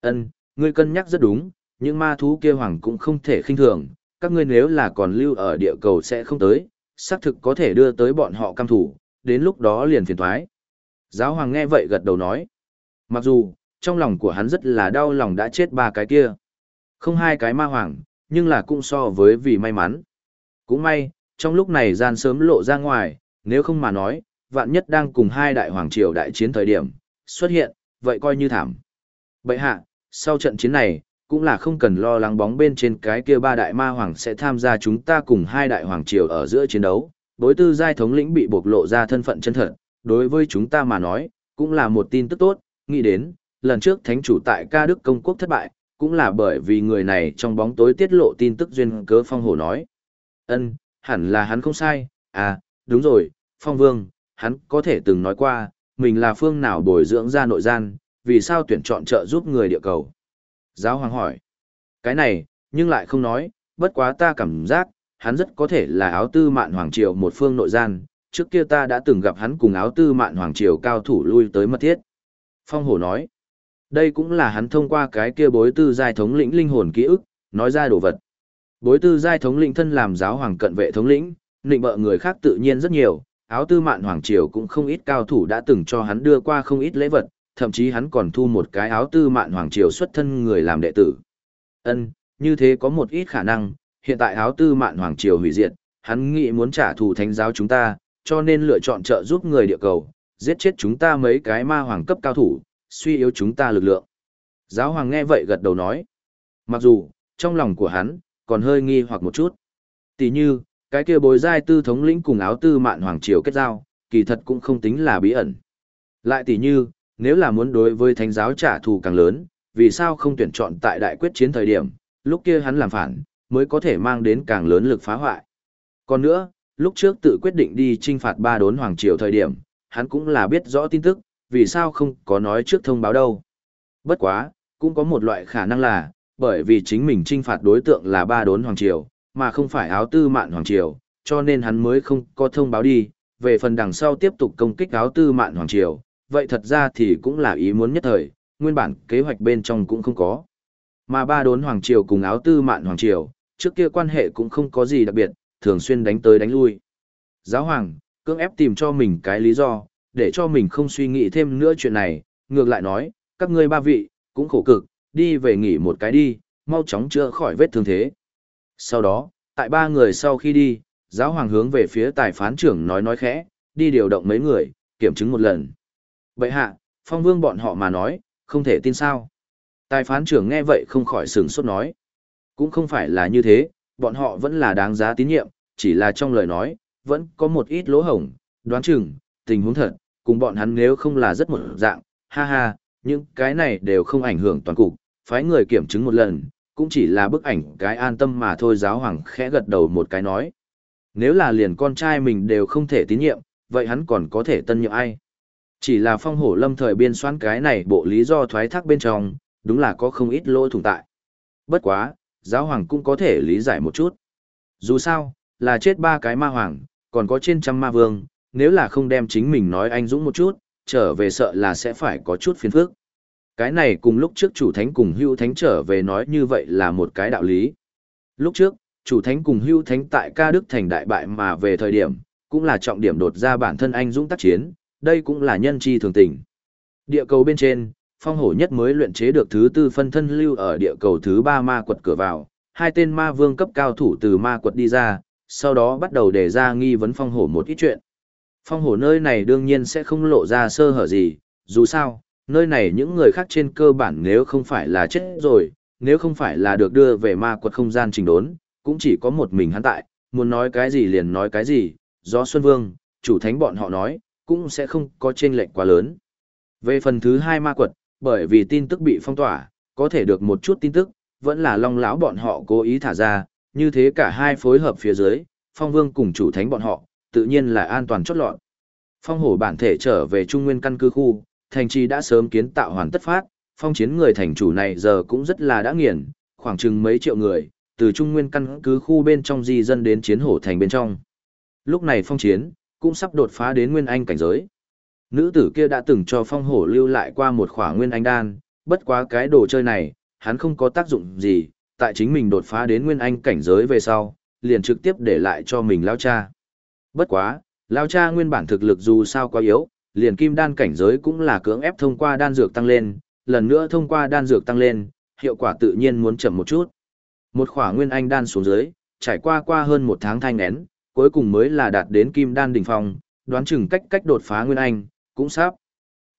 Ân, ngươi cân nhắc rất đúng, những ma thú kia hoàng cũng không thể khinh thường, các ngươi nếu là còn lưu ở địa cầu sẽ không tới, xác thực có thể đưa tới bọn họ cam thủ, đến lúc đó liền phiền thoái. Giáo hoàng nghe vậy gật đầu nói. Mặc dù, trong lòng của hắn rất là đau lòng đã chết ba cái kia. Không hai cái ma hoàng, nhưng là cũng so với vì may mắn. Cũng may, trong lúc này gian sớm lộ ra ngoài, nếu không mà nói, vạn nhất đang cùng hai đại hoàng triều đại chiến thời điểm, xuất hiện, vậy coi như thảm. Bậy hạ, sau trận chiến này, cũng là không cần lo lắng bóng bên trên cái kia ba đại ma hoàng sẽ tham gia chúng ta cùng hai đại hoàng triều ở giữa chiến đấu. Bối tư giai thống lĩnh bị bộc lộ ra thân phận chân thật, đối với chúng ta mà nói, cũng là một tin tức tốt, nghĩ đến, lần trước thánh chủ tại ca đức công quốc thất bại, cũng là bởi vì người này trong bóng tối tiết lộ tin tức duyên cớ phong hổ nói. ân hẳn là hắn không sai, à, đúng rồi, phong vương, hắn có thể từng nói qua, mình là phương nào bồi dưỡng ra nội gian, vì sao tuyển chọn trợ giúp người địa cầu. Giáo hoàng hỏi, cái này, nhưng lại không nói, bất quá ta cảm giác, hắn rất có thể là áo tư mạn hoàng triều một phương nội gian, trước kia ta đã từng gặp hắn cùng áo tư mạn hoàng triều cao thủ lui tới mật thiết. Phong hổ nói, đây cũng là hắn thông qua cái kia bối tư giai thống lĩnh linh hồn ký ức, nói ra đồ vật. Bối tư giai thống lĩnh thân làm giáo hoàng cận vệ thống lĩnh, nịnh bợ người khác tự nhiên rất nhiều, áo tư mạn hoàng triều cũng không ít cao thủ đã từng cho hắn đưa qua không ít lễ vật, thậm chí hắn còn thu một cái áo tư mạn hoàng triều xuất thân người làm đệ tử. Ân, như thế có một ít khả năng, hiện tại áo tư mạn hoàng triều hủy diệt, hắn nghĩ muốn trả thù thánh giáo chúng ta, cho nên lựa chọn trợ giúp người địa cầu, giết chết chúng ta mấy cái ma hoàng cấp cao thủ, suy yếu chúng ta lực lượng. Giáo hoàng nghe vậy gật đầu nói. Mặc dù, trong lòng của hắn, còn hơi nghi hoặc một chút. Tỷ như, cái kia bối giai tư thống lĩnh cùng áo tư mạn hoàng triều kết giao, kỳ thật cũng không tính là bí ẩn. Lại tỷ như, nếu là muốn đối với thánh giáo trả thù càng lớn, vì sao không tuyển chọn tại đại quyết chiến thời điểm, lúc kia hắn làm phản, mới có thể mang đến càng lớn lực phá hoại. Còn nữa, lúc trước tự quyết định đi trinh phạt ba đốn hoàng triều thời điểm, hắn cũng là biết rõ tin tức, vì sao không có nói trước thông báo đâu. Bất quá, cũng có một loại khả năng là, bởi vì chính mình trinh phạt đối tượng là ba đốn hoàng triều, mà không phải áo tư mạn hoàng triều, cho nên hắn mới không có thông báo đi, về phần đằng sau tiếp tục công kích áo tư mạn hoàng triều, vậy thật ra thì cũng là ý muốn nhất thời, nguyên bản kế hoạch bên trong cũng không có. Mà ba đốn hoàng triều cùng áo tư mạn hoàng triều, trước kia quan hệ cũng không có gì đặc biệt, thường xuyên đánh tới đánh lui. Giáo hoàng, cưỡng ép tìm cho mình cái lý do, để cho mình không suy nghĩ thêm nữa chuyện này, ngược lại nói, các ngươi ba vị, cũng khổ cực, đi về nghỉ một cái đi, mau chóng chữa khỏi vết thương thế. Sau đó, tại ba người sau khi đi, giáo hoàng hướng về phía tài phán trưởng nói nói khẽ, đi điều động mấy người, kiểm chứng một lần. Bệ hạ, phong vương bọn họ mà nói, không thể tin sao. Tài phán trưởng nghe vậy không khỏi sửng sốt nói. Cũng không phải là như thế, bọn họ vẫn là đáng giá tín nhiệm, chỉ là trong lời nói, vẫn có một ít lỗ hổng, đoán chừng, tình huống thật, cùng bọn hắn nếu không là rất một dạng, ha ha, những cái này đều không ảnh hưởng toàn cục, phái người kiểm chứng một lần, cũng chỉ là bức ảnh cái an tâm mà thôi giáo hoàng khẽ gật đầu một cái nói. Nếu là liền con trai mình đều không thể tín nhiệm, vậy hắn còn có thể tân nhiệm ai? Chỉ là phong hổ lâm thời biên soán cái này bộ lý do thoái thác bên trong, đúng là có không ít lỗ thủng tại. Bất quá, giáo hoàng cũng có thể lý giải một chút. Dù sao, là chết ba cái ma hoàng, còn có trên trăm ma vương, nếu là không đem chính mình nói anh dũng một chút, trở về sợ là sẽ phải có chút phiền phức. Cái này cùng lúc trước chủ thánh cùng hưu thánh trở về nói như vậy là một cái đạo lý. Lúc trước, chủ thánh cùng hưu thánh tại ca đức thành đại bại mà về thời điểm, cũng là trọng điểm đột ra bản thân anh dũng tác chiến, đây cũng là nhân chi thường tình. Địa cầu bên trên, phong hổ nhất mới luyện chế được thứ tư phân thân lưu ở địa cầu thứ ba ma quật cửa vào, hai tên ma vương cấp cao thủ từ ma quật đi ra, sau đó bắt đầu đề ra nghi vấn phong hổ một ít chuyện. Phong hổ nơi này đương nhiên sẽ không lộ ra sơ hở gì, dù sao, nơi này những người khác trên cơ bản nếu không phải là chết rồi, nếu không phải là được đưa về ma quật không gian trình đốn, cũng chỉ có một mình hắn tại, muốn nói cái gì liền nói cái gì, do Xuân Vương, chủ thánh bọn họ nói, cũng sẽ không có chênh lệch quá lớn. Về phần thứ hai ma quật, bởi vì tin tức bị phong tỏa, có thể được một chút tin tức, vẫn là long lão bọn họ cố ý thả ra, như thế cả hai phối hợp phía dưới, phong vương cùng chủ thánh bọn họ, tự nhiên là an toàn chốt lọt. Phong hổ bản thể trở về trung nguyên căn cứ khu, thành trì đã sớm kiến tạo hoàn tất phát, phong chiến người thành chủ này giờ cũng rất là đã nghiền, khoảng chừng mấy triệu người, từ trung nguyên căn cứ khu bên trong di dân đến chiến hổ thành bên trong. Lúc này phong chiến, cũng sắp đột phá đến nguyên anh cảnh giới. Nữ tử kia đã từng cho phong hổ lưu lại qua một khỏa nguyên anh đan, bất quá cái đồ chơi này, hắn không có tác dụng gì, tại chính mình đột phá đến nguyên anh cảnh giới về sau, liền trực tiếp để lại cho mình lao cha. Bất quá, lao cha nguyên bản thực lực dù sao quá yếu, liền kim đan cảnh giới cũng là cưỡng ép thông qua đan dược tăng lên, lần nữa thông qua đan dược tăng lên, hiệu quả tự nhiên muốn chậm một chút. Một khỏa nguyên anh đan xuống dưới, trải qua qua hơn một tháng thanh nén, cuối cùng mới là đạt đến kim đan đỉnh phong, đoán chừng cách cách đột phá nguyên anh, cũng sắp.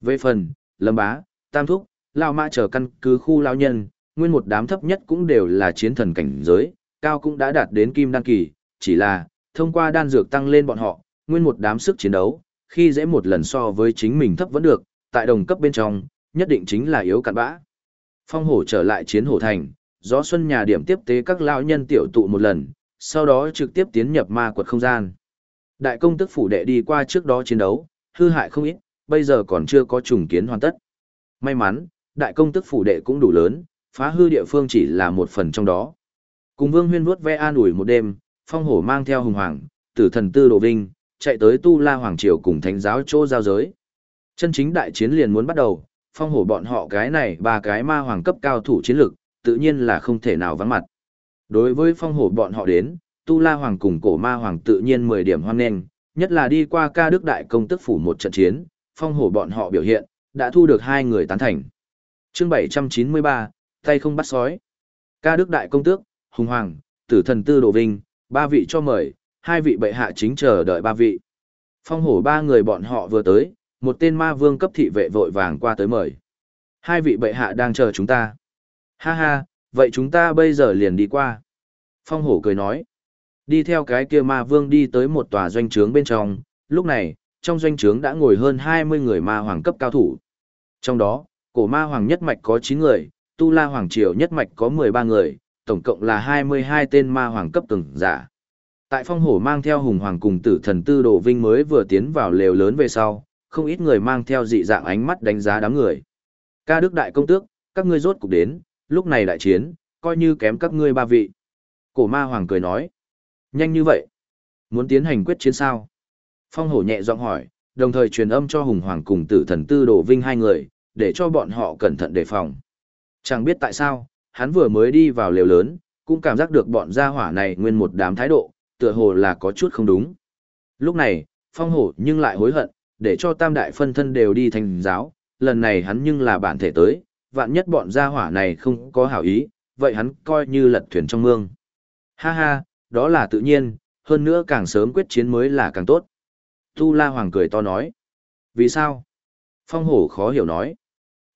Về phần, lâm bá, tam thúc, lao mã trở căn cứ khu lao nhân, nguyên một đám thấp nhất cũng đều là chiến thần cảnh giới, cao cũng đã đạt đến kim đan kỳ, chỉ là, thông qua đan dược tăng lên bọn họ, nguyên một đám sức chiến đấu, khi dễ một lần so với chính mình thấp vẫn được, tại đồng cấp bên trong, nhất định chính là yếu cạn bã. Phong hổ trở lại chiến hổ thành, gió xuân nhà điểm tiếp tế các lao nhân tiểu tụ một lần, sau đó trực tiếp tiến nhập ma quật không gian. Đại công tức phủ đệ đi qua trước đó chiến đấu, hư hại không ít, bây giờ còn chưa có trùng kiến hoàn tất. May mắn, đại công tức phủ đệ cũng đủ lớn, phá hư địa phương chỉ là một phần trong đó. Cùng Vương Huyên vuốt ve an ủi một đêm, Phong Hổ mang theo hùng hoàng, tử thần tư đồ vinh, chạy tới Tu La Hoàng Triều cùng thánh giáo chỗ giao giới. Chân chính đại chiến liền muốn bắt đầu, Phong Hổ bọn họ cái này ba cái ma hoàng cấp cao thủ chiến lực, tự nhiên là không thể nào vắng mặt. Đối với Phong Hổ bọn họ đến, Tu La Hoàng cùng cổ ma hoàng tự nhiên 10 điểm hoan nghênh, nhất là đi qua ca đức đại công tức phủ một trận chiến, Phong Hổ bọn họ biểu hiện, đã thu được hai người tán thành. Chương 793, tay không bắt sói. Ca đức đại công tước, hùng hoàng, tử thần tư đồ vinh, ba vị cho mời, hai vị bệ hạ chính chờ đợi ba vị. Phong hổ ba người bọn họ vừa tới, một tên ma vương cấp thị vệ vội vàng qua tới mời. Hai vị bệ hạ đang chờ chúng ta. Ha ha, vậy chúng ta bây giờ liền đi qua. Phong hổ cười nói. Đi theo cái kia ma vương đi tới một tòa doanh trướng bên trong, lúc này, trong doanh trướng đã ngồi hơn 20 người ma hoàng cấp cao thủ. Trong đó, cổ ma hoàng nhất mạch có 9 người, tu la hoàng triều nhất mạch có 13 người, tổng cộng là 22 tên ma hoàng cấp từng giả. Tại phong hổ mang theo hùng hoàng cùng tử thần tư đồ vinh mới vừa tiến vào lều lớn về sau, không ít người mang theo dị dạng ánh mắt đánh giá đám người. Ca đức đại công tước, các ngươi rốt cục đến, lúc này đại chiến, coi như kém các ngươi ba vị. Cổ ma hoàng cười nói. Nhanh như vậy. Muốn tiến hành quyết chiến sao? Phong hổ nhẹ giọng hỏi, đồng thời truyền âm cho hùng hoàng cùng tử thần tư đồ vinh hai người, để cho bọn họ cẩn thận đề phòng. Chẳng biết tại sao, hắn vừa mới đi vào lều lớn, cũng cảm giác được bọn gia hỏa này nguyên một đám thái độ, tựa hồ là có chút không đúng. Lúc này, phong hổ nhưng lại hối hận, để cho tam đại phân thân đều đi thành giáo, lần này hắn nhưng là bản thể tới, vạn nhất bọn gia hỏa này không có hảo ý, vậy hắn coi như lật thuyền trong mương. Ha ha, đó là tự nhiên, hơn nữa càng sớm quyết chiến mới là càng tốt. Tu La Hoàng cười to nói. Vì sao? Phong hổ khó hiểu nói.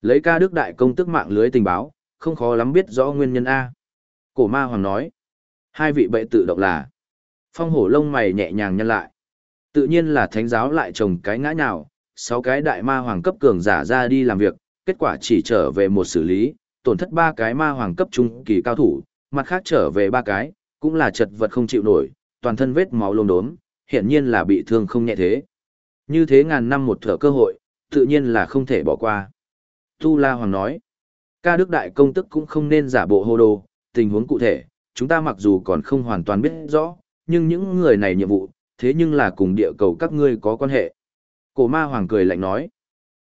Lấy ca đức đại công tức mạng lưới tình báo, không khó lắm biết rõ nguyên nhân A. Cổ ma hoàng nói. Hai vị bệ tự động là. Phong hổ lông mày nhẹ nhàng nhân lại. Tự nhiên là thánh giáo lại trồng cái ngã nhào, sáu cái đại ma hoàng cấp cường giả ra đi làm việc, kết quả chỉ trở về một xử lý, tổn thất ba cái ma hoàng cấp trung kỳ cao thủ, mặt khác trở về ba cái, cũng là chật vật không chịu nổi, toàn thân vết máu lông đốm, hiển nhiên là bị thương không nhẹ thế. Như thế ngàn năm một thở cơ hội, tự nhiên là không thể bỏ qua. Tu La Hoàng nói, ca đức đại công tức cũng không nên giả bộ hồ đồ, tình huống cụ thể, chúng ta mặc dù còn không hoàn toàn biết rõ, nhưng những người này nhiệm vụ, thế nhưng là cùng địa cầu các ngươi có quan hệ. Cổ ma hoàng cười lạnh nói,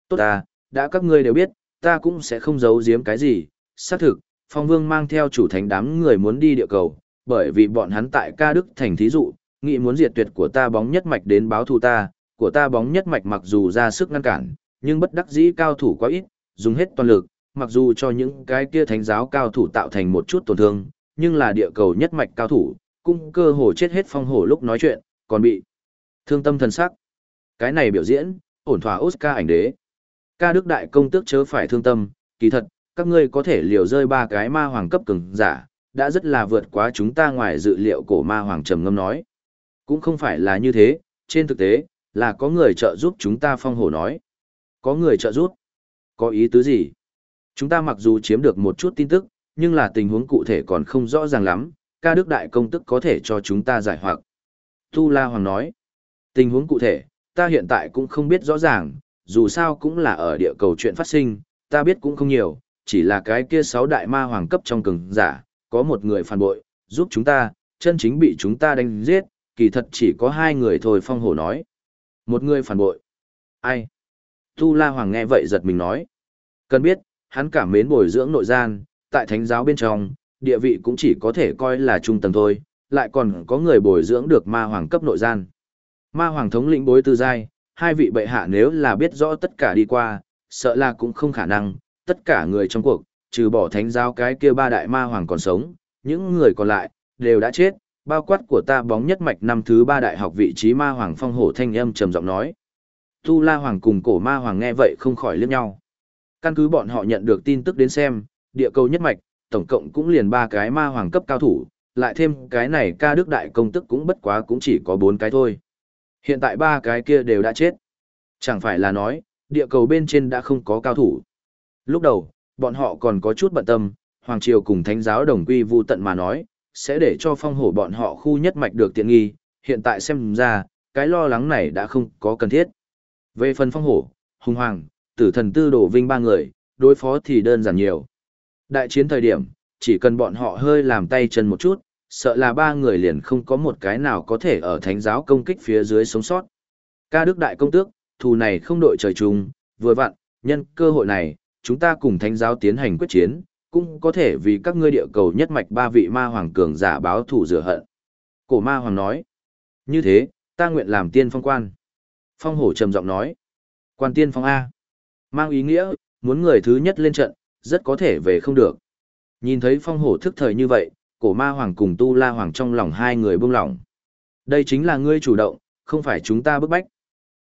tốt ta, đã các ngươi đều biết, ta cũng sẽ không giấu giếm cái gì, xác thực, phong vương mang theo chủ thánh đám người muốn đi địa cầu, bởi vì bọn hắn tại ca đức thành thí dụ, nghĩ muốn diệt tuyệt của ta bóng nhất mạch đến báo thù ta, của ta bóng nhất mạch mặc dù ra sức ngăn cản, nhưng bất đắc dĩ cao thủ quá ít, dùng hết toàn lực, mặc dù cho những cái kia thánh giáo cao thủ tạo thành một chút tổn thương, nhưng là địa cầu nhất mạch cao thủ, cũng cơ hồ chết hết phong hổ lúc nói chuyện, còn bị thương tâm thần sắc. Cái này biểu diễn, ổn thỏa Oscar ảnh đế. Ca đức đại công tước chớ phải thương tâm, kỳ thật, các ngươi có thể liều rơi ba cái ma hoàng cấp cường giả, đã rất là vượt quá chúng ta ngoài dự liệu cổ ma hoàng trầm ngâm nói. Cũng không phải là như thế, trên thực tế, là có người trợ giúp chúng ta phong hổ nói. Có người trợ giúp? Có ý tứ gì? Chúng ta mặc dù chiếm được một chút tin tức, nhưng là tình huống cụ thể còn không rõ ràng lắm, ca đức đại công tức có thể cho chúng ta giải hoặc. Tu La Hoàng nói, tình huống cụ thể, ta hiện tại cũng không biết rõ ràng, dù sao cũng là ở địa cầu chuyện phát sinh, ta biết cũng không nhiều, chỉ là cái kia sáu đại ma hoàng cấp trong cường giả, có một người phản bội, giúp chúng ta, chân chính bị chúng ta đánh giết, kỳ thật chỉ có hai người thôi phong hổ nói. Một người phản bội. Ai? Tu La Hoàng nghe vậy giật mình nói. Cần biết, hắn cảm mến bồi dưỡng nội gian, tại thánh giáo bên trong, địa vị cũng chỉ có thể coi là trung tầng thôi, lại còn có người bồi dưỡng được ma hoàng cấp nội gian. Ma hoàng thống lĩnh bối tư giai, hai vị bệ hạ nếu là biết rõ tất cả đi qua, sợ là cũng không khả năng, tất cả người trong cuộc, trừ bỏ thánh giáo cái kia ba đại ma hoàng còn sống, những người còn lại, đều đã chết, bao quát của ta bóng nhất mạch năm thứ ba đại học vị trí ma hoàng phong hổ thanh âm trầm giọng nói. Tu La Hoàng cùng cổ ma hoàng nghe vậy không khỏi liếc nhau. Căn cứ bọn họ nhận được tin tức đến xem, địa cầu nhất mạch, tổng cộng cũng liền ba cái ma hoàng cấp cao thủ, lại thêm cái này ca đức đại công tức cũng bất quá cũng chỉ có bốn cái thôi. Hiện tại ba cái kia đều đã chết. Chẳng phải là nói, địa cầu bên trên đã không có cao thủ. Lúc đầu, bọn họ còn có chút bận tâm, Hoàng Triều cùng Thánh giáo đồng quy vu tận mà nói, sẽ để cho phong hổ bọn họ khu nhất mạch được tiện nghi, hiện tại xem ra, cái lo lắng này đã không có cần thiết. Về phần phong hổ, hùng hoàng, tử thần tư đổ vinh ba người, đối phó thì đơn giản nhiều. Đại chiến thời điểm, chỉ cần bọn họ hơi làm tay chân một chút, sợ là ba người liền không có một cái nào có thể ở thánh giáo công kích phía dưới sống sót. Ca đức đại công tước, thù này không đội trời chung, vừa vặn, nhân cơ hội này, chúng ta cùng thánh giáo tiến hành quyết chiến, cũng có thể vì các ngươi địa cầu nhất mạch ba vị ma hoàng cường giả báo thù rửa hận. Cổ ma hoàng nói, như thế, ta nguyện làm tiên phong quan. Phong hổ trầm giọng nói, quan tiên phong A. Mang ý nghĩa, muốn người thứ nhất lên trận, rất có thể về không được. Nhìn thấy phong hổ thức thời như vậy, cổ ma hoàng cùng tu la hoàng trong lòng hai người buông lỏng. Đây chính là ngươi chủ động, không phải chúng ta bức bách.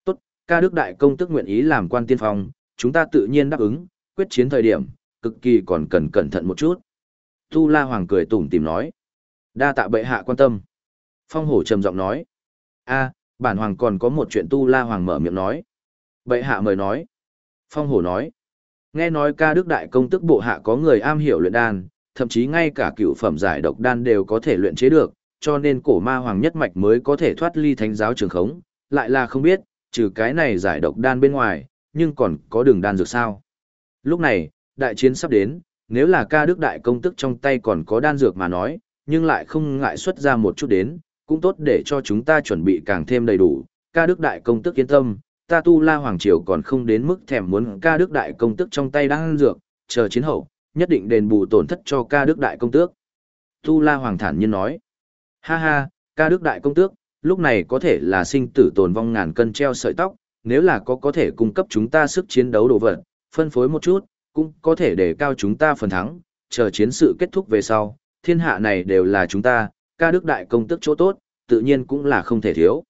Tốt, ca đức đại công tức nguyện ý làm quan tiên phong, chúng ta tự nhiên đáp ứng, quyết chiến thời điểm, cực kỳ còn cần cẩn thận một chút. Tu la hoàng cười tủm tìm nói. Đa tạ bệ hạ quan tâm. Phong hổ trầm giọng nói. a bản hoàng còn có một chuyện tu la hoàng mở miệng nói. Bệ hạ mời nói. Phong hổ nói. Nghe nói ca đức đại công tức bộ hạ có người am hiểu luyện đan, thậm chí ngay cả cựu phẩm giải độc đan đều có thể luyện chế được, cho nên cổ ma hoàng nhất mạch mới có thể thoát ly thánh giáo trường khống, lại là không biết, trừ cái này giải độc đan bên ngoài, nhưng còn có đường đan dược sao. Lúc này, đại chiến sắp đến, nếu là ca đức đại công tức trong tay còn có đan dược mà nói, nhưng lại không ngại xuất ra một chút đến, cũng tốt để cho chúng ta chuẩn bị càng thêm đầy đủ, ca đức đại công tức yên tâm, ta tu la hoàng triều còn không đến mức thèm muốn ca đức đại công tức trong tay đan dược, chờ chiến hậu, nhất định đền bù tổn thất cho ca đức đại công tước. Tu La Hoàng thản nhiên nói, ha ha, ca đức đại công tước, lúc này có thể là sinh tử tồn vong ngàn cân treo sợi tóc, nếu là có có thể cung cấp chúng ta sức chiến đấu đồ vật, phân phối một chút, cũng có thể để cao chúng ta phần thắng, chờ chiến sự kết thúc về sau, thiên hạ này đều là chúng ta, ca đức đại công tước chỗ tốt, tự nhiên cũng là không thể thiếu.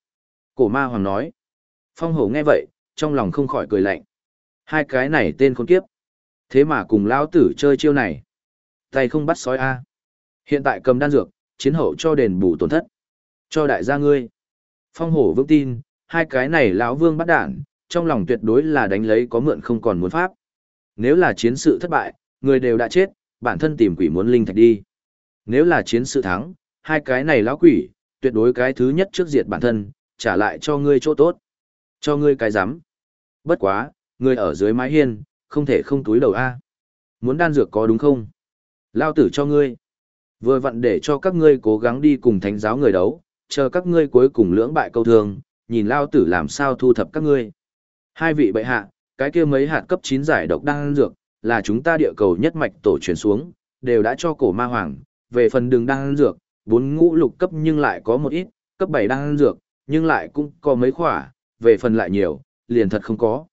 Cổ ma hoàng nói, phong hổ nghe vậy, trong lòng không khỏi cười lạnh. Hai cái này tên khốn kiếp. Thế mà cùng lão tử chơi chiêu này. Tay không bắt sói A. Hiện tại cầm đan dược, chiến hậu cho đền bù tổn thất. Cho đại gia ngươi. Phong hổ vững tin, hai cái này lão vương bắt đản, trong lòng tuyệt đối là đánh lấy có mượn không còn muốn pháp. Nếu là chiến sự thất bại, người đều đã chết, bản thân tìm quỷ muốn linh thạch đi. Nếu là chiến sự thắng, hai cái này lão quỷ, tuyệt đối cái thứ nhất trước diệt bản thân, trả lại cho ngươi chỗ tốt. Cho ngươi cái giám. Bất quá, ngươi ở dưới mái hiên, không thể không túi đầu a. Muốn đan dược có đúng không? Lao tử cho ngươi. Vừa vặn để cho các ngươi cố gắng đi cùng thánh giáo người đấu, chờ các ngươi cuối cùng lưỡng bại câu thường. nhìn Lao tử làm sao thu thập các ngươi. Hai vị bệ hạ, cái kia mấy hạt cấp chín giải độc đan dược, là chúng ta địa cầu nhất mạch tổ truyền xuống, đều đã cho cổ ma hoàng, về phần đường đan dược, bốn ngũ lục cấp nhưng lại có một ít, cấp bảy đan dược, nhưng lại cũng có mấy khỏa, về phần lại nhiều, liền thật không có.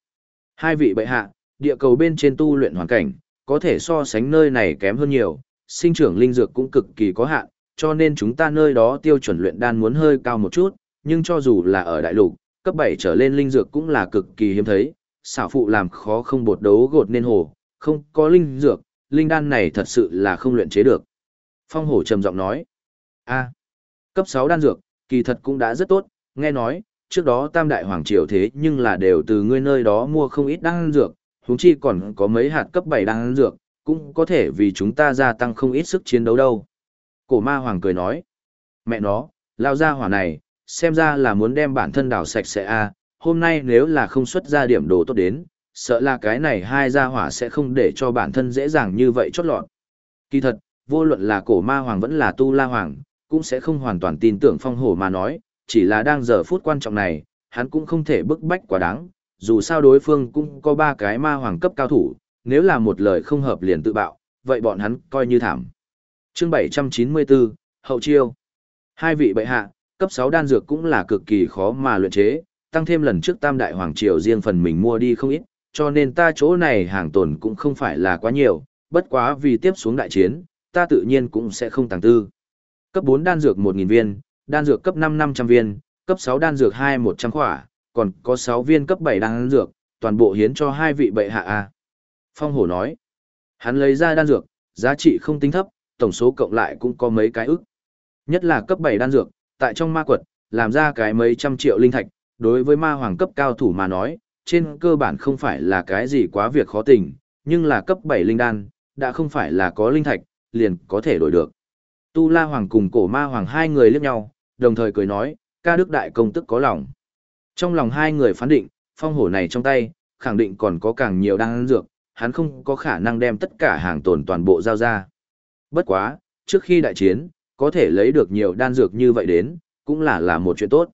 Hai vị bệ hạ, địa cầu bên trên tu luyện hoàn cảnh, có thể so sánh nơi này kém hơn nhiều, sinh trưởng linh dược cũng cực kỳ có hạn, cho nên chúng ta nơi đó tiêu chuẩn luyện đan muốn hơi cao một chút, nhưng cho dù là ở đại lục, cấp 7 trở lên linh dược cũng là cực kỳ hiếm thấy, xảo phụ làm khó không bột đấu gột nên hồ, không có linh dược, linh đan này thật sự là không luyện chế được. Phong hổ trầm giọng nói, a cấp 6 đan dược, kỳ thật cũng đã rất tốt, nghe nói, trước đó tam đại hoàng triều thế nhưng là đều từ ngươi nơi đó mua không ít đan dược, huống chi còn có mấy hạt cấp 7 đan dược, cũng có thể vì chúng ta gia tăng không ít sức chiến đấu đâu. Cổ ma hoàng cười nói, mẹ nó, lao ra hỏa này, xem ra là muốn đem bản thân đảo sạch sẽ a à, hôm nay nếu là không xuất ra điểm đồ tốt đến, sợ là cái này hai gia hỏa sẽ không để cho bản thân dễ dàng như vậy chót lọt. Kỳ thật, vô luận là cổ ma hoàng vẫn là tu la hoàng, cũng sẽ không hoàn toàn tin tưởng phong hổ mà nói, chỉ là đang giờ phút quan trọng này, hắn cũng không thể bức bách quá đáng, dù sao đối phương cũng có ba cái ma hoàng cấp cao thủ, nếu là một lời không hợp liền tự bạo, vậy bọn hắn coi như thảm. Chương 794, Hậu Chiêu Hai vị bệ hạ, cấp 6 đan dược cũng là cực kỳ khó mà luyện chế, tăng thêm lần trước Tam Đại Hoàng Triều riêng phần mình mua đi không ít, cho nên ta chỗ này hàng tồn cũng không phải là quá nhiều, bất quá vì tiếp xuống đại chiến, ta tự nhiên cũng sẽ không tàng tư. Cấp 4 đan dược 1.000 viên, đan dược cấp 5 500 viên, cấp 6 đan dược 2 100 khỏa, còn có 6 viên cấp 7 đan dược, toàn bộ hiến cho hai vị bệ hạ a. Phong hổ nói, hắn lấy ra đan dược, giá trị không tính thấp, tổng số cộng lại cũng có mấy cái ức. Nhất là cấp 7 đan dược, tại trong ma quật, làm ra cái mấy trăm triệu linh thạch, đối với ma hoàng cấp cao thủ mà nói, trên cơ bản không phải là cái gì quá việc khó tình, nhưng là cấp 7 linh đan, đã không phải là có linh thạch, liền có thể đổi được. Tu La Hoàng cùng cổ ma hoàng hai người liếc nhau, đồng thời cười nói, ca đức đại công tức có lòng. Trong lòng hai người phán định, phong hổ này trong tay, khẳng định còn có càng nhiều đan dược, hắn không có khả năng đem tất cả hàng tồn toàn bộ giao ra. Bất quá, trước khi đại chiến, có thể lấy được nhiều đan dược như vậy đến, cũng là là một chuyện tốt.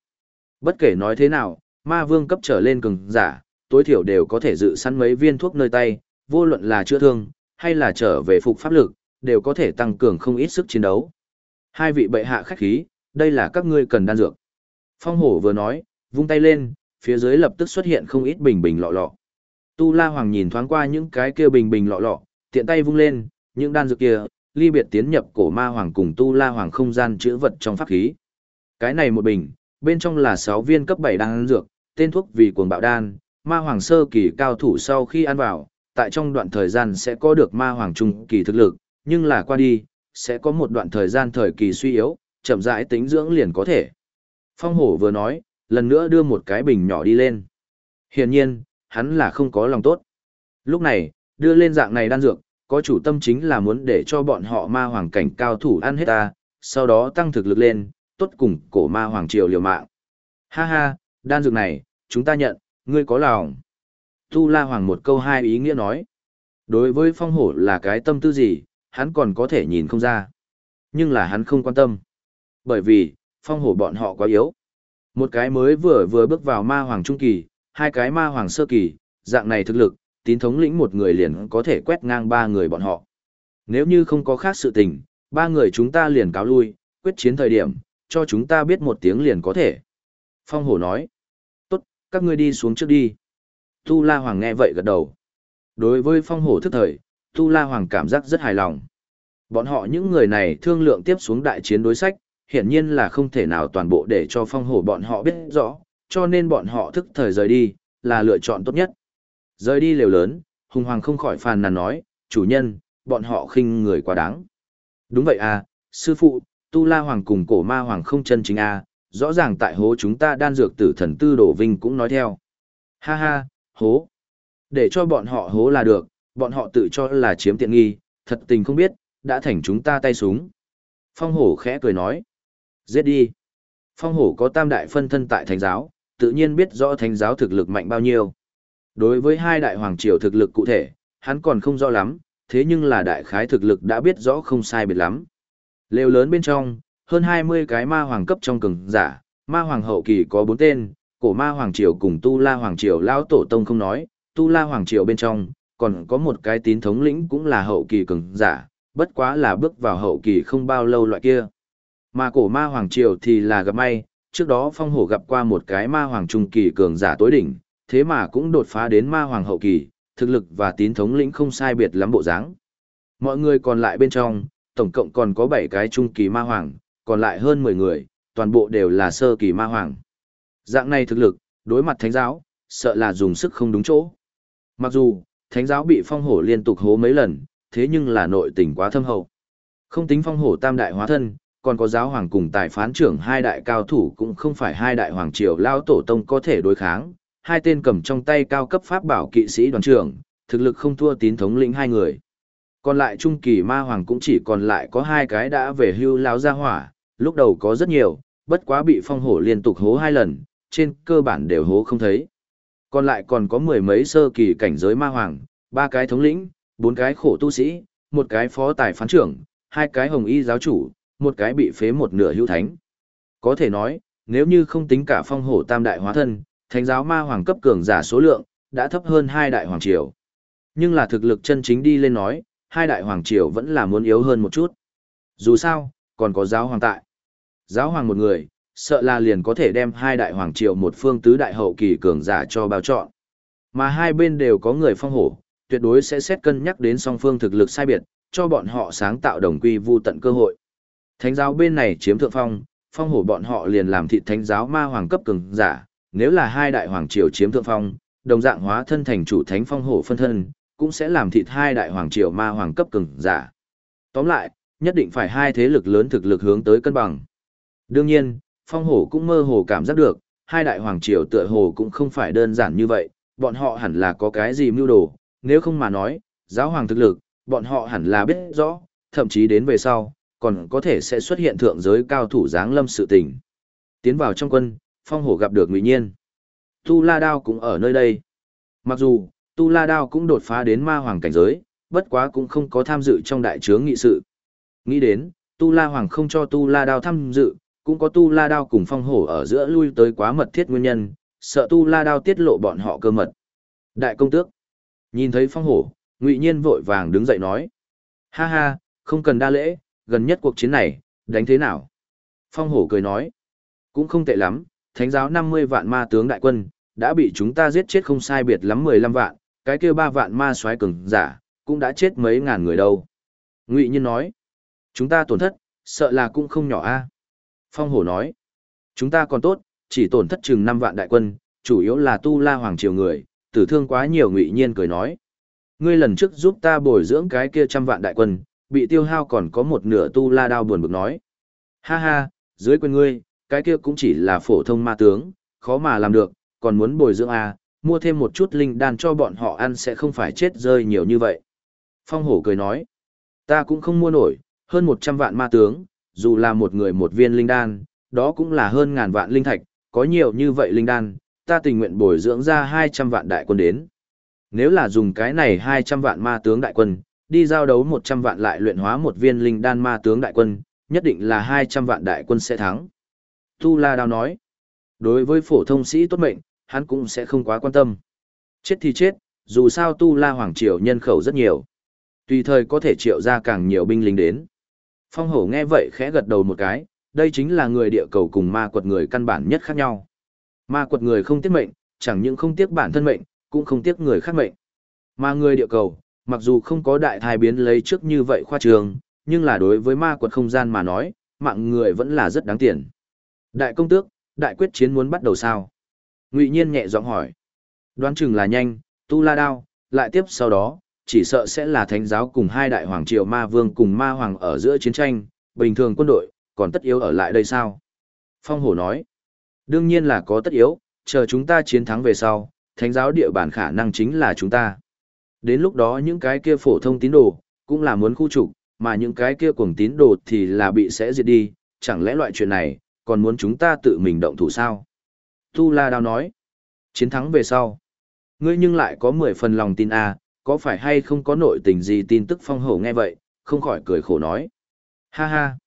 Bất kể nói thế nào, ma vương cấp trở lên cường giả, tối thiểu đều có thể dự sẵn mấy viên thuốc nơi tay, vô luận là chữa thương, hay là trở về phục pháp lực, đều có thể tăng cường không ít sức chiến đấu. Hai vị bệ hạ khách khí, đây là các ngươi cần đan dược. Phong hổ vừa nói, vung tay lên, phía dưới lập tức xuất hiện không ít bình bình lọ lọ. Tu La Hoàng nhìn thoáng qua những cái kia bình bình lọ lọ, tiện tay vung lên, những đan dược kia, ly biệt tiến nhập cổ ma hoàng cùng Tu La Hoàng không gian chữ vật trong pháp khí. Cái này một bình, bên trong là 6 viên cấp 7 đan dược, tên thuốc vì cuồng bạo đan, ma hoàng sơ kỳ cao thủ sau khi ăn vào, tại trong đoạn thời gian sẽ có được ma hoàng trung kỳ thực lực, nhưng là qua đi, sẽ có một đoạn thời gian thời kỳ suy yếu, chậm rãi tính dưỡng liền có thể. Phong hổ vừa nói, lần nữa đưa một cái bình nhỏ đi lên. Hiển nhiên, hắn là không có lòng tốt. Lúc này, đưa lên dạng này đan dược, có chủ tâm chính là muốn để cho bọn họ ma hoàng cảnh cao thủ ăn hết ta, sau đó tăng thực lực lên, tốt cùng cổ ma hoàng triều liều mạng. Ha ha, đan dược này, chúng ta nhận, ngươi có lòng. Tu La Hoàng một câu hai ý nghĩa nói. Đối với phong hổ là cái tâm tư gì, hắn còn có thể nhìn không ra. Nhưng là hắn không quan tâm. Bởi vì, phong hổ bọn họ quá yếu. Một cái mới vừa vừa bước vào ma hoàng trung kỳ, hai cái ma hoàng sơ kỳ, dạng này thực lực, tín thống lĩnh một người liền có thể quét ngang ba người bọn họ. Nếu như không có khác sự tình, ba người chúng ta liền cáo lui, quyết chiến thời điểm, cho chúng ta biết một tiếng liền có thể. Phong hổ nói, tốt, các ngươi đi xuống trước đi. Tu La Hoàng nghe vậy gật đầu. Đối với phong hổ thức thời, Tu La Hoàng cảm giác rất hài lòng. Bọn họ những người này thương lượng tiếp xuống đại chiến đối sách, hiển nhiên là không thể nào toàn bộ để cho phong hổ bọn họ biết rõ, cho nên bọn họ thức thời rời đi, là lựa chọn tốt nhất. Rời đi lều lớn, Hùng Hoàng không khỏi phàn nàn nói, chủ nhân, bọn họ khinh người quá đáng. Đúng vậy à, sư phụ, Tu La Hoàng cùng cổ ma Hoàng không chân chính à, rõ ràng tại hố chúng ta đan dược tử thần tư đổ vinh cũng nói theo. Ha ha, hố. Để cho bọn họ hố là được, bọn họ tự cho là chiếm tiện nghi, thật tình không biết, đã thành chúng ta tay súng. Phong hổ khẽ cười nói. Giết đi. Phong hổ có tam đại phân thân tại thánh giáo, tự nhiên biết rõ thánh giáo thực lực mạnh bao nhiêu. Đối với hai đại hoàng triều thực lực cụ thể, hắn còn không rõ lắm, thế nhưng là đại khái thực lực đã biết rõ không sai biệt lắm. Lều lớn bên trong, hơn 20 cái ma hoàng cấp trong cường giả, ma hoàng hậu kỳ có 4 tên, cổ ma hoàng triều cùng tu la hoàng triều lão tổ tông không nói, tu la hoàng triều bên trong, còn có một cái tín thống lĩnh cũng là hậu kỳ cường giả, bất quá là bước vào hậu kỳ không bao lâu loại kia. Mà cổ ma hoàng triều thì là gặp may, trước đó phong hổ gặp qua một cái ma hoàng trung kỳ cường giả tối đỉnh, thế mà cũng đột phá đến ma hoàng hậu kỳ, thực lực và tín thống lĩnh không sai biệt lắm bộ dáng. Mọi người còn lại bên trong, tổng cộng còn có 7 cái trung kỳ ma hoàng, còn lại hơn 10 người, toàn bộ đều là sơ kỳ ma hoàng. Dạng này thực lực, đối mặt thánh giáo, sợ là dùng sức không đúng chỗ. Mặc dù, thánh giáo bị phong hổ liên tục hố mấy lần, thế nhưng là nội tình quá thâm hậu. Không tính phong hổ tam đại hóa thân, còn có giáo hoàng cùng tài phán trưởng hai đại cao thủ cũng không phải hai đại hoàng triều lao tổ tông có thể đối kháng, hai tên cầm trong tay cao cấp pháp bảo kỵ sĩ đoàn trưởng, thực lực không thua tín thống lĩnh hai người. Còn lại trung kỳ ma hoàng cũng chỉ còn lại có hai cái đã về hưu lao ra hỏa, lúc đầu có rất nhiều, bất quá bị phong hổ liên tục hố hai lần, trên cơ bản đều hố không thấy. Còn lại còn có mười mấy sơ kỳ cảnh giới ma hoàng, ba cái thống lĩnh, bốn cái khổ tu sĩ, một cái phó tài phán trưởng, hai cái hồng y giáo chủ, một cái bị phế một nửa hữu thánh. Có thể nói, nếu như không tính cả phong hổ tam đại hóa thân, thánh giáo ma hoàng cấp cường giả số lượng, đã thấp hơn hai đại hoàng triều. Nhưng là thực lực chân chính đi lên nói, hai đại hoàng triều vẫn là muốn yếu hơn một chút. Dù sao, còn có giáo hoàng tại. Giáo hoàng một người, sợ là liền có thể đem hai đại hoàng triều một phương tứ đại hậu kỳ cường giả cho bao chọn. Mà hai bên đều có người phong hổ, tuyệt đối sẽ xét cân nhắc đến song phương thực lực sai biệt, cho bọn họ sáng tạo đồng quy vu tận cơ hội. Thánh giáo bên này chiếm thượng phong, phong hổ bọn họ liền làm thịt thánh giáo ma hoàng cấp cường giả, nếu là hai đại hoàng triều chiếm thượng phong, đồng dạng hóa thân thành chủ thánh phong hổ phân thân, cũng sẽ làm thịt hai đại hoàng triều ma hoàng cấp cường giả. Tóm lại, nhất định phải hai thế lực lớn thực lực hướng tới cân bằng. Đương nhiên, phong hổ cũng mơ hồ cảm giác được, hai đại hoàng triều tựa hồ cũng không phải đơn giản như vậy, bọn họ hẳn là có cái gì mưu đồ, nếu không mà nói, giáo hoàng thực lực, bọn họ hẳn là biết rõ, thậm chí đến về sau, còn có thể sẽ xuất hiện thượng giới cao thủ giáng lâm sự tình. Tiến vào trong quân, phong hổ gặp được ngụy nhiên. Tu La Đao cũng ở nơi đây. Mặc dù, Tu La Đao cũng đột phá đến ma hoàng cảnh giới, bất quá cũng không có tham dự trong đại chướng nghị sự. Nghĩ đến, Tu La Hoàng không cho Tu La Đao tham dự, cũng có Tu La Đao cùng phong hổ ở giữa lui tới quá mật thiết nguyên nhân, sợ Tu La Đao tiết lộ bọn họ cơ mật. Đại công tước, nhìn thấy phong hổ, ngụy nhiên vội vàng đứng dậy nói. Ha ha, không cần đa lễ, gần nhất cuộc chiến này, đánh thế nào? Phong hổ cười nói. Cũng không tệ lắm, thánh giáo 50 vạn ma tướng đại quân, đã bị chúng ta giết chết không sai biệt lắm 15 vạn, cái kia 3 vạn ma soái cường giả, cũng đã chết mấy ngàn người đâu. Ngụy Nhiên nói, chúng ta tổn thất, sợ là cũng không nhỏ a. Phong hổ nói, chúng ta còn tốt, chỉ tổn thất chừng 5 vạn đại quân, chủ yếu là tu la hoàng triều người, tử thương quá nhiều Ngụy Nhiên cười nói. Ngươi lần trước giúp ta bồi dưỡng cái kia trăm vạn đại quân, bị tiêu hao còn có một nửa tu la đao buồn bực nói. Ha ha, dưới quên ngươi, cái kia cũng chỉ là phổ thông ma tướng, khó mà làm được, còn muốn bồi dưỡng à, mua thêm một chút linh đan cho bọn họ ăn sẽ không phải chết rơi nhiều như vậy. Phong hổ cười nói, ta cũng không mua nổi, hơn 100 vạn ma tướng, dù là một người một viên linh đan, đó cũng là hơn ngàn vạn linh thạch, có nhiều như vậy linh đan, ta tình nguyện bồi dưỡng ra 200 vạn đại quân đến. Nếu là dùng cái này 200 vạn ma tướng đại quân, đi giao đấu 100 vạn lại luyện hóa một viên linh đan ma tướng đại quân, nhất định là 200 vạn đại quân sẽ thắng. Tu La Đao nói, đối với phổ thông sĩ tốt mệnh, hắn cũng sẽ không quá quan tâm. Chết thì chết, dù sao Tu La Hoàng Triều nhân khẩu rất nhiều. Tùy thời có thể triệu ra càng nhiều binh lính đến. Phong hổ nghe vậy khẽ gật đầu một cái, đây chính là người địa cầu cùng ma quật người căn bản nhất khác nhau. Ma quật người không tiếc mệnh, chẳng những không tiếc bản thân mệnh, cũng không tiếc người khác mệnh. Mà người địa cầu, mặc dù không có đại thai biến lấy trước như vậy khoa trường, nhưng là đối với ma quật không gian mà nói, mạng người vẫn là rất đáng tiền. Đại công tước, đại quyết chiến muốn bắt đầu sao? Ngụy Nhiên nhẹ giọng hỏi. Đoán chừng là nhanh, tu la đao, lại tiếp sau đó, chỉ sợ sẽ là thánh giáo cùng hai đại hoàng triều ma vương cùng ma hoàng ở giữa chiến tranh, bình thường quân đội, còn tất yếu ở lại đây sao? Phong hổ nói. Đương nhiên là có tất yếu, chờ chúng ta chiến thắng về sau, thánh giáo địa bàn khả năng chính là chúng ta. Đến lúc đó những cái kia phổ thông tín đồ, cũng là muốn khu trục, mà những cái kia cuồng tín đồ thì là bị sẽ diệt đi, chẳng lẽ loại chuyện này, còn muốn chúng ta tự mình động thủ sao? Tu La Đao nói, chiến thắng về sau. Ngươi nhưng lại có 10 phần lòng tin à, có phải hay không có nội tình gì tin tức phong hổ nghe vậy, không khỏi cười khổ nói. Ha ha,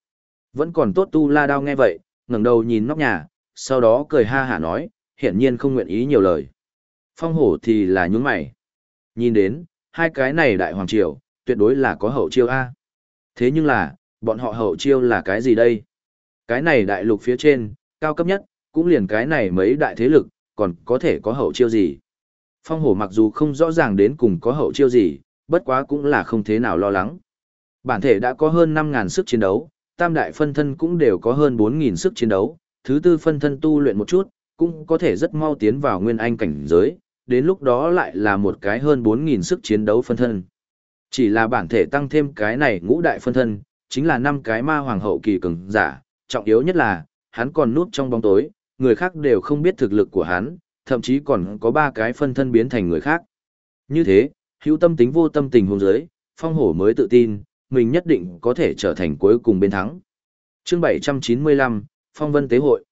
vẫn còn tốt Tu La Đao nghe vậy, ngẩng đầu nhìn nóc nhà, sau đó cười ha hả nói, hiển nhiên không nguyện ý nhiều lời. Phong hổ thì là nhún mày. Nhìn đến, hai cái này đại hoàng triều, tuyệt đối là có hậu chiêu A. Thế nhưng là, bọn họ hậu chiêu là cái gì đây? Cái này đại lục phía trên, cao cấp nhất, cũng liền cái này mấy đại thế lực, còn có thể có hậu chiêu gì? Phong hổ mặc dù không rõ ràng đến cùng có hậu chiêu gì, bất quá cũng là không thế nào lo lắng. Bản thể đã có hơn 5.000 sức chiến đấu, tam đại phân thân cũng đều có hơn 4.000 sức chiến đấu, thứ tư phân thân tu luyện một chút, cũng có thể rất mau tiến vào nguyên anh cảnh giới, đến lúc đó lại là một cái hơn 4.000 sức chiến đấu phân thân. Chỉ là bản thể tăng thêm cái này ngũ đại phân thân, chính là năm cái ma hoàng hậu kỳ cường giả, trọng yếu nhất là, hắn còn núp trong bóng tối, người khác đều không biết thực lực của hắn, thậm chí còn có ba cái phân thân biến thành người khác. Như thế, hữu tâm tính vô tâm tình hôn giới, phong hổ mới tự tin, mình nhất định có thể trở thành cuối cùng bên thắng. chương 795, Phong Vân Tế Hội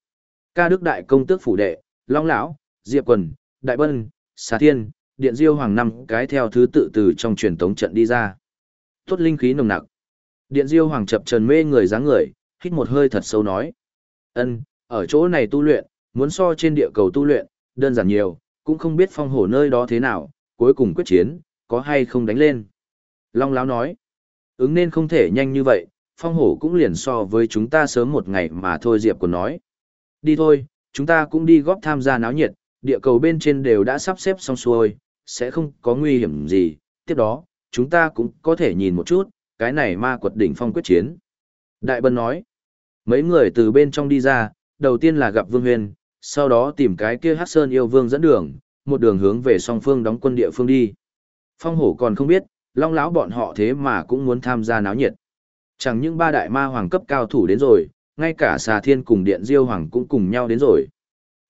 Ca Đức Đại Công Tước Phủ Đệ, Long Lão, Diệp Quần, Đại Bân, Xà Thiên, Điện Diêu Hoàng năm cái theo thứ tự từ trong truyền tống trận đi ra. Tốt linh khí nồng nặc. Điện Diêu Hoàng chập trần mê người dáng người, hít một hơi thật sâu nói. ân ở chỗ này tu luyện, muốn so trên địa cầu tu luyện, đơn giản nhiều, cũng không biết phong hổ nơi đó thế nào, cuối cùng quyết chiến, có hay không đánh lên. Long Láo nói, ứng nên không thể nhanh như vậy, phong hổ cũng liền so với chúng ta sớm một ngày mà thôi Diệp còn nói. Đi thôi, chúng ta cũng đi góp tham gia náo nhiệt, địa cầu bên trên đều đã sắp xếp xong xuôi, sẽ không có nguy hiểm gì, tiếp đó, chúng ta cũng có thể nhìn một chút, cái này ma quật đỉnh phong quyết chiến. Đại Bân nói, mấy người từ bên trong đi ra, đầu tiên là gặp Vương Huyền, sau đó tìm cái kia Hắc Sơn yêu vương dẫn đường, một đường hướng về song phương đóng quân địa phương đi. Phong hổ còn không biết, long lão bọn họ thế mà cũng muốn tham gia náo nhiệt. Chẳng những ba đại ma hoàng cấp cao thủ đến rồi, ngay cả xà thiên cùng điện diêu hoàng cũng cùng nhau đến rồi.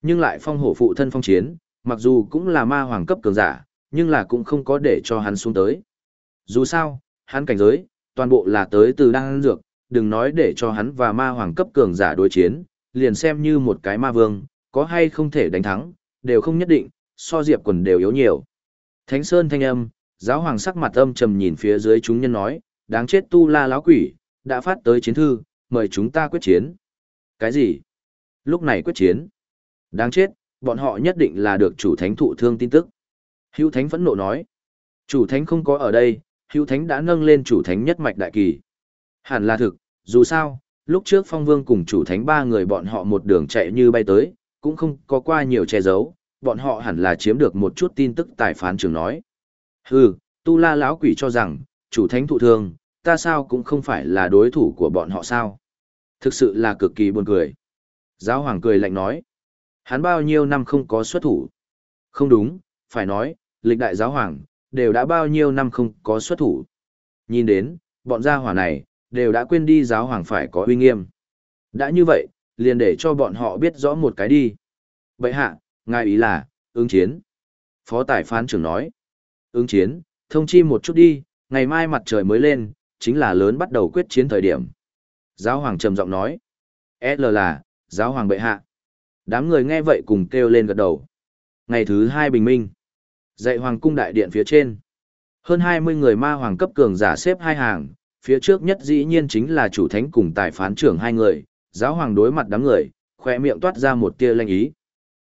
Nhưng lại phong hổ phụ thân phong chiến, mặc dù cũng là ma hoàng cấp cường giả, nhưng là cũng không có để cho hắn xuống tới. Dù sao, hắn cảnh giới, toàn bộ là tới từ đăng dược, đừng nói để cho hắn và ma hoàng cấp cường giả đối chiến, liền xem như một cái ma vương, có hay không thể đánh thắng, đều không nhất định, so diệp quần đều yếu nhiều. Thánh Sơn thanh âm, giáo hoàng sắc mặt âm trầm nhìn phía dưới chúng nhân nói, đáng chết tu la láo quỷ, đã phát tới chiến thư, mời chúng ta quyết chiến. Cái gì? Lúc này quyết chiến. Đáng chết, bọn họ nhất định là được chủ thánh thụ thương tin tức. Hữu thánh phẫn nộ nói. Chủ thánh không có ở đây, hữu thánh đã nâng lên chủ thánh nhất mạch đại kỳ. Hẳn là thực, dù sao, lúc trước phong vương cùng chủ thánh ba người bọn họ một đường chạy như bay tới, cũng không có qua nhiều che giấu, bọn họ hẳn là chiếm được một chút tin tức tài phán trường nói. Hừ, tu la lão quỷ cho rằng, chủ thánh thụ thương, ta sao cũng không phải là đối thủ của bọn họ sao. Thực sự là cực kỳ buồn cười. Giáo hoàng cười lạnh nói. Hắn bao nhiêu năm không có xuất thủ. Không đúng, phải nói, lịch đại giáo hoàng, đều đã bao nhiêu năm không có xuất thủ. Nhìn đến, bọn gia hỏa này, đều đã quên đi giáo hoàng phải có uy nghiêm. Đã như vậy, liền để cho bọn họ biết rõ một cái đi. Vậy hạ, ngài ý là, ứng chiến. Phó tài phán trưởng nói. Ứng chiến, thông chi một chút đi, ngày mai mặt trời mới lên, chính là lớn bắt đầu quyết chiến thời điểm. Giáo hoàng trầm giọng nói. L là, giáo hoàng bệ hạ. Đám người nghe vậy cùng kêu lên gật đầu. Ngày thứ hai bình minh. Dạy hoàng cung đại điện phía trên. Hơn 20 người ma hoàng cấp cường giả xếp hai hàng, phía trước nhất dĩ nhiên chính là chủ thánh cùng tài phán trưởng hai người, giáo hoàng đối mặt đám người, khỏe miệng toát ra một tia lanh ý.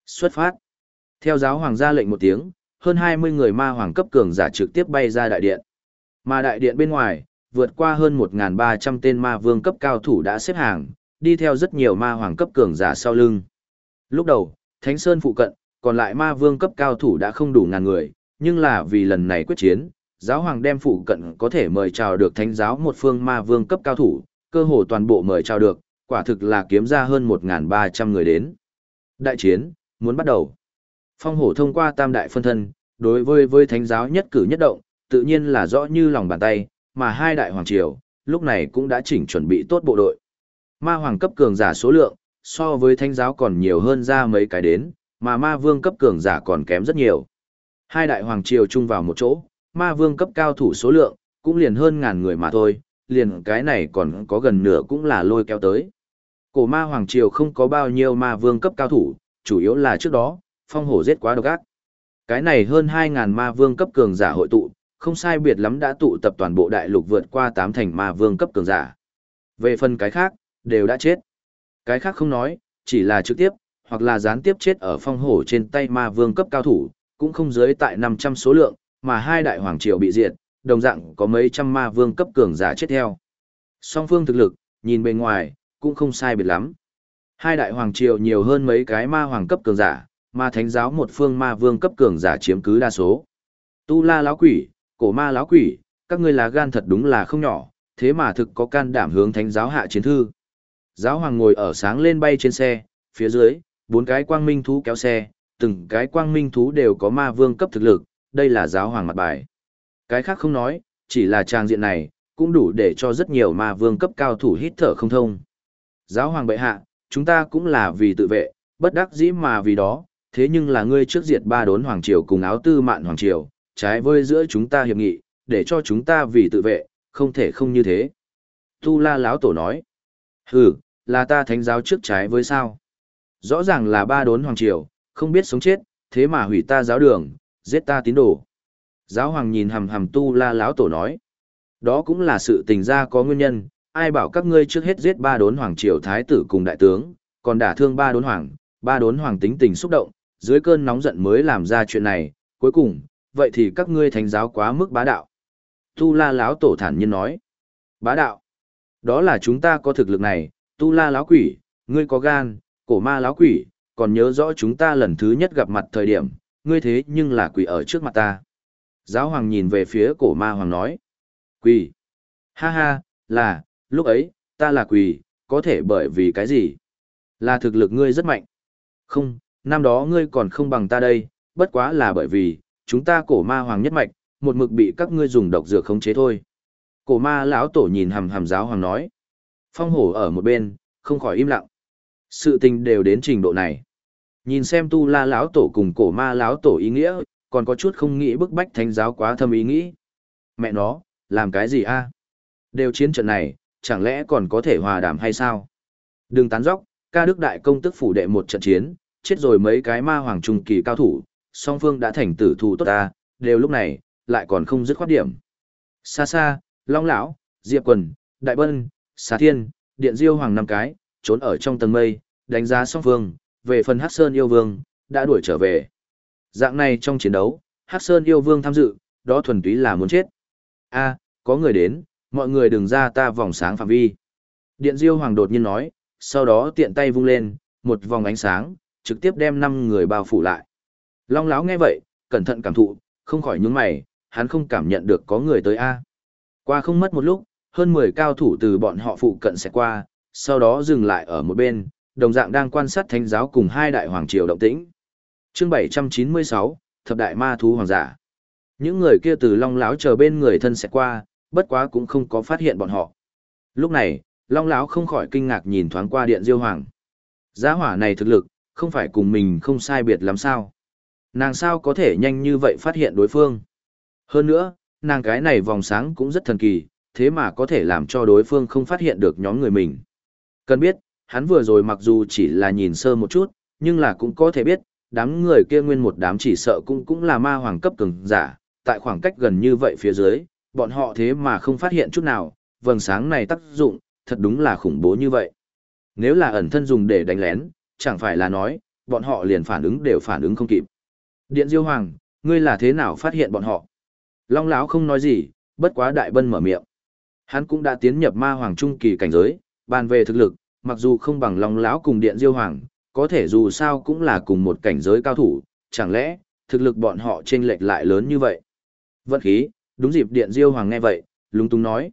Xuất phát. Theo giáo hoàng ra lệnh một tiếng, hơn 20 người ma hoàng cấp cường giả trực tiếp bay ra đại điện. Mà đại điện bên ngoài, vượt qua hơn 1.300 tên ma vương cấp cao thủ đã xếp hàng, đi theo rất nhiều ma hoàng cấp cường giả sau lưng. Lúc đầu, Thánh Sơn phụ cận, còn lại ma vương cấp cao thủ đã không đủ ngàn người, nhưng là vì lần này quyết chiến, giáo hoàng đem phụ cận có thể mời chào được thánh giáo một phương ma vương cấp cao thủ, cơ hồ toàn bộ mời chào được, quả thực là kiếm ra hơn 1.300 người đến. Đại chiến, muốn bắt đầu. Phong hổ thông qua tam đại phân thân, đối với với thánh giáo nhất cử nhất động, tự nhiên là rõ như lòng bàn tay, mà hai đại hoàng triều, lúc này cũng đã chỉnh chuẩn bị tốt bộ đội. Ma hoàng cấp cường giả số lượng, so với thánh giáo còn nhiều hơn ra mấy cái đến, mà ma vương cấp cường giả còn kém rất nhiều. Hai đại hoàng triều chung vào một chỗ, ma vương cấp cao thủ số lượng, cũng liền hơn ngàn người mà thôi, liền cái này còn có gần nửa cũng là lôi kéo tới. Cổ ma hoàng triều không có bao nhiêu ma vương cấp cao thủ, chủ yếu là trước đó, phong hổ giết quá độc ác. Cái này hơn 2.000 ma vương cấp cường giả hội tụ, không sai biệt lắm đã tụ tập toàn bộ đại lục vượt qua 8 thành ma vương cấp cường giả. Về phần cái khác, đều đã chết. Cái khác không nói, chỉ là trực tiếp, hoặc là gián tiếp chết ở phong hổ trên tay ma vương cấp cao thủ, cũng không dưới tại 500 số lượng, mà hai đại hoàng triều bị diệt, đồng dạng có mấy trăm ma vương cấp cường giả chết theo. Song phương thực lực, nhìn bên ngoài, cũng không sai biệt lắm. Hai đại hoàng triều nhiều hơn mấy cái ma hoàng cấp cường giả, mà thánh giáo một phương ma vương cấp cường giả chiếm cứ đa số. Tu la lão quỷ, cổ ma lão quỷ, các ngươi là gan thật đúng là không nhỏ, thế mà thực có can đảm hướng thánh giáo hạ chiến thư. Giáo hoàng ngồi ở sáng lên bay trên xe, phía dưới, bốn cái quang minh thú kéo xe, từng cái quang minh thú đều có ma vương cấp thực lực, đây là giáo hoàng mặt bài. Cái khác không nói, chỉ là trang diện này, cũng đủ để cho rất nhiều ma vương cấp cao thủ hít thở không thông. Giáo hoàng bệ hạ, chúng ta cũng là vì tự vệ, bất đắc dĩ mà vì đó, thế nhưng là ngươi trước diệt ba đốn hoàng triều cùng áo tư mạn hoàng triều, trái với giữa chúng ta hiệp nghị, để cho chúng ta vì tự vệ, không thể không như thế. Tu la lão tổ nói, hừ, là ta thánh giáo trước trái với sao? Rõ ràng là ba đốn hoàng triều, không biết sống chết, thế mà hủy ta giáo đường, giết ta tín đồ. Giáo hoàng nhìn hầm hầm tu la lão tổ nói, đó cũng là sự tình ra có nguyên nhân, ai bảo các ngươi trước hết giết ba đốn hoàng triều thái tử cùng đại tướng, còn đả thương ba đốn hoàng, ba đốn hoàng tính tình xúc động, dưới cơn nóng giận mới làm ra chuyện này, cuối cùng, vậy thì các ngươi thánh giáo quá mức bá đạo. Tu La lão tổ thản nhiên nói. Bá đạo. Đó là chúng ta có thực lực này, Tu La lão quỷ, ngươi có gan, cổ ma lão quỷ, còn nhớ rõ chúng ta lần thứ nhất gặp mặt thời điểm, ngươi thế nhưng là quỷ ở trước mặt ta. Giáo hoàng nhìn về phía cổ ma hoàng nói. Quỷ. Ha ha, là, lúc ấy, ta là quỷ, có thể bởi vì cái gì? Là thực lực ngươi rất mạnh. Không, năm đó ngươi còn không bằng ta đây, bất quá là bởi vì, chúng ta cổ ma hoàng nhất mạch, một mực bị các ngươi dùng độc dược khống chế thôi. Cổ ma lão tổ nhìn hầm hầm giáo hoàng nói. Phong hổ ở một bên, không khỏi im lặng. Sự tình đều đến trình độ này. Nhìn xem tu la lão tổ cùng cổ ma lão tổ ý nghĩa, còn có chút không nghĩ bức bách thánh giáo quá thâm ý nghĩ. Mẹ nó, làm cái gì a? Đều chiến trận này, chẳng lẽ còn có thể hòa đàm hay sao? Đừng tán dóc, ca đức đại công tức phủ đệ một trận chiến, chết rồi mấy cái ma hoàng trung kỳ cao thủ, song phương đã thành tử thù tốt ta, đều lúc này, lại còn không dứt khoát điểm. Xa xa, Long Lão, Diệp Quần, Đại Bân, Xà Thiên, Điện Diêu Hoàng năm cái, trốn ở trong tầng mây, đánh giá song phương, về phần Hắc Sơn yêu vương, đã đuổi trở về. Dạng này trong chiến đấu, Hắc Sơn yêu vương tham dự, đó thuần túy là muốn chết. A, có người đến, mọi người đừng ra ta vòng sáng phạm vi. Điện Diêu Hoàng đột nhiên nói, sau đó tiện tay vung lên, một vòng ánh sáng, trực tiếp đem năm người bao phủ lại. Long Lão nghe vậy, cẩn thận cảm thụ, không khỏi nhướng mày, hắn không cảm nhận được có người tới A. Qua không mất một lúc, hơn 10 cao thủ từ bọn họ phụ cận sẽ qua, sau đó dừng lại ở một bên, đồng dạng đang quan sát thánh giáo cùng hai đại hoàng triều động tĩnh. Chương 796, Thập đại ma thú hoàng giả. Những người kia từ Long lão chờ bên người thân sẽ qua, bất quá cũng không có phát hiện bọn họ. Lúc này, Long lão không khỏi kinh ngạc nhìn thoáng qua Điện Diêu Hoàng. Giá hỏa này thực lực, không phải cùng mình không sai biệt lắm sao? Nàng sao có thể nhanh như vậy phát hiện đối phương? Hơn nữa, nàng cái này vòng sáng cũng rất thần kỳ, thế mà có thể làm cho đối phương không phát hiện được nhóm người mình. Cần biết, hắn vừa rồi mặc dù chỉ là nhìn sơ một chút, nhưng là cũng có thể biết, đám người kia nguyên một đám chỉ sợ cũng cũng là ma hoàng cấp cường giả, tại khoảng cách gần như vậy phía dưới, bọn họ thế mà không phát hiện chút nào, vầng sáng này tác dụng, thật đúng là khủng bố như vậy. Nếu là ẩn thân dùng để đánh lén, chẳng phải là nói, bọn họ liền phản ứng đều phản ứng không kịp. Điện Diêu Hoàng, ngươi là thế nào phát hiện bọn họ? Long lão không nói gì, bất quá đại bân mở miệng. Hắn cũng đã tiến nhập ma hoàng trung kỳ cảnh giới, bàn về thực lực, mặc dù không bằng Long lão cùng Điện Diêu Hoàng, có thể dù sao cũng là cùng một cảnh giới cao thủ, chẳng lẽ thực lực bọn họ chênh lệch lại lớn như vậy? Vận khí, đúng dịp Điện Diêu Hoàng nghe vậy, lúng túng nói.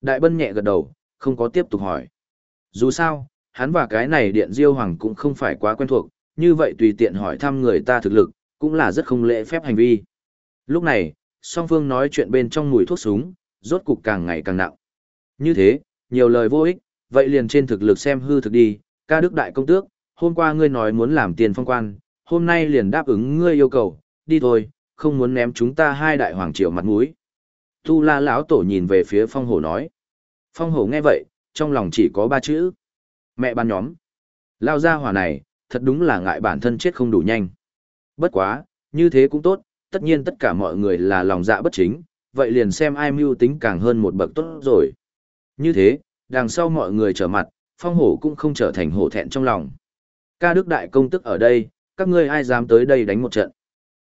Đại bân nhẹ gật đầu, không có tiếp tục hỏi. Dù sao, hắn và cái này Điện Diêu Hoàng cũng không phải quá quen thuộc, như vậy tùy tiện hỏi thăm người ta thực lực, cũng là rất không lễ phép hành vi. Lúc này, song phương nói chuyện bên trong mùi thuốc súng, rốt cục càng ngày càng nặng. Như thế, nhiều lời vô ích, vậy liền trên thực lực xem hư thực đi, ca đức đại công tước, hôm qua ngươi nói muốn làm tiền phong quan, hôm nay liền đáp ứng ngươi yêu cầu, đi thôi, không muốn ném chúng ta hai đại hoàng triều mặt mũi. Tu la lão tổ nhìn về phía phong hổ nói. Phong hổ nghe vậy, trong lòng chỉ có ba chữ. Mẹ ban nhóm. Lao ra hỏa này, thật đúng là ngại bản thân chết không đủ nhanh. Bất quá, như thế cũng tốt, tất nhiên tất cả mọi người là lòng dạ bất chính, vậy liền xem ai mưu tính càng hơn một bậc tốt rồi. Như thế, đằng sau mọi người trở mặt, phong hổ cũng không trở thành hổ thẹn trong lòng. Ca đức đại công tức ở đây, các ngươi ai dám tới đây đánh một trận.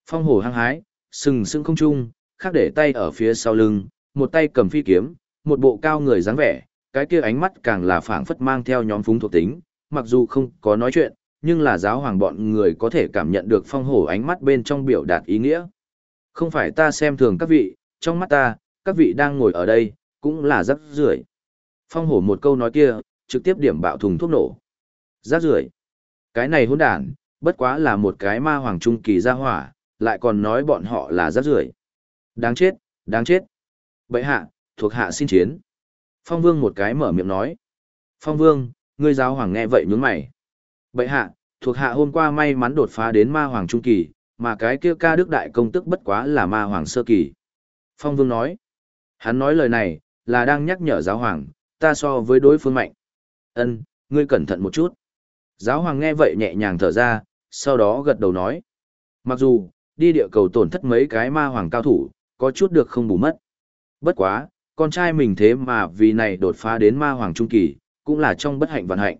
Phong hổ hăng hái, sừng sững không trung, khác để tay ở phía sau lưng, một tay cầm phi kiếm, một bộ cao người dáng vẻ, cái kia ánh mắt càng là phảng phất mang theo nhóm phúng thuộc tính, mặc dù không có nói chuyện, nhưng là giáo hoàng bọn người có thể cảm nhận được phong hổ ánh mắt bên trong biểu đạt ý nghĩa. Không phải ta xem thường các vị, trong mắt ta, các vị đang ngồi ở đây, cũng là rắc rưởi. Phong hổ một câu nói kia, trực tiếp điểm bạo thùng thuốc nổ. Rắc rưởi. Cái này hỗn đản, bất quá là một cái ma hoàng trung kỳ gia hỏa, lại còn nói bọn họ là rắc rưởi. Đáng chết, đáng chết. Bệ hạ, thuộc hạ xin chiến. Phong vương một cái mở miệng nói. Phong vương, ngươi giáo hoàng nghe vậy nhướng mày. Bậy hạ, thuộc hạ hôm qua may mắn đột phá đến ma hoàng trung kỳ, mà cái kia ca đức đại công tức bất quá là ma hoàng sơ kỳ. Phong Vương nói, hắn nói lời này, là đang nhắc nhở giáo hoàng, ta so với đối phương mạnh. Ân, ngươi cẩn thận một chút. Giáo hoàng nghe vậy nhẹ nhàng thở ra, sau đó gật đầu nói. Mặc dù, đi địa cầu tổn thất mấy cái ma hoàng cao thủ, có chút được không bù mất. Bất quá, con trai mình thế mà vì này đột phá đến ma hoàng trung kỳ, cũng là trong bất hạnh vận hạnh.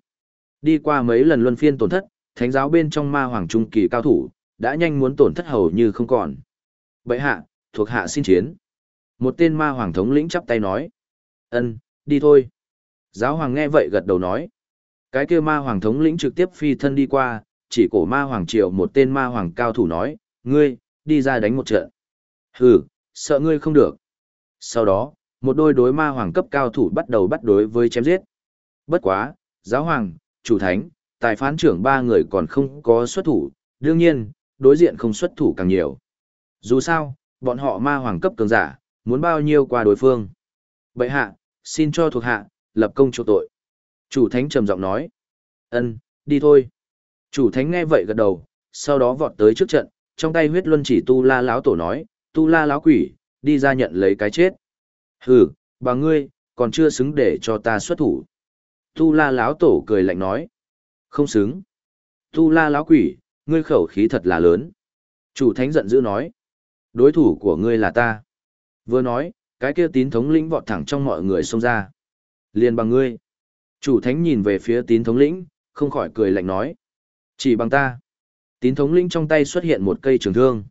Đi qua mấy lần luân phiên tổn thất, thánh giáo bên trong ma hoàng trung kỳ cao thủ, đã nhanh muốn tổn thất hầu như không còn. Bệ hạ, thuộc hạ xin chiến. Một tên ma hoàng thống lĩnh chắp tay nói. ân đi thôi. Giáo hoàng nghe vậy gật đầu nói. Cái kia ma hoàng thống lĩnh trực tiếp phi thân đi qua, chỉ cổ ma hoàng triều một tên ma hoàng cao thủ nói, ngươi, đi ra đánh một trận. Hừ, sợ ngươi không được. Sau đó, một đôi đối ma hoàng cấp cao thủ bắt đầu bắt đối với chém giết. Bất quá, giáo hoàng, chủ thánh, tài phán trưởng ba người còn không có xuất thủ, đương nhiên, đối diện không xuất thủ càng nhiều. Dù sao, bọn họ ma hoàng cấp cường giả, muốn bao nhiêu qua đối phương. Bệ hạ, xin cho thuộc hạ, lập công chỗ tội. Chủ thánh trầm giọng nói. ân đi thôi. Chủ thánh nghe vậy gật đầu, sau đó vọt tới trước trận, trong tay huyết luân chỉ tu la láo tổ nói, tu la láo quỷ, đi ra nhận lấy cái chết. Hừ, bà ngươi, còn chưa xứng để cho ta xuất thủ. Tu la láo tổ cười lạnh nói. Không xứng. Tu la láo quỷ, ngươi khẩu khí thật là lớn. Chủ thánh giận dữ nói. Đối thủ của ngươi là ta. Vừa nói, cái kia tín thống lĩnh vọt thẳng trong mọi người xông ra. Liền bằng ngươi. Chủ thánh nhìn về phía tín thống lĩnh, không khỏi cười lạnh nói. Chỉ bằng ta. Tín thống lĩnh trong tay xuất hiện một cây trường thương.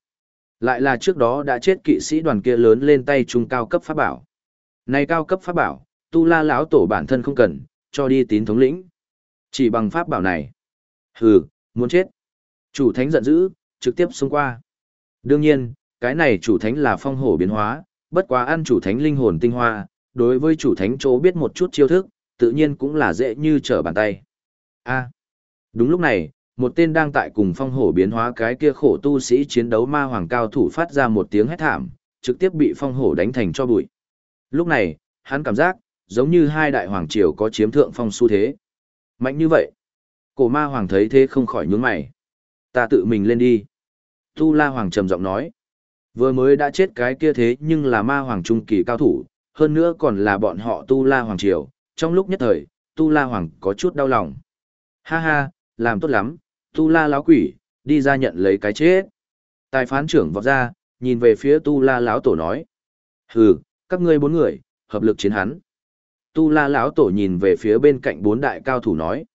Lại là trước đó đã chết kỵ sĩ đoàn kia lớn lên tay trung cao cấp pháp bảo. Này cao cấp pháp bảo, tu la lão tổ bản thân không cần, cho đi tín thống lĩnh. Chỉ bằng pháp bảo này. Hừ, muốn chết. Chủ thánh giận dữ, trực tiếp xông qua. Đương nhiên, cái này chủ thánh là phong hổ biến hóa, bất quá ăn chủ thánh linh hồn tinh hoa, đối với chủ thánh chỗ biết một chút chiêu thức, tự nhiên cũng là dễ như trở bàn tay. A. đúng lúc này, một tên đang tại cùng phong hổ biến hóa cái kia khổ tu sĩ chiến đấu ma hoàng cao thủ phát ra một tiếng hét thảm, trực tiếp bị phong hổ đánh thành cho bụi. Lúc này, hắn cảm giác, giống như hai đại hoàng triều có chiếm thượng phong xu thế. Mạnh như vậy. Cổ ma hoàng thấy thế không khỏi nhướng mày. Ta tự mình lên đi. Tu la hoàng trầm giọng nói. Vừa mới đã chết cái kia thế nhưng là ma hoàng trung kỳ cao thủ, hơn nữa còn là bọn họ tu la hoàng triều. Trong lúc nhất thời, tu la hoàng có chút đau lòng. Ha ha, làm tốt lắm, tu la láo quỷ, đi ra nhận lấy cái chết. Tài phán trưởng vọt ra, nhìn về phía tu la láo tổ nói. Hừ, các ngươi bốn người, hợp lực chiến hắn. Tu la lão tổ nhìn về phía bên cạnh bốn đại cao thủ nói.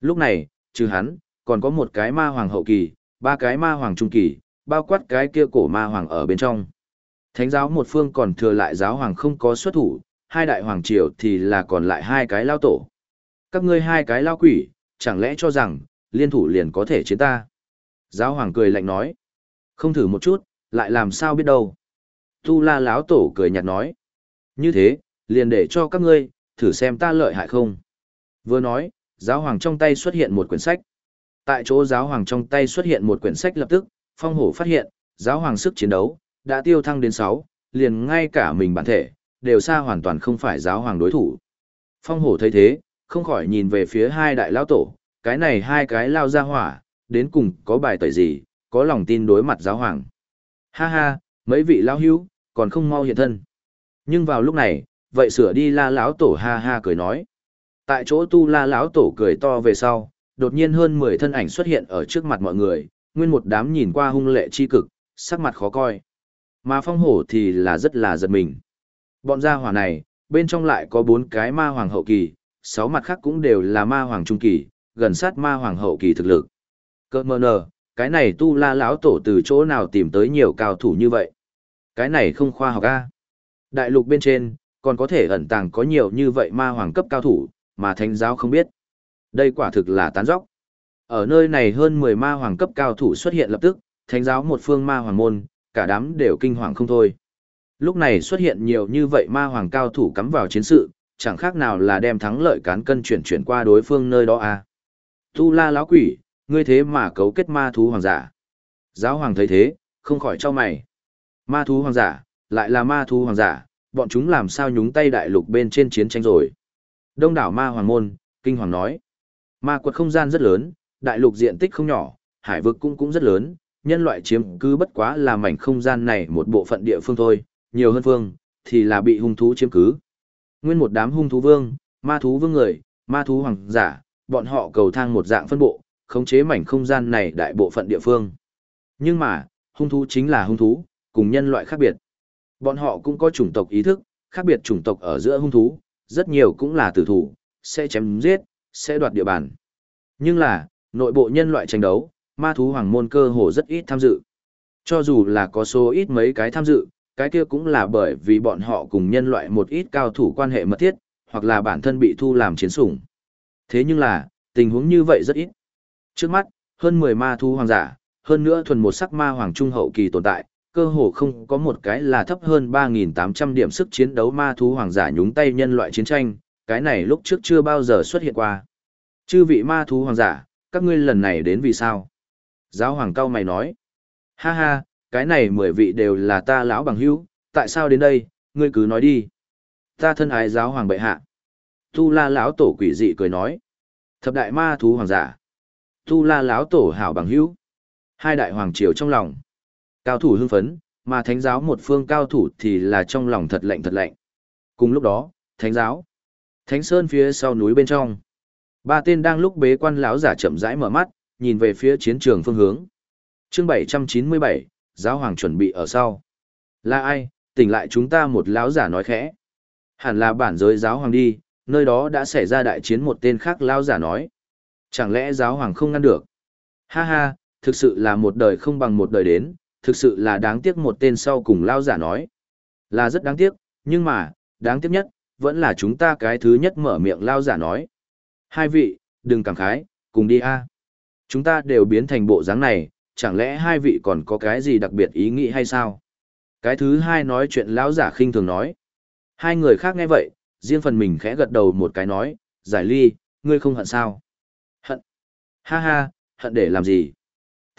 Lúc này, trừ hắn, còn có một cái ma hoàng hậu kỳ, ba cái ma hoàng trung kỳ, bao quát cái kia cổ ma hoàng ở bên trong. Thánh giáo một phương còn thừa lại giáo hoàng không có xuất thủ, hai đại hoàng triều thì là còn lại hai cái lao tổ. Các ngươi hai cái lao quỷ, chẳng lẽ cho rằng, liên thủ liền có thể chiến ta. Giáo hoàng cười lạnh nói. Không thử một chút, lại làm sao biết đâu. Tu la lão tổ cười nhạt nói. Như thế, liền để cho các ngươi, thử xem ta lợi hại không. Vừa nói, giáo hoàng trong tay xuất hiện một quyển sách. Tại chỗ giáo hoàng trong tay xuất hiện một quyển sách lập tức, phong hổ phát hiện, giáo hoàng sức chiến đấu, đã tiêu thăng đến 6, liền ngay cả mình bản thể, đều xa hoàn toàn không phải giáo hoàng đối thủ. Phong hổ thấy thế, không khỏi nhìn về phía hai đại lão tổ, cái này hai cái lao ra hỏa, đến cùng có bài tẩy gì, có lòng tin đối mặt giáo hoàng. Ha ha, mấy vị lão hữu, còn không mau hiện thân. Nhưng vào lúc này, vậy sửa đi la lão tổ ha ha cười nói. Tại chỗ tu la lão tổ cười to về sau, đột nhiên hơn 10 thân ảnh xuất hiện ở trước mặt mọi người, nguyên một đám nhìn qua hung lệ chi cực, sắc mặt khó coi. Mà phong hổ thì là rất là giật mình. Bọn gia hỏa này, bên trong lại có bốn cái ma hoàng hậu kỳ, sáu mặt khác cũng đều là ma hoàng trung kỳ, gần sát ma hoàng hậu kỳ thực lực. Cơ mơ nờ, cái này tu la lão tổ từ chỗ nào tìm tới nhiều cao thủ như vậy? Cái này không khoa học a. Đại lục bên trên, còn có thể ẩn tàng có nhiều như vậy ma hoàng cấp cao thủ, mà thánh giáo không biết. Đây quả thực là tán dóc. Ở nơi này hơn 10 ma hoàng cấp cao thủ xuất hiện lập tức, thánh giáo một phương ma hoàng môn, cả đám đều kinh hoàng không thôi. Lúc này xuất hiện nhiều như vậy ma hoàng cao thủ cắm vào chiến sự, chẳng khác nào là đem thắng lợi cán cân chuyển chuyển qua đối phương nơi đó à. Tu la lão quỷ, ngươi thế mà cấu kết ma thú hoàng giả. Giáo hoàng thấy thế, không khỏi cho mày. Ma thú hoàng giả, lại là ma thú hoàng giả, bọn chúng làm sao nhúng tay đại lục bên trên chiến tranh rồi. Đông đảo ma hoàng môn, kinh hoàng nói. Ma quật không gian rất lớn, đại lục diện tích không nhỏ, hải vực cũng cũng rất lớn, nhân loại chiếm cứ bất quá là mảnh không gian này một bộ phận địa phương thôi, nhiều hơn phương, thì là bị hung thú chiếm cứ. Nguyên một đám hung thú vương, ma thú vương người, ma thú hoàng giả, bọn họ cầu thang một dạng phân bộ, khống chế mảnh không gian này đại bộ phận địa phương. Nhưng mà, hung thú chính là hung thú, cùng nhân loại khác biệt. Bọn họ cũng có chủng tộc ý thức, khác biệt chủng tộc ở giữa hung thú, rất nhiều cũng là tử thủ, sẽ chém giết, sẽ đoạt địa bàn. Nhưng là, nội bộ nhân loại tranh đấu, ma thú hoàng môn cơ hồ rất ít tham dự. Cho dù là có số ít mấy cái tham dự, cái kia cũng là bởi vì bọn họ cùng nhân loại một ít cao thủ quan hệ mật thiết, hoặc là bản thân bị thu làm chiến sủng. Thế nhưng là, tình huống như vậy rất ít. Trước mắt, hơn 10 ma thú hoàng giả, hơn nữa thuần một sắc ma hoàng trung hậu kỳ tồn tại, cơ hồ không có một cái là thấp hơn 3.800 điểm sức chiến đấu ma thú hoàng giả nhúng tay nhân loại chiến tranh, cái này lúc trước chưa bao giờ xuất hiện qua. Chư vị ma thú hoàng giả, các ngươi lần này đến vì sao? Giáo hoàng cao mày nói, ha ha, cái này mười vị đều là ta lão bằng hữu, tại sao đến đây, ngươi cứ nói đi. Ta thân ái giáo hoàng bệ hạ. Tu la lão tổ quỷ dị cười nói, thập đại ma thú hoàng giả. Tu la lão tổ hảo bằng hữu. Hai đại hoàng triều trong lòng. Cao thủ hưng phấn, mà thánh giáo một phương cao thủ thì là trong lòng thật lạnh thật lạnh. Cùng lúc đó, thánh giáo. Thánh sơn phía sau núi bên trong. Ba tên đang lúc bế quan lão giả chậm rãi mở mắt, nhìn về phía chiến trường phương hướng. Chương 797, giáo hoàng chuẩn bị ở sau. Là ai, tỉnh lại chúng ta một lão giả nói khẽ. Hẳn là bản giới giáo hoàng đi, nơi đó đã xảy ra đại chiến một tên khác lão giả nói. Chẳng lẽ giáo hoàng không ngăn được? Ha ha, thực sự là một đời không bằng một đời đến, thực sự là đáng tiếc một tên sau cùng lao giả nói. Là rất đáng tiếc, nhưng mà, đáng tiếc nhất, vẫn là chúng ta cái thứ nhất mở miệng lao giả nói. Hai vị, đừng cảm khái, cùng đi a. Chúng ta đều biến thành bộ dáng này, chẳng lẽ hai vị còn có cái gì đặc biệt ý nghĩ hay sao? Cái thứ hai nói chuyện lão giả khinh thường nói. Hai người khác nghe vậy, riêng phần mình khẽ gật đầu một cái nói, giải ly, ngươi không hận sao? Hận. Ha ha, hận để làm gì?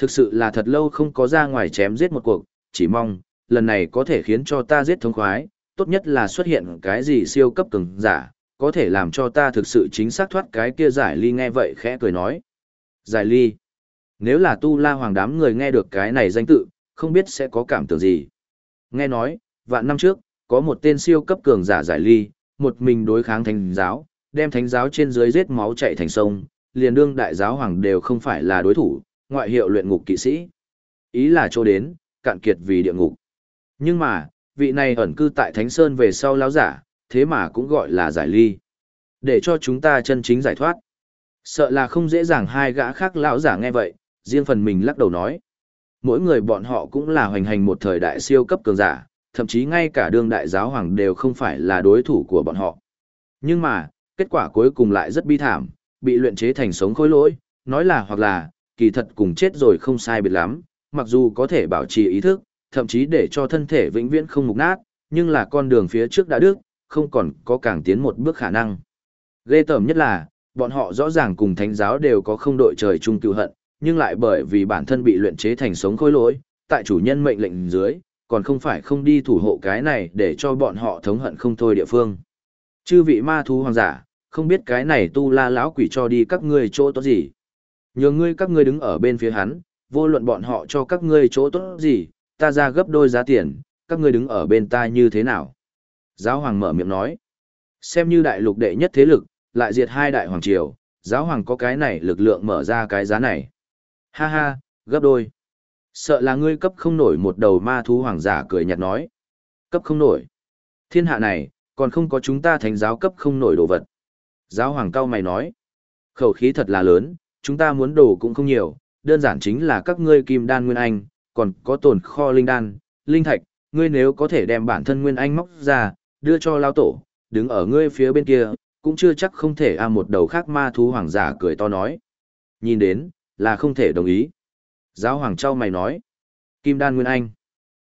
Thực sự là thật lâu không có ra ngoài chém giết một cuộc, chỉ mong, lần này có thể khiến cho ta giết thống khoái, tốt nhất là xuất hiện cái gì siêu cấp cường giả, có thể làm cho ta thực sự chính xác thoát cái kia giải ly nghe vậy khẽ cười nói. Giải ly. Nếu là tu la hoàng đám người nghe được cái này danh tự, không biết sẽ có cảm tưởng gì. Nghe nói, vạn năm trước, có một tên siêu cấp cường giả giải ly, một mình đối kháng thánh giáo, đem thánh giáo trên dưới giết máu chạy thành sông, liền đương đại giáo hoàng đều không phải là đối thủ, ngoại hiệu luyện ngục kỵ sĩ. Ý là chỗ đến, cạn kiệt vì địa ngục. Nhưng mà, vị này ẩn cư tại Thánh Sơn về sau lão giả, thế mà cũng gọi là giải ly. Để cho chúng ta chân chính giải thoát. Sợ là không dễ dàng hai gã khác lão giả nghe vậy, riêng phần mình lắc đầu nói. Mỗi người bọn họ cũng là hoành hành một thời đại siêu cấp cường giả, thậm chí ngay cả đương đại giáo hoàng đều không phải là đối thủ của bọn họ. Nhưng mà, kết quả cuối cùng lại rất bi thảm, bị luyện chế thành sống khối lỗi, nói là hoặc là, kỳ thật cùng chết rồi không sai biệt lắm, mặc dù có thể bảo trì ý thức, thậm chí để cho thân thể vĩnh viễn không mục nát, nhưng là con đường phía trước đã đứt, không còn có càng tiến một bước khả năng. Ghê tởm nhất là, bọn họ rõ ràng cùng thánh giáo đều có không đội trời chung cựu hận, nhưng lại bởi vì bản thân bị luyện chế thành sống khối lỗi, tại chủ nhân mệnh lệnh dưới, còn không phải không đi thủ hộ cái này để cho bọn họ thống hận không thôi địa phương. Chư vị ma thú hoàng giả, không biết cái này tu la lão quỷ cho đi các ngươi chỗ tốt gì. Nhường ngươi các ngươi đứng ở bên phía hắn, vô luận bọn họ cho các ngươi chỗ tốt gì, ta ra gấp đôi giá tiền, các ngươi đứng ở bên ta như thế nào? Giáo hoàng mở miệng nói, xem như đại lục đệ nhất thế lực, lại diệt hai đại hoàng triều, giáo hoàng có cái này lực lượng mở ra cái giá này. Ha ha, gấp đôi. Sợ là ngươi cấp không nổi một đầu ma thú hoàng giả cười nhạt nói. Cấp không nổi. Thiên hạ này, còn không có chúng ta thành giáo cấp không nổi đồ vật. Giáo hoàng cao mày nói. Khẩu khí thật là lớn, chúng ta muốn đồ cũng không nhiều, đơn giản chính là các ngươi kim đan nguyên anh, còn có tồn kho linh đan, linh thạch, ngươi nếu có thể đem bản thân nguyên anh móc ra, đưa cho lao tổ, đứng ở ngươi phía bên kia, cũng chưa chắc không thể a một đầu khác ma thú hoàng giả cười to nói. Nhìn đến, là không thể đồng ý. Giáo hoàng trao mày nói, kim đan nguyên anh.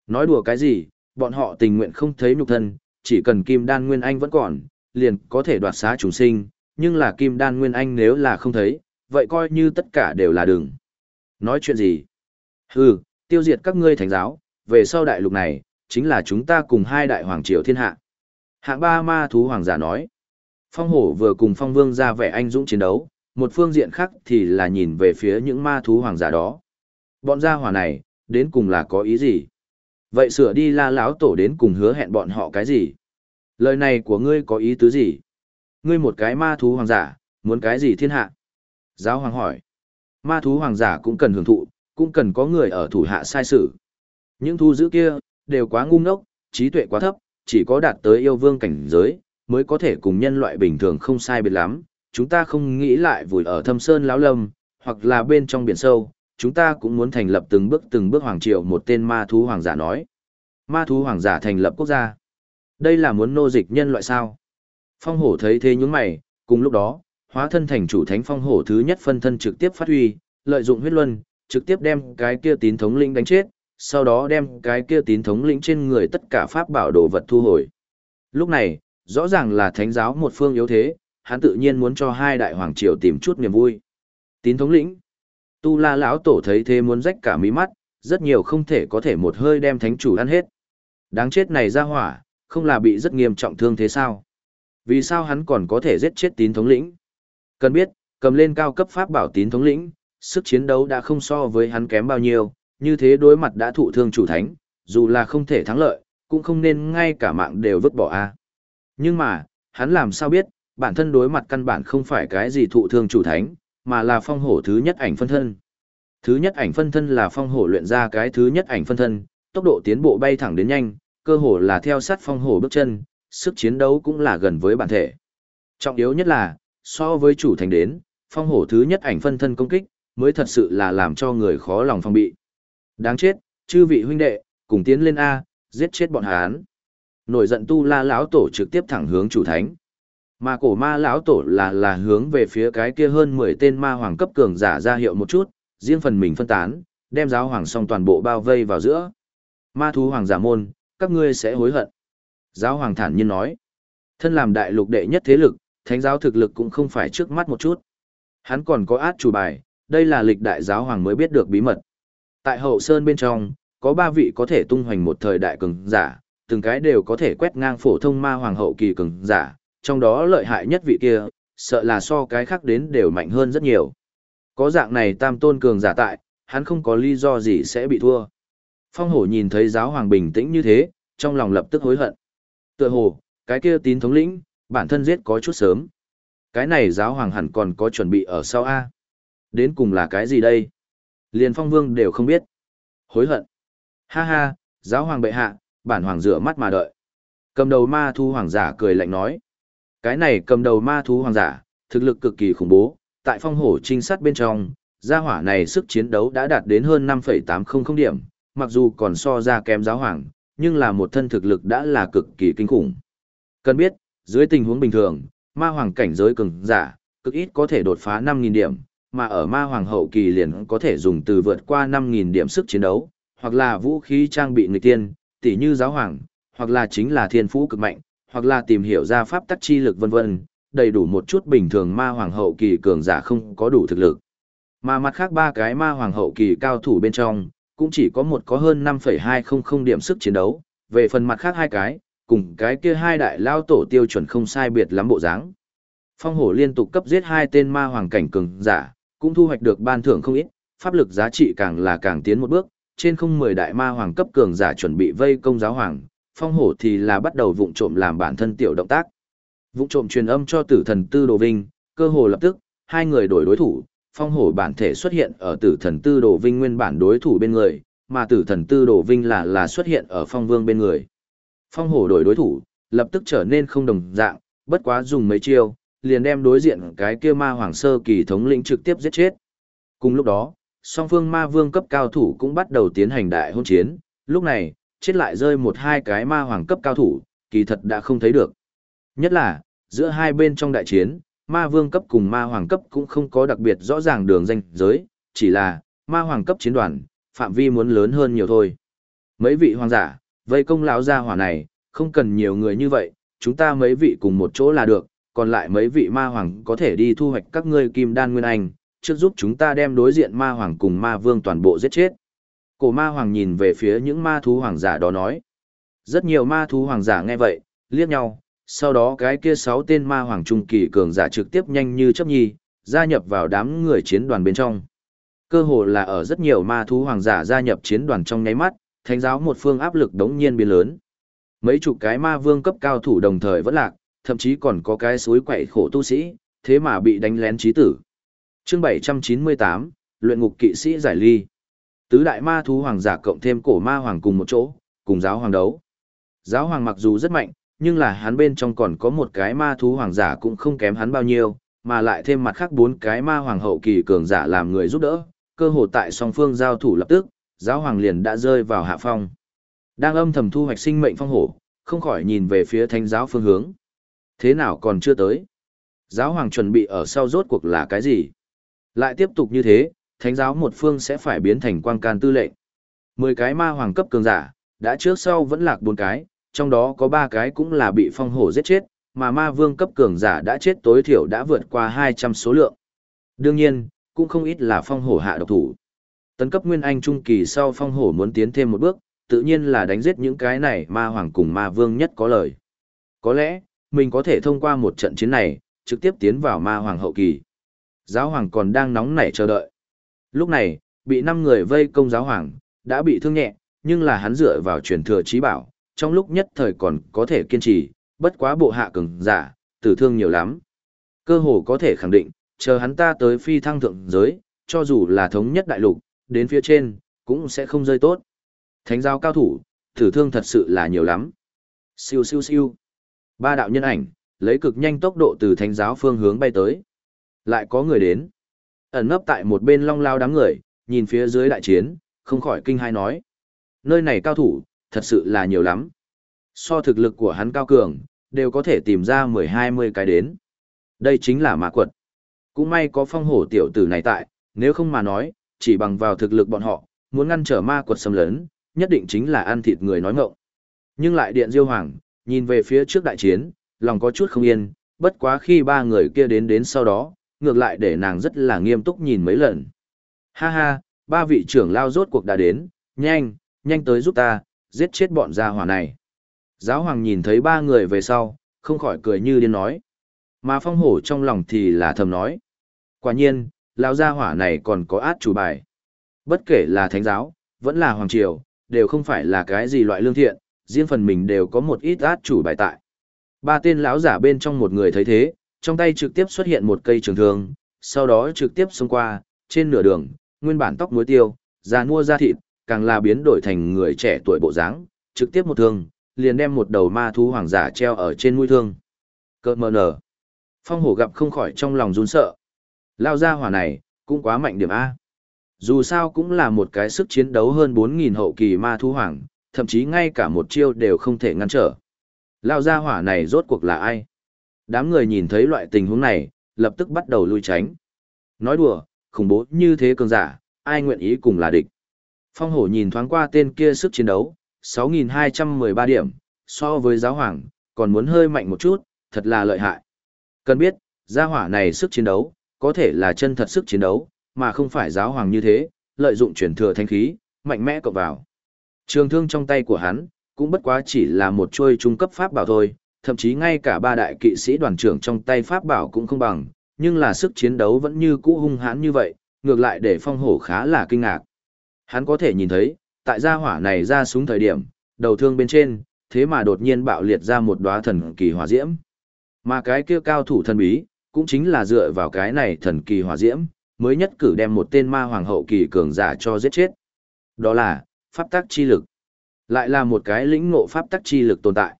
Nói đùa cái gì, bọn họ tình nguyện không thấy nhục thân, chỉ cần kim đan nguyên anh vẫn còn, liền có thể đoạt xá chúng sinh, nhưng là kim đan nguyên anh nếu là không thấy, vậy coi như tất cả đều là đường. Nói chuyện gì? Hừ, tiêu diệt các ngươi thánh giáo, về sau đại lục này, chính là chúng ta cùng hai đại hoàng triều thiên hạ. Hạng ba ma thú hoàng giả nói. Phong hổ vừa cùng phong vương ra vẻ anh dũng chiến đấu, một phương diện khác thì là nhìn về phía những ma thú hoàng giả đó. Bọn gia hỏa này, đến cùng là có ý gì? Vậy sửa đi la lão tổ đến cùng hứa hẹn bọn họ cái gì? Lời này của ngươi có ý tứ gì? Ngươi một cái ma thú hoàng giả, muốn cái gì thiên hạ? Giáo hoàng hỏi. Ma thú hoàng giả cũng cần hưởng thụ, cũng cần có người ở thủ hạ sai sự. Những thu giữ kia, đều quá ngu ngốc, trí tuệ quá thấp, chỉ có đạt tới yêu vương cảnh giới, mới có thể cùng nhân loại bình thường không sai biệt lắm. Chúng ta không nghĩ lại vùi ở thâm sơn lão lâm, hoặc là bên trong biển sâu, chúng ta cũng muốn thành lập từng bước từng bước hoàng triều một tên ma thú hoàng giả nói. Ma thú hoàng giả thành lập quốc gia. Đây là muốn nô dịch nhân loại sao? Phong hổ thấy thế nhướng mày, cùng lúc đó, hóa thân thành chủ thánh phong hổ thứ nhất phân thân trực tiếp phát huy, lợi dụng huyết luân, trực tiếp đem cái kia tín thống lĩnh đánh chết, sau đó đem cái kia tín thống lĩnh trên người tất cả pháp bảo đồ vật thu hồi. Lúc này, rõ ràng là thánh giáo một phương yếu thế, hắn tự nhiên muốn cho hai đại hoàng triều tìm chút niềm vui. Tín thống lĩnh, tu la lão tổ thấy thế muốn rách cả mí mắt, rất nhiều không thể có thể một hơi đem thánh chủ ăn hết. Đáng chết này ra hỏa, không là bị rất nghiêm trọng thương thế sao? Vì sao hắn còn có thể giết chết tín thống lĩnh? Cần biết, cầm lên cao cấp pháp bảo tín thống lĩnh, sức chiến đấu đã không so với hắn kém bao nhiêu, như thế đối mặt đã thụ thương chủ thánh, dù là không thể thắng lợi, cũng không nên ngay cả mạng đều vứt bỏ a. Nhưng mà, hắn làm sao biết, bản thân đối mặt căn bản không phải cái gì thụ thương chủ thánh, mà là phong hổ thứ nhất ảnh phân thân. Thứ nhất ảnh phân thân là phong hổ luyện ra cái thứ nhất ảnh phân thân, tốc độ tiến bộ bay thẳng đến nhanh, cơ hồ là theo sát phong hổ bước chân, sức chiến đấu cũng là gần với bản thể. Trọng yếu nhất là, so với chủ thành đến, phong hổ thứ nhất ảnh phân thân công kích, mới thật sự là làm cho người khó lòng phong bị. Đáng chết, chư vị huynh đệ, cùng tiến lên A, giết chết bọn hán. Nổi giận tu la lão tổ trực tiếp thẳng hướng chủ thánh. Mà cổ ma lão tổ là là hướng về phía cái kia hơn 10 tên ma hoàng cấp cường giả ra hiệu một chút, riêng phần mình phân tán, đem giáo hoàng song toàn bộ bao vây vào giữa. Ma thú hoàng giả môn, các ngươi sẽ hối hận. Giáo hoàng thản nhiên nói, thân làm đại lục đệ nhất thế lực, thánh giáo thực lực cũng không phải trước mắt một chút. Hắn còn có át chủ bài, đây là lịch đại giáo hoàng mới biết được bí mật. Tại hậu sơn bên trong, có ba vị có thể tung hoành một thời đại cường giả, từng cái đều có thể quét ngang phổ thông ma hoàng hậu kỳ cường giả, trong đó lợi hại nhất vị kia, sợ là so cái khác đến đều mạnh hơn rất nhiều. Có dạng này tam tôn cường giả tại, hắn không có lý do gì sẽ bị thua. Phong hổ nhìn thấy giáo hoàng bình tĩnh như thế, trong lòng lập tức hối hận. Tựa hồ, cái kia tín thống lĩnh, bản thân giết có chút sớm. Cái này giáo hoàng hẳn còn có chuẩn bị ở sau A. Đến cùng là cái gì đây? Liền phong vương đều không biết. Hối hận. Ha ha, giáo hoàng bệ hạ, bản hoàng rửa mắt mà đợi. Cầm đầu ma thu hoàng giả cười lạnh nói. Cái này cầm đầu ma thú hoàng giả, thực lực cực kỳ khủng bố, tại phong hổ trinh sát bên trong, gia hỏa này sức chiến đấu đã đạt đến hơn 5,800 điểm, mặc dù còn so ra kém giáo hoàng, nhưng là một thân thực lực đã là cực kỳ kinh khủng. Cần biết, dưới tình huống bình thường, ma hoàng cảnh giới cường giả, cực ít có thể đột phá 5.000 điểm, mà ở ma hoàng hậu kỳ liền có thể dùng từ vượt qua 5.000 điểm sức chiến đấu, hoặc là vũ khí trang bị người tiên, tỉ như giáo hoàng, hoặc là chính là thiên phú cực mạnh, hoặc là tìm hiểu ra pháp tắc chi lực vân vân, đầy đủ một chút bình thường ma hoàng hậu kỳ cường giả không có đủ thực lực. Mà mặt khác ba cái ma hoàng hậu kỳ cao thủ bên trong, cũng chỉ có một có hơn 5,200 điểm sức chiến đấu, về phần mặt khác hai cái, cùng cái kia hai đại lao tổ tiêu chuẩn không sai biệt lắm bộ dáng. Phong hổ liên tục cấp giết hai tên ma hoàng cảnh cường giả, cũng thu hoạch được ban thưởng không ít, pháp lực giá trị càng là càng tiến một bước, trên không 10 đại ma hoàng cấp cường giả chuẩn bị vây công giáo hoàng, phong hổ thì là bắt đầu vụng trộm làm bản thân tiểu động tác. Vụng trộm truyền âm cho tử thần tư đồ vinh, cơ hồ lập tức, hai người đổi đối thủ, phong hổ bản thể xuất hiện ở tử thần tư đồ vinh nguyên bản đối thủ bên người, mà tử thần tư đồ vinh là là xuất hiện ở phong vương bên người. Phong hổ đổi đối thủ, lập tức trở nên không đồng dạng, bất quá dùng mấy chiêu, liền đem đối diện cái kia ma hoàng sơ kỳ thống lĩnh trực tiếp giết chết. Cùng lúc đó, song phương ma vương cấp cao thủ cũng bắt đầu tiến hành đại hôn chiến, lúc này, chết lại rơi một hai cái ma hoàng cấp cao thủ, kỳ thật đã không thấy được. Nhất là, giữa hai bên trong đại chiến, ma vương cấp cùng ma hoàng cấp cũng không có đặc biệt rõ ràng đường danh giới, chỉ là, ma hoàng cấp chiến đoàn, phạm vi muốn lớn hơn nhiều thôi. Mấy vị hoàng giả, vây công lão gia hỏa này, không cần nhiều người như vậy, chúng ta mấy vị cùng một chỗ là được, còn lại mấy vị ma hoàng có thể đi thu hoạch các ngươi kim đan nguyên anh, trước giúp chúng ta đem đối diện ma hoàng cùng ma vương toàn bộ giết chết. Cổ ma hoàng nhìn về phía những ma thú hoàng giả đó nói. Rất nhiều ma thú hoàng giả nghe vậy, liếc nhau, sau đó cái kia sáu tên ma hoàng trung kỳ cường giả trực tiếp nhanh như chấp nhi, gia nhập vào đám người chiến đoàn bên trong. Cơ hồ là ở rất nhiều ma thú hoàng giả gia nhập chiến đoàn trong nháy mắt, thánh giáo một phương áp lực đống nhiên biến lớn. Mấy chục cái ma vương cấp cao thủ đồng thời vẫn lạc, thậm chí còn có cái suối quậy khổ tu sĩ, thế mà bị đánh lén trí tử. Chương 798, luyện ngục kỵ sĩ giải ly. Tứ đại ma thú hoàng giả cộng thêm cổ ma hoàng cùng một chỗ, cùng giáo hoàng đấu. Giáo hoàng mặc dù rất mạnh, nhưng là hắn bên trong còn có một cái ma thú hoàng giả cũng không kém hắn bao nhiêu, mà lại thêm mặt khác bốn cái ma hoàng hậu kỳ cường giả làm người giúp đỡ, cơ hồ tại song phương giao thủ lập tức, giáo hoàng liền đã rơi vào hạ phong. Đang âm thầm thu hoạch sinh mệnh phong hổ, không khỏi nhìn về phía thánh giáo phương hướng. Thế nào còn chưa tới? Giáo hoàng chuẩn bị ở sau rốt cuộc là cái gì? Lại tiếp tục như thế, thánh giáo một phương sẽ phải biến thành quang can tư lệnh. Mười cái ma hoàng cấp cường giả, đã trước sau vẫn lạc bốn cái, trong đó có ba cái cũng là bị phong hổ giết chết, mà ma vương cấp cường giả đã chết tối thiểu đã vượt qua 200 số lượng. Đương nhiên, cũng không ít là phong hổ hạ độc thủ. Tấn cấp nguyên anh trung kỳ sau phong hổ muốn tiến thêm một bước, tự nhiên là đánh giết những cái này ma hoàng cùng ma vương nhất có lời. Có lẽ, mình có thể thông qua một trận chiến này, trực tiếp tiến vào ma hoàng hậu kỳ. Giáo hoàng còn đang nóng nảy chờ đợi. Lúc này, bị 5 người vây công giáo hoàng, đã bị thương nhẹ, nhưng là hắn dựa vào truyền thừa trí bảo, trong lúc nhất thời còn có thể kiên trì, bất quá bộ hạ cường giả, tử thương nhiều lắm. Cơ hồ có thể khẳng định, chờ hắn ta tới phi thăng thượng giới, cho dù là thống nhất đại lục, đến phía trên, cũng sẽ không rơi tốt. Thánh giáo cao thủ, thử thương thật sự là nhiều lắm. Siêu siêu siêu. Ba đạo nhân ảnh, lấy cực nhanh tốc độ từ thánh giáo phương hướng bay tới. Lại có người đến. Ẩn nấp tại một bên long lao đám người, nhìn phía dưới đại chiến, không khỏi kinh hai nói. Nơi này cao thủ, thật sự là nhiều lắm. So thực lực của hắn cao cường, đều có thể tìm ra 10-20 cái đến. Đây chính là mã quật. Cũng may có phong hổ tiểu tử này tại, nếu không mà nói, chỉ bằng vào thực lực bọn họ, muốn ngăn trở ma quật xâm lấn, nhất định chính là ăn thịt người nói ngộng. Nhưng lại điện diêu hoàng, nhìn về phía trước đại chiến, lòng có chút không yên, bất quá khi ba người kia đến đến sau đó, ngược lại để nàng rất là nghiêm túc nhìn mấy lần. Ha ha, ba vị trưởng lao rốt cuộc đã đến, nhanh, nhanh tới giúp ta, giết chết bọn gia hỏa này. Giáo hoàng nhìn thấy ba người về sau, không khỏi cười như điên nói. Mà phong hổ trong lòng thì là thầm nói. Quả nhiên, lão gia hỏa này còn có át chủ bài. Bất kể là thánh giáo, vẫn là hoàng triều, đều không phải là cái gì loại lương thiện, riêng phần mình đều có một ít át chủ bài tại. Ba tên lão giả bên trong một người thấy thế, trong tay trực tiếp xuất hiện một cây trường thương, sau đó trực tiếp xông qua, trên nửa đường, nguyên bản tóc muối tiêu, già mua da thịt, càng là biến đổi thành người trẻ tuổi bộ dáng, trực tiếp một thương, liền đem một đầu ma thú hoàng giả treo ở trên mũi thương. Cơ mờ nở. Phong hổ gặp không khỏi trong lòng run sợ. Lao ra hỏa này, cũng quá mạnh điểm A. Dù sao cũng là một cái sức chiến đấu hơn 4.000 hậu kỳ ma thu hoàng, thậm chí ngay cả một chiêu đều không thể ngăn trở. Lao ra hỏa này rốt cuộc là ai? Đám người nhìn thấy loại tình huống này, lập tức bắt đầu lui tránh. Nói đùa, khủng bố như thế cường giả, ai nguyện ý cùng là địch. Phong hổ nhìn thoáng qua tên kia sức chiến đấu, 6.213 điểm, so với giáo hoàng, còn muốn hơi mạnh một chút, thật là lợi hại. Cần biết, gia hỏa này sức chiến đấu, có thể là chân thật sức chiến đấu, mà không phải giáo hoàng như thế, lợi dụng chuyển thừa thanh khí, mạnh mẽ cộng vào. Trường thương trong tay của hắn, cũng bất quá chỉ là một chuôi trung cấp pháp bảo thôi, thậm chí ngay cả ba đại kỵ sĩ đoàn trưởng trong tay pháp bảo cũng không bằng, nhưng là sức chiến đấu vẫn như cũ hung hãn như vậy, ngược lại để phong hổ khá là kinh ngạc. Hắn có thể nhìn thấy, tại gia hỏa này ra súng thời điểm, đầu thương bên trên, thế mà đột nhiên bạo liệt ra một đóa thần kỳ hỏa diễm. Mà cái kia cao thủ thần bí, cũng chính là dựa vào cái này thần kỳ hỏa diễm, mới nhất cử đem một tên ma hoàng hậu kỳ cường giả cho giết chết. Đó là, pháp tắc chi lực. Lại là một cái lĩnh ngộ pháp tắc chi lực tồn tại.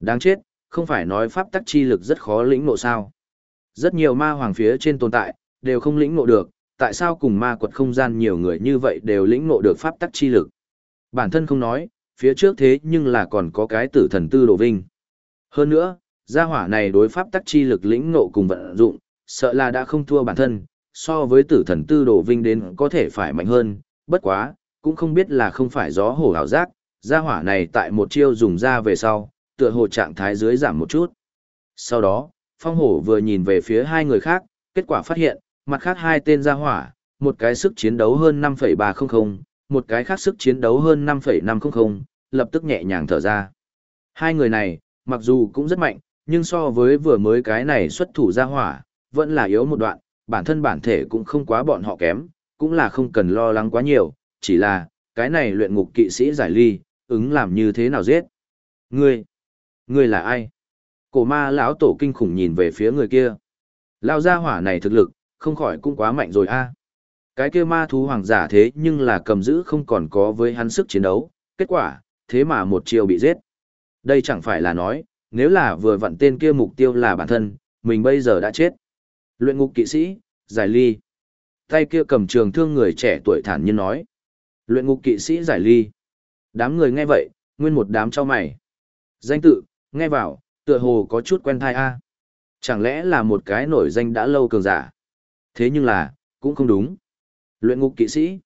Đáng chết, không phải nói pháp tắc chi lực rất khó lĩnh ngộ sao. Rất nhiều ma hoàng phía trên tồn tại, đều không lĩnh ngộ được, tại sao cùng ma quật không gian nhiều người như vậy đều lĩnh ngộ được pháp tắc chi lực. Bản thân không nói, phía trước thế nhưng là còn có cái tử thần tư đồ vinh. Hơn nữa, gia hỏa này đối pháp tắc chi lực lĩnh ngộ cùng vận dụng, sợ là đã không thua bản thân, so với tử thần tư đồ vinh đến có thể phải mạnh hơn, bất quá, cũng không biết là không phải gió hổ hào giác, gia hỏa này tại một chiêu dùng ra về sau, tựa hồ trạng thái dưới giảm một chút. Sau đó, phong hổ vừa nhìn về phía hai người khác, kết quả phát hiện, mặt khác hai tên gia hỏa, một cái sức chiến đấu hơn 5,300, một cái khác sức chiến đấu hơn 5,500, lập tức nhẹ nhàng thở ra. Hai người này, mặc dù cũng rất mạnh, nhưng so với vừa mới cái này xuất thủ ra hỏa, vẫn là yếu một đoạn, bản thân bản thể cũng không quá bọn họ kém, cũng là không cần lo lắng quá nhiều, chỉ là, cái này luyện ngục kỵ sĩ giải ly, ứng làm như thế nào giết. Ngươi, ngươi là ai? Cổ ma lão tổ kinh khủng nhìn về phía người kia. lao ra hỏa này thực lực, không khỏi cũng quá mạnh rồi a. Cái kia ma thú hoàng giả thế nhưng là cầm giữ không còn có với hắn sức chiến đấu, kết quả, thế mà một chiều bị giết. Đây chẳng phải là nói, nếu là vừa vặn tên kia mục tiêu là bản thân, mình bây giờ đã chết. Luyện ngục kỵ sĩ, giải ly. Tay kia cầm trường thương người trẻ tuổi thản nhiên nói. Luyện ngục kỵ sĩ giải ly. Đám người nghe vậy, nguyên một đám cho mày. Danh tự, nghe vào, tựa hồ có chút quen thai a. À. Chẳng lẽ là một cái nổi danh đã lâu cường giả? Thế nhưng là, cũng không đúng. Luyện ngục kỵ sĩ.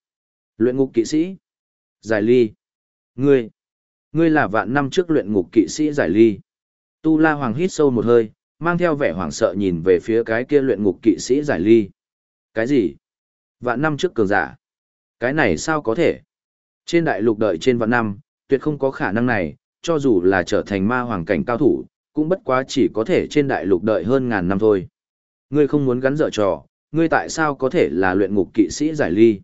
Luyện ngục kỵ sĩ. Giải ly. Ngươi. Ngươi là vạn năm trước luyện ngục kỵ sĩ giải ly. Tu La Hoàng hít sâu một hơi, mang theo vẻ hoảng sợ nhìn về phía cái kia luyện ngục kỵ sĩ giải ly. Cái gì? Vạn năm trước cường giả. Cái này sao có thể? Trên đại lục đợi trên vạn năm, tuyệt không có khả năng này, cho dù là trở thành ma hoàng cảnh cao thủ, cũng bất quá chỉ có thể trên đại lục đợi hơn ngàn năm thôi. Ngươi không muốn gắn dở trò, ngươi tại sao có thể là luyện ngục kỵ sĩ giải ly?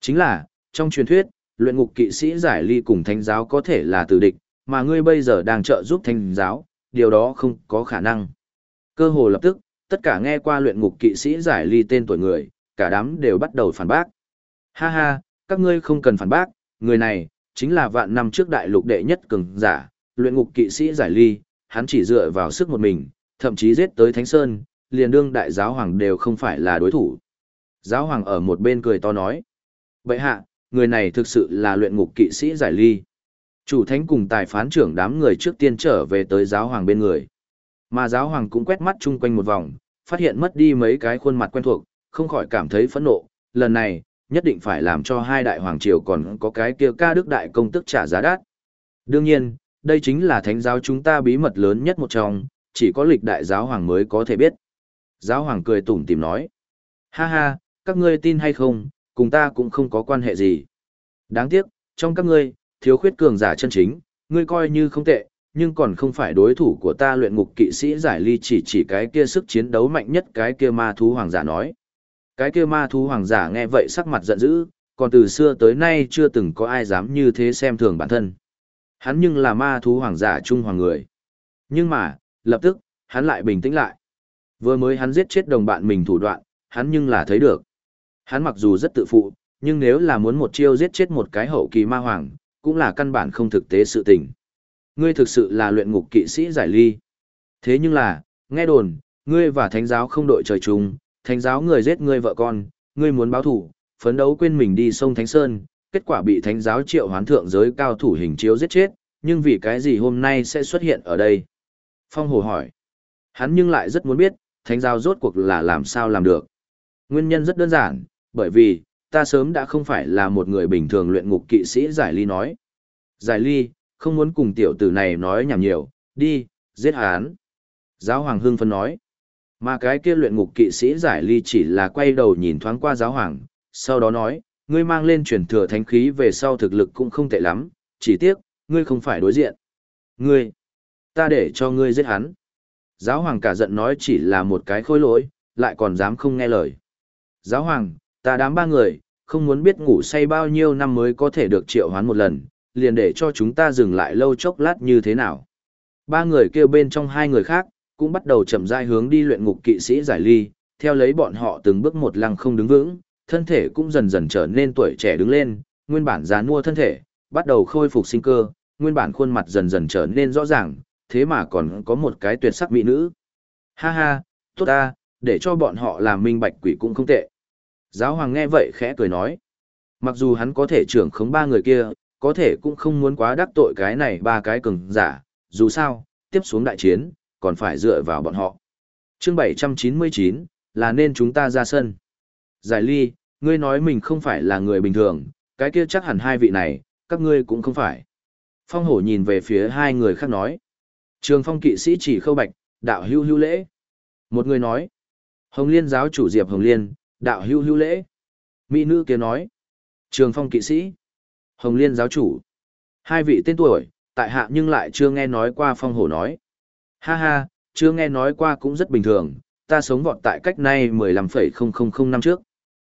Chính là, trong truyền thuyết, luyện ngục kỵ sĩ giải ly cùng thánh giáo có thể là tử địch, mà ngươi bây giờ đang trợ giúp thánh giáo, điều đó không có khả năng. Cơ hồ lập tức, tất cả nghe qua luyện ngục kỵ sĩ giải ly tên tuổi người, cả đám đều bắt đầu phản bác. Ha ha, các ngươi không cần phản bác, người này, chính là vạn năm trước đại lục đệ nhất cường giả, luyện ngục kỵ sĩ giải ly, hắn chỉ dựa vào sức một mình, thậm chí giết tới Thánh Sơn, liền đương đại giáo hoàng đều không phải là đối thủ. Giáo hoàng ở một bên cười to nói. Vậy hạ, người này thực sự là luyện ngục kỵ sĩ giải ly. Chủ thánh cùng tài phán trưởng đám người trước tiên trở về tới giáo hoàng bên người. Mà giáo hoàng cũng quét mắt chung quanh một vòng, phát hiện mất đi mấy cái khuôn mặt quen thuộc, không khỏi cảm thấy phẫn nộ. Lần này, nhất định phải làm cho hai đại hoàng triều còn có cái kia ca đức đại công tức trả giá đắt. Đương nhiên, đây chính là thánh giáo chúng ta bí mật lớn nhất một trong, chỉ có lịch đại giáo hoàng mới có thể biết. Giáo hoàng cười tủm tìm nói. Ha ha, các ngươi tin hay không, cùng ta cũng không có quan hệ gì. Đáng tiếc, trong các ngươi, thiếu khuyết cường giả chân chính, ngươi coi như không tệ, nhưng còn không phải đối thủ của ta luyện ngục kỵ sĩ giải ly chỉ chỉ cái kia sức chiến đấu mạnh nhất cái kia ma thú hoàng giả nói. Cái kia ma thú hoàng giả nghe vậy sắc mặt giận dữ, còn từ xưa tới nay chưa từng có ai dám như thế xem thường bản thân. Hắn nhưng là ma thú hoàng giả trung hoàng người. Nhưng mà, lập tức, hắn lại bình tĩnh lại. Vừa mới hắn giết chết đồng bạn mình thủ đoạn, hắn nhưng là thấy được. Hắn mặc dù rất tự phụ, nhưng nếu là muốn một chiêu giết chết một cái hậu kỳ ma hoàng, cũng là căn bản không thực tế sự tình. Ngươi thực sự là luyện ngục kỵ sĩ giải ly. Thế nhưng là, nghe đồn, ngươi và thánh giáo không đội trời chung, thánh giáo người giết ngươi vợ con, ngươi muốn báo thủ, phấn đấu quên mình đi sông Thánh Sơn, kết quả bị thánh giáo triệu hoán thượng giới cao thủ hình chiếu giết chết, nhưng vì cái gì hôm nay sẽ xuất hiện ở đây? Phong Hồ hỏi. Hắn nhưng lại rất muốn biết, thánh giáo rốt cuộc là làm sao làm được. Nguyên nhân rất đơn giản, bởi vì, ta sớm đã không phải là một người bình thường luyện ngục kỵ sĩ giải ly nói. Giải ly, không muốn cùng tiểu tử này nói nhảm nhiều, đi, giết hắn. Giáo hoàng hưng phân nói. Mà cái kia luyện ngục kỵ sĩ giải ly chỉ là quay đầu nhìn thoáng qua giáo hoàng, sau đó nói, ngươi mang lên truyền thừa thánh khí về sau thực lực cũng không tệ lắm, chỉ tiếc, ngươi không phải đối diện. Ngươi, ta để cho ngươi giết hắn. Giáo hoàng cả giận nói chỉ là một cái khôi lỗi, lại còn dám không nghe lời. Giáo hoàng, ta đám ba người, không muốn biết ngủ say bao nhiêu năm mới có thể được triệu hoán một lần, liền để cho chúng ta dừng lại lâu chốc lát như thế nào. Ba người kêu bên trong hai người khác, cũng bắt đầu chậm rãi hướng đi luyện ngục kỵ sĩ giải ly, theo lấy bọn họ từng bước một lăng không đứng vững, thân thể cũng dần dần trở nên tuổi trẻ đứng lên, nguyên bản già nua thân thể, bắt đầu khôi phục sinh cơ, nguyên bản khuôn mặt dần dần trở nên rõ ràng, thế mà còn có một cái tuyệt sắc mỹ nữ. Ha ha, tốt ta, để cho bọn họ làm minh bạch quỷ cũng không tệ. Giáo hoàng nghe vậy khẽ cười nói. Mặc dù hắn có thể trưởng khống ba người kia, có thể cũng không muốn quá đắc tội cái này ba cái cường giả, dù sao, tiếp xuống đại chiến, còn phải dựa vào bọn họ. chương 799, là nên chúng ta ra sân. Giải ly, ngươi nói mình không phải là người bình thường, cái kia chắc hẳn hai vị này, các ngươi cũng không phải. Phong hổ nhìn về phía hai người khác nói. Trường phong kỵ sĩ chỉ khâu bạch, đạo hưu hưu lễ. Một người nói. Hồng liên giáo chủ Diệp Hồng Liên, đạo hưu hưu lễ. Mỹ nữ kia nói. Trường phong kỵ sĩ. Hồng liên giáo chủ. Hai vị tên tuổi, tại hạ nhưng lại chưa nghe nói qua phong hổ nói. Ha ha, chưa nghe nói qua cũng rất bình thường, ta sống vọt tại cách nay 15,000 năm trước.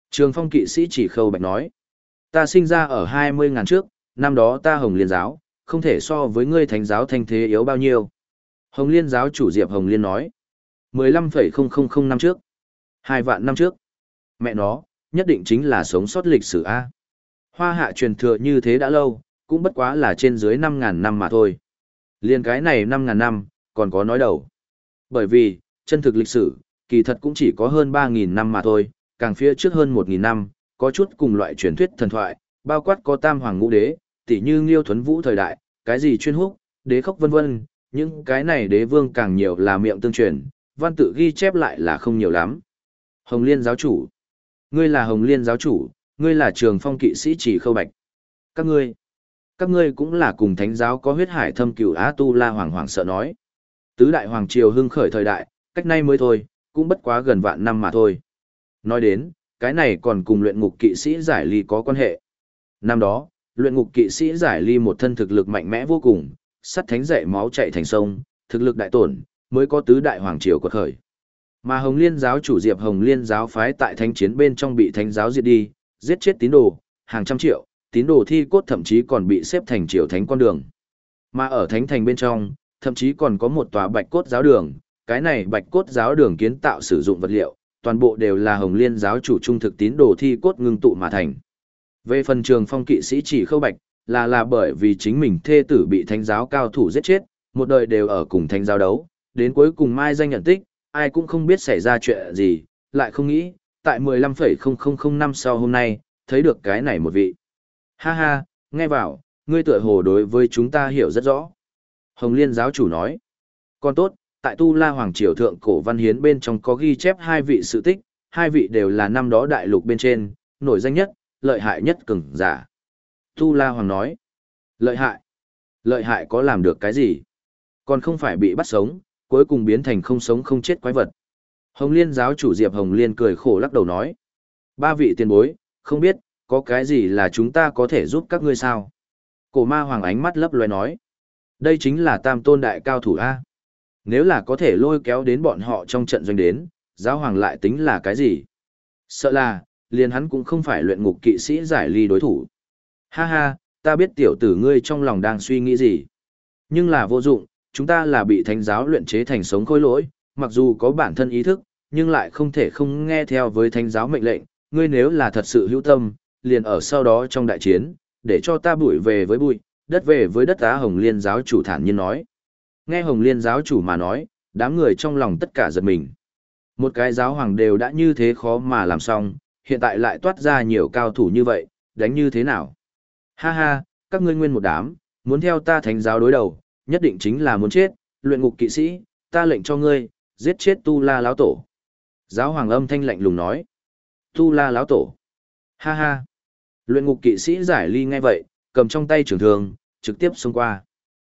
Trường phong kỵ sĩ chỉ khâu bạch nói. Ta sinh ra ở 20 ngàn trước, năm đó ta hồng liên giáo, không thể so với ngươi thánh giáo thanh thế yếu bao nhiêu. Hồng liên giáo chủ Diệp Hồng Liên nói. 15,000 năm trước. Hai vạn năm trước. Mẹ nó, nhất định chính là sống sót lịch sử A. Hoa hạ truyền thừa như thế đã lâu, cũng bất quá là trên dưới 5.000 năm mà thôi. Liên cái này 5.000 năm, còn có nói đầu. Bởi vì, chân thực lịch sử, kỳ thật cũng chỉ có hơn 3.000 năm mà thôi, càng phía trước hơn 1.000 năm, có chút cùng loại truyền thuyết thần thoại, bao quát có tam hoàng ngũ đế, tỷ như Nghiêu Thuấn Vũ thời đại, cái gì chuyên húc, đế khốc vân vân, những cái này đế vương càng nhiều là miệng tương truyền, văn tự ghi chép lại là không nhiều lắm. Hồng Liên giáo chủ. Ngươi là Hồng Liên giáo chủ, ngươi là trường phong kỵ sĩ chỉ khâu bạch. Các ngươi, các ngươi cũng là cùng thánh giáo có huyết hải thâm cửu Á Tu La Hoàng Hoàng sợ nói. Tứ đại hoàng triều hưng khởi thời đại, cách nay mới thôi, cũng bất quá gần vạn năm mà thôi. Nói đến, cái này còn cùng luyện ngục kỵ sĩ giải ly có quan hệ. Năm đó, luyện ngục kỵ sĩ giải ly một thân thực lực mạnh mẽ vô cùng, sắt thánh dậy máu chạy thành sông, thực lực đại tổn, mới có tứ đại hoàng triều quật khởi. Mà Hồng Liên giáo chủ Diệp Hồng Liên giáo phái tại thánh chiến bên trong bị thánh giáo diệt đi, giết chết tín đồ, hàng trăm triệu, tín đồ thi cốt thậm chí còn bị xếp thành triều thánh con đường. Mà ở thánh thành bên trong, thậm chí còn có một tòa bạch cốt giáo đường, cái này bạch cốt giáo đường kiến tạo sử dụng vật liệu, toàn bộ đều là Hồng Liên giáo chủ trung thực tín đồ thi cốt ngưng tụ mà thành. Về phần trường phong kỵ sĩ chỉ khâu bạch, là là bởi vì chính mình thê tử bị thánh giáo cao thủ giết chết, một đời đều ở cùng thánh giáo đấu, đến cuối cùng mai danh nhận tích, ai cũng không biết xảy ra chuyện gì, lại không nghĩ, tại 15,000 năm sau hôm nay, thấy được cái này một vị. Ha ha, nghe vào, ngươi tựa hồ đối với chúng ta hiểu rất rõ. Hồng Liên giáo chủ nói, còn tốt, tại Tu La Hoàng Triều Thượng Cổ Văn Hiến bên trong có ghi chép hai vị sự tích, hai vị đều là năm đó đại lục bên trên, nổi danh nhất, lợi hại nhất cường giả. Tu La Hoàng nói, lợi hại, lợi hại có làm được cái gì? Còn không phải bị bắt sống, cuối cùng biến thành không sống không chết quái vật. Hồng Liên giáo chủ Diệp Hồng Liên cười khổ lắc đầu nói, ba vị tiền bối, không biết, có cái gì là chúng ta có thể giúp các ngươi sao? Cổ ma hoàng ánh mắt lấp loe nói, đây chính là tam tôn đại cao thủ A. Nếu là có thể lôi kéo đến bọn họ trong trận doanh đến, giáo hoàng lại tính là cái gì? Sợ là, liền hắn cũng không phải luyện ngục kỵ sĩ giải ly đối thủ. Ha ha, ta biết tiểu tử ngươi trong lòng đang suy nghĩ gì. Nhưng là vô dụng, chúng ta là bị thánh giáo luyện chế thành sống khôi lỗi, mặc dù có bản thân ý thức, nhưng lại không thể không nghe theo với thánh giáo mệnh lệnh. Ngươi nếu là thật sự hữu tâm, liền ở sau đó trong đại chiến, để cho ta bụi về với bụi, đất về với đất á hồng liên giáo chủ thản nhiên nói. Nghe hồng liên giáo chủ mà nói, đám người trong lòng tất cả giật mình. Một cái giáo hoàng đều đã như thế khó mà làm xong, hiện tại lại toát ra nhiều cao thủ như vậy, đánh như thế nào? Ha ha, các ngươi nguyên một đám, muốn theo ta thánh giáo đối đầu, nhất định chính là muốn chết, luyện ngục kỵ sĩ, ta lệnh cho ngươi, giết chết Tu La lão tổ. Giáo hoàng âm thanh lạnh lùng nói. Tu La lão tổ. Ha ha. Luyện ngục kỵ sĩ giải ly ngay vậy, cầm trong tay trường thương, trực tiếp xông qua.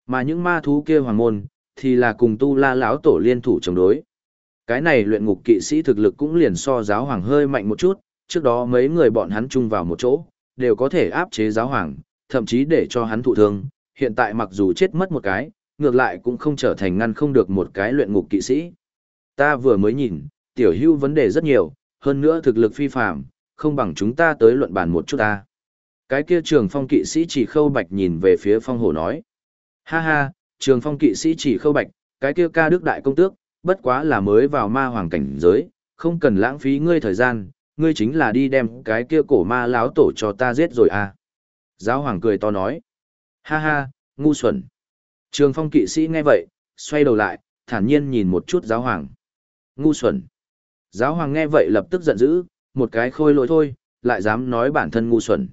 Mà những ma thú kia hoàng môn, thì là cùng Tu La lão tổ liên thủ chống đối. Cái này luyện ngục kỵ sĩ thực lực cũng liền so giáo hoàng hơi mạnh một chút, trước đó mấy người bọn hắn chung vào một chỗ, đều có thể áp chế giáo hoàng, thậm chí để cho hắn thụ thương, hiện tại mặc dù chết mất một cái, ngược lại cũng không trở thành ngăn không được một cái luyện ngục kỵ sĩ. Ta vừa mới nhìn, tiểu hưu vấn đề rất nhiều, hơn nữa thực lực phi phạm, không bằng chúng ta tới luận bàn một chút ta. Cái kia trường phong kỵ sĩ chỉ khâu bạch nhìn về phía phong hổ nói. Ha ha, trường phong kỵ sĩ chỉ khâu bạch, cái kia ca đức đại công tước, bất quá là mới vào ma hoàng cảnh giới, không cần lãng phí ngươi thời gian, ngươi chính là đi đem cái kia cổ ma láo tổ cho ta giết rồi à. Giáo hoàng cười to nói. Ha ha, ngu xuẩn. Trường phong kỵ sĩ nghe vậy, xoay đầu lại, thản nhiên nhìn một chút giáo hoàng. Ngu xuẩn. Giáo hoàng nghe vậy lập tức giận dữ, một cái khôi lỗi thôi, lại dám nói bản thân ngu xuẩn.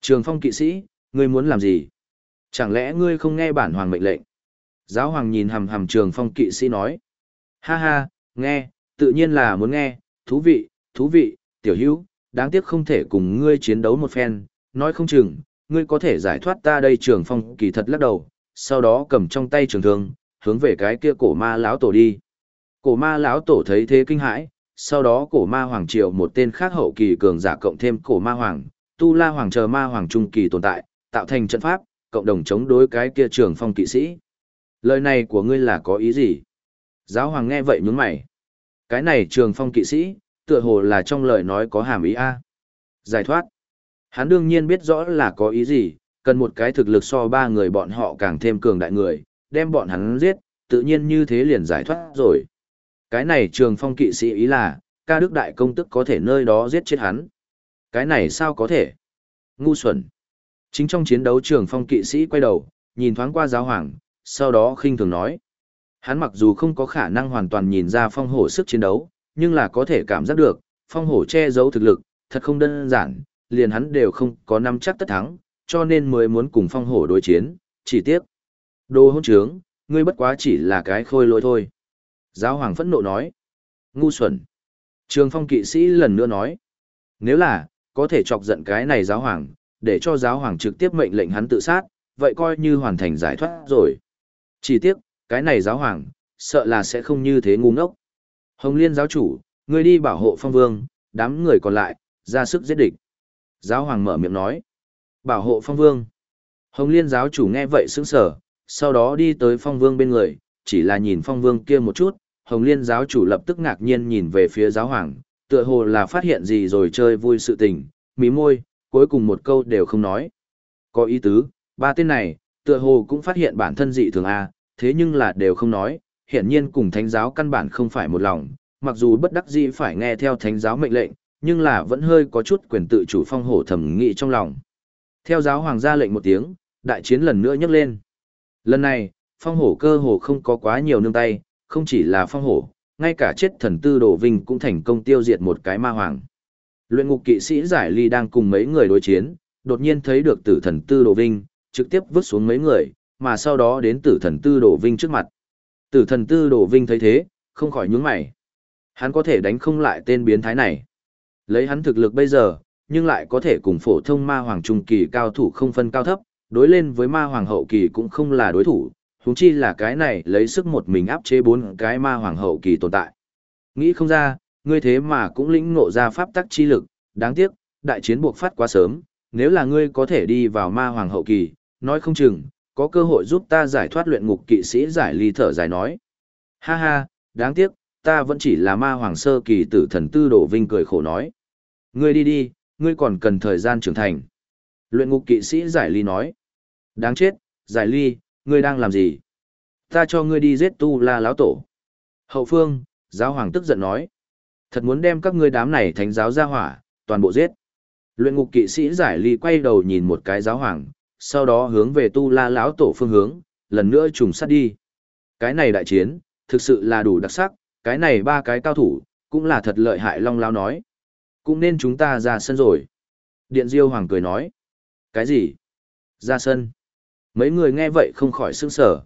Trường phong kỵ sĩ, ngươi muốn làm gì? Chẳng lẽ ngươi không nghe bản hoàng mệnh lệnh? Giáo hoàng nhìn hầm hầm trường phong kỵ sĩ nói. Ha ha, nghe, tự nhiên là muốn nghe, thú vị, thú vị, tiểu hữu, đáng tiếc không thể cùng ngươi chiến đấu một phen, nói không chừng, ngươi có thể giải thoát ta đây trường phong kỳ thật lắc đầu, sau đó cầm trong tay trường thương, hướng về cái kia cổ ma lão tổ đi. Cổ ma lão tổ thấy thế kinh hãi, sau đó cổ ma hoàng triều một tên khác hậu kỳ cường giả cộng thêm cổ ma hoàng, tu la hoàng chờ ma hoàng trung kỳ tồn tại, tạo thành trận pháp, cộng đồng chống đối cái kia trường phong kỵ sĩ. Lời này của ngươi là có ý gì? Giáo hoàng nghe vậy nhướng mày. Cái này trường phong kỵ sĩ, tựa hồ là trong lời nói có hàm ý a. Giải thoát. Hắn đương nhiên biết rõ là có ý gì, cần một cái thực lực so ba người bọn họ càng thêm cường đại người, đem bọn hắn giết, tự nhiên như thế liền giải thoát rồi. Cái này trường phong kỵ sĩ ý là, ca đức đại công tức có thể nơi đó giết chết hắn. Cái này sao có thể? Ngu xuẩn. Chính trong chiến đấu trường phong kỵ sĩ quay đầu, nhìn thoáng qua giáo hoàng, sau đó khinh thường nói. Hắn mặc dù không có khả năng hoàn toàn nhìn ra phong hổ sức chiến đấu, nhưng là có thể cảm giác được, phong hổ che giấu thực lực, thật không đơn giản, liền hắn đều không có nắm chắc tất thắng, cho nên mới muốn cùng phong hổ đối chiến, chỉ tiếc. Đồ hôn trướng, ngươi bất quá chỉ là cái khôi lỗi thôi. Giáo hoàng phẫn nộ nói. Ngu xuẩn. Trường phong kỵ sĩ lần nữa nói. Nếu là, có thể chọc giận cái này giáo hoàng, để cho giáo hoàng trực tiếp mệnh lệnh hắn tự sát, vậy coi như hoàn thành giải thoát rồi. Chỉ tiếc, cái này giáo hoàng, sợ là sẽ không như thế ngu ngốc. Hồng Liên giáo chủ, ngươi đi bảo hộ phong vương, đám người còn lại, ra sức giết địch. Giáo hoàng mở miệng nói. Bảo hộ phong vương. Hồng Liên giáo chủ nghe vậy sững sờ, sau đó đi tới phong vương bên người, chỉ là nhìn phong vương kia một chút, Hồng Liên giáo chủ lập tức ngạc nhiên nhìn về phía giáo hoàng, tựa hồ là phát hiện gì rồi chơi vui sự tình, mí môi, cuối cùng một câu đều không nói. Có ý tứ, ba tên này, tựa hồ cũng phát hiện bản thân dị thường A, thế nhưng là đều không nói, hiển nhiên cùng thánh giáo căn bản không phải một lòng, mặc dù bất đắc dĩ phải nghe theo thánh giáo mệnh lệnh, nhưng là vẫn hơi có chút quyền tự chủ phong hổ thẩm nghị trong lòng. Theo giáo hoàng ra lệnh một tiếng, đại chiến lần nữa nhấc lên. Lần này, phong hổ cơ hồ không có quá nhiều nương tay, không chỉ là phong hổ, ngay cả chết thần tư đồ vinh cũng thành công tiêu diệt một cái ma hoàng. Luyện ngục kỵ sĩ giải ly đang cùng mấy người đối chiến, đột nhiên thấy được tử thần tư đồ vinh, trực tiếp vứt xuống mấy người, mà sau đó đến tử thần tư đồ vinh trước mặt. Tử thần tư đồ vinh thấy thế, không khỏi nhướng mày. Hắn có thể đánh không lại tên biến thái này. Lấy hắn thực lực bây giờ, nhưng lại có thể cùng phổ thông ma hoàng trung kỳ cao thủ không phân cao thấp, đối lên với ma hoàng hậu kỳ cũng không là đối thủ, huống chi là cái này lấy sức một mình áp chế bốn cái ma hoàng hậu kỳ tồn tại. Nghĩ không ra, ngươi thế mà cũng lĩnh ngộ ra pháp tắc chi lực, đáng tiếc, đại chiến buộc phát quá sớm, nếu là ngươi có thể đi vào ma hoàng hậu kỳ, nói không chừng, có cơ hội giúp ta giải thoát luyện ngục kỵ sĩ giải ly thở dài nói. Ha ha, đáng tiếc, ta vẫn chỉ là ma hoàng sơ kỳ tử thần tư đổ vinh cười khổ nói. Ngươi đi đi, ngươi còn cần thời gian trưởng thành. Luyện ngục kỵ sĩ giải ly nói. Đáng chết, giải ly, ngươi đang làm gì? Ta cho ngươi đi giết tu la lão tổ. Hậu phương, giáo hoàng tức giận nói. Thật muốn đem các ngươi đám này thánh giáo ra hỏa, toàn bộ giết. Luyện ngục kỵ sĩ giải ly quay đầu nhìn một cái giáo hoàng, sau đó hướng về tu la lão tổ phương hướng, lần nữa trùng sát đi. Cái này đại chiến, thực sự là đủ đặc sắc, cái này ba cái cao thủ, cũng là thật lợi hại long lao nói. Cũng nên chúng ta ra sân rồi. Điện Diêu Hoàng cười nói. Cái gì? Ra sân. Mấy người nghe vậy không khỏi sững sở.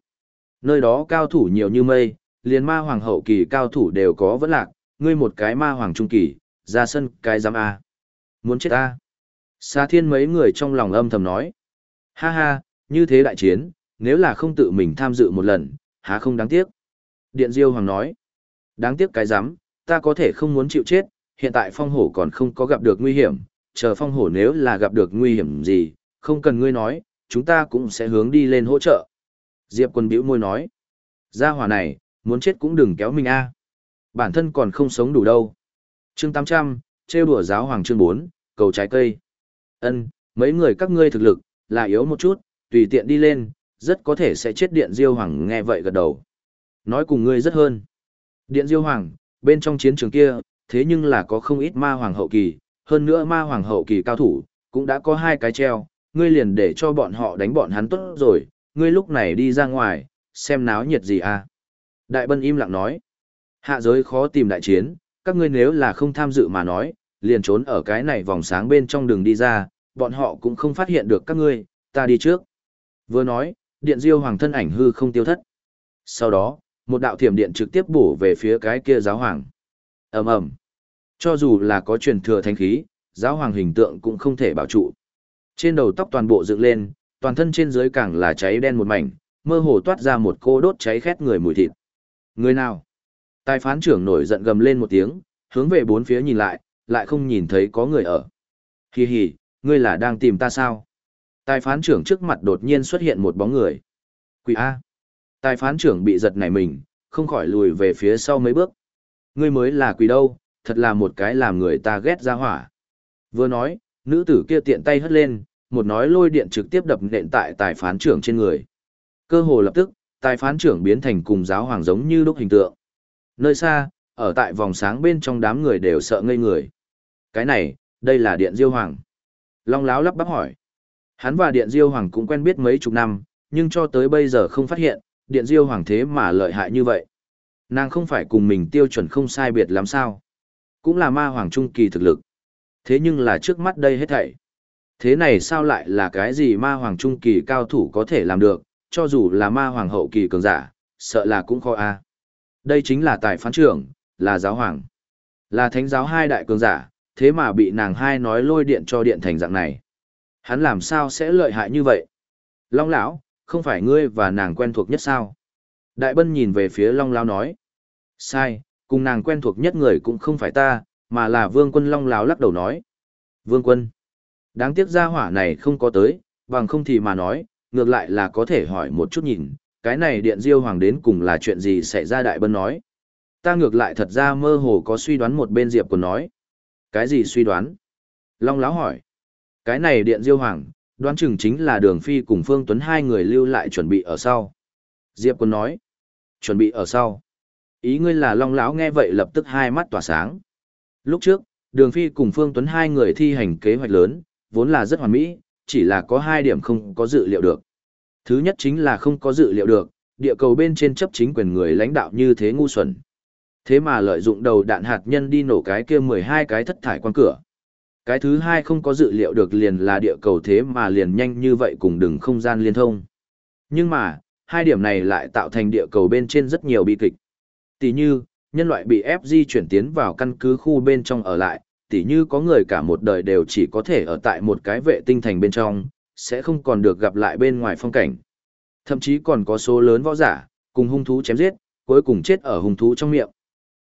Nơi đó cao thủ nhiều như mây, liền ma hoàng hậu kỳ cao thủ đều có vẫn lạc, ngươi một cái ma hoàng trung kỳ, ra sân cái giám A. Muốn chết A. xa thiên mấy người trong lòng âm thầm nói. Ha ha, như thế đại chiến, nếu là không tự mình tham dự một lần, há không đáng tiếc. Điện Diêu Hoàng nói. Đáng tiếc cái dám ta có thể không muốn chịu chết, hiện tại phong hổ còn không có gặp được nguy hiểm, chờ phong hổ nếu là gặp được nguy hiểm gì, không cần ngươi nói, chúng ta cũng sẽ hướng đi lên hỗ trợ. Diệp quân bĩu môi nói. Gia hỏa này, muốn chết cũng đừng kéo mình a. Bản thân còn không sống đủ đâu. Chương 800, trêu đùa giáo hoàng chương 4, cầu trái cây. Ân, mấy người các ngươi thực lực, là yếu một chút, tùy tiện đi lên, rất có thể sẽ chết điện diêu hoàng nghe vậy gật đầu. Nói cùng ngươi rất hơn. Điện diêu hoàng, bên trong chiến trường kia, thế nhưng là có không ít ma hoàng hậu kỳ, hơn nữa ma hoàng hậu kỳ cao thủ, cũng đã có hai cái treo, ngươi liền để cho bọn họ đánh bọn hắn tốt rồi, ngươi lúc này đi ra ngoài, xem náo nhiệt gì à. Đại bân im lặng nói, hạ giới khó tìm đại chiến, các ngươi nếu là không tham dự mà nói, liền trốn ở cái này vòng sáng bên trong đường đi ra, bọn họ cũng không phát hiện được các ngươi, ta đi trước. Vừa nói, điện diêu hoàng thân ảnh hư không tiêu thất. Sau đó, một đạo thiểm điện trực tiếp bổ về phía cái kia giáo hoàng. ầm ầm Cho dù là có truyền thừa thanh khí, giáo hoàng hình tượng cũng không thể bảo trụ. Trên đầu tóc toàn bộ dựng lên, toàn thân trên dưới càng là cháy đen một mảnh, mơ hồ toát ra một cô đốt cháy khét người mùi thịt. Người nào? Tài phán trưởng nổi giận gầm lên một tiếng, hướng về bốn phía nhìn lại, lại không nhìn thấy có người ở. Hi hi, ngươi là đang tìm ta sao? Tài phán trưởng trước mặt đột nhiên xuất hiện một bóng người. Quỷ A. Tài phán trưởng bị giật nảy mình, không khỏi lùi về phía sau mấy bước. Ngươi mới là quỷ đâu, thật là một cái làm người ta ghét ra hỏa. Vừa nói, nữ tử kia tiện tay hất lên, một nói lôi điện trực tiếp đập nện tại tài phán trưởng trên người. Cơ hồ lập tức, tài phán trưởng biến thành cùng giáo hoàng giống như lúc hình tượng. Nơi xa, ở tại vòng sáng bên trong đám người đều sợ ngây người. Cái này, đây là điện diêu hoàng. Long láo lắp bắp hỏi. Hắn và điện diêu hoàng cũng quen biết mấy chục năm, nhưng cho tới bây giờ không phát hiện, điện diêu hoàng thế mà lợi hại như vậy. Nàng không phải cùng mình tiêu chuẩn không sai biệt lắm sao. Cũng là ma hoàng trung kỳ thực lực. Thế nhưng là trước mắt đây hết thảy. Thế này sao lại là cái gì ma hoàng trung kỳ cao thủ có thể làm được, cho dù là ma hoàng hậu kỳ cường giả, sợ là cũng khó a. Đây chính là tài phán trưởng, là giáo hoàng, là thánh giáo hai đại cường giả, thế mà bị nàng hai nói lôi điện cho điện thành dạng này. Hắn làm sao sẽ lợi hại như vậy? Long lão, không phải ngươi và nàng quen thuộc nhất sao? Đại bân nhìn về phía Long lão nói. Sai, cùng nàng quen thuộc nhất người cũng không phải ta, mà là vương quân Long lão lắc đầu nói. Vương quân. Đáng tiếc gia hỏa này không có tới, bằng không thì mà nói, ngược lại là có thể hỏi một chút nhìn, cái này điện diêu hoàng đến cùng là chuyện gì xảy ra đại bân nói. Ta ngược lại thật ra mơ hồ có suy đoán một bên Diệp của nói. Cái gì suy đoán? Long Lão hỏi. Cái này điện diêu hoàng, đoán chừng chính là đường phi cùng Phương Tuấn hai người lưu lại chuẩn bị ở sau. Diệp Quân nói. Chuẩn bị ở sau. Ý ngươi là Long Lão nghe vậy lập tức hai mắt tỏa sáng. Lúc trước, đường phi cùng Phương Tuấn hai người thi hành kế hoạch lớn, vốn là rất hoàn mỹ, chỉ là có hai điểm không có dự liệu được. Thứ nhất chính là không có dự liệu được, địa cầu bên trên chấp chính quyền người lãnh đạo như thế ngu xuẩn. Thế mà lợi dụng đầu đạn hạt nhân đi nổ cái kia 12 cái thất thải quan cửa. Cái thứ hai không có dự liệu được liền là địa cầu thế mà liền nhanh như vậy cùng đường không gian liên thông. Nhưng mà, hai điểm này lại tạo thành địa cầu bên trên rất nhiều bi kịch. Tỷ như, nhân loại bị ép di chuyển tiến vào căn cứ khu bên trong ở lại, tỷ như có người cả một đời đều chỉ có thể ở tại một cái vệ tinh thành bên trong, sẽ không còn được gặp lại bên ngoài phong cảnh. Thậm chí còn có số lớn võ giả, cùng hung thú chém giết, cuối cùng chết ở hung thú trong miệng.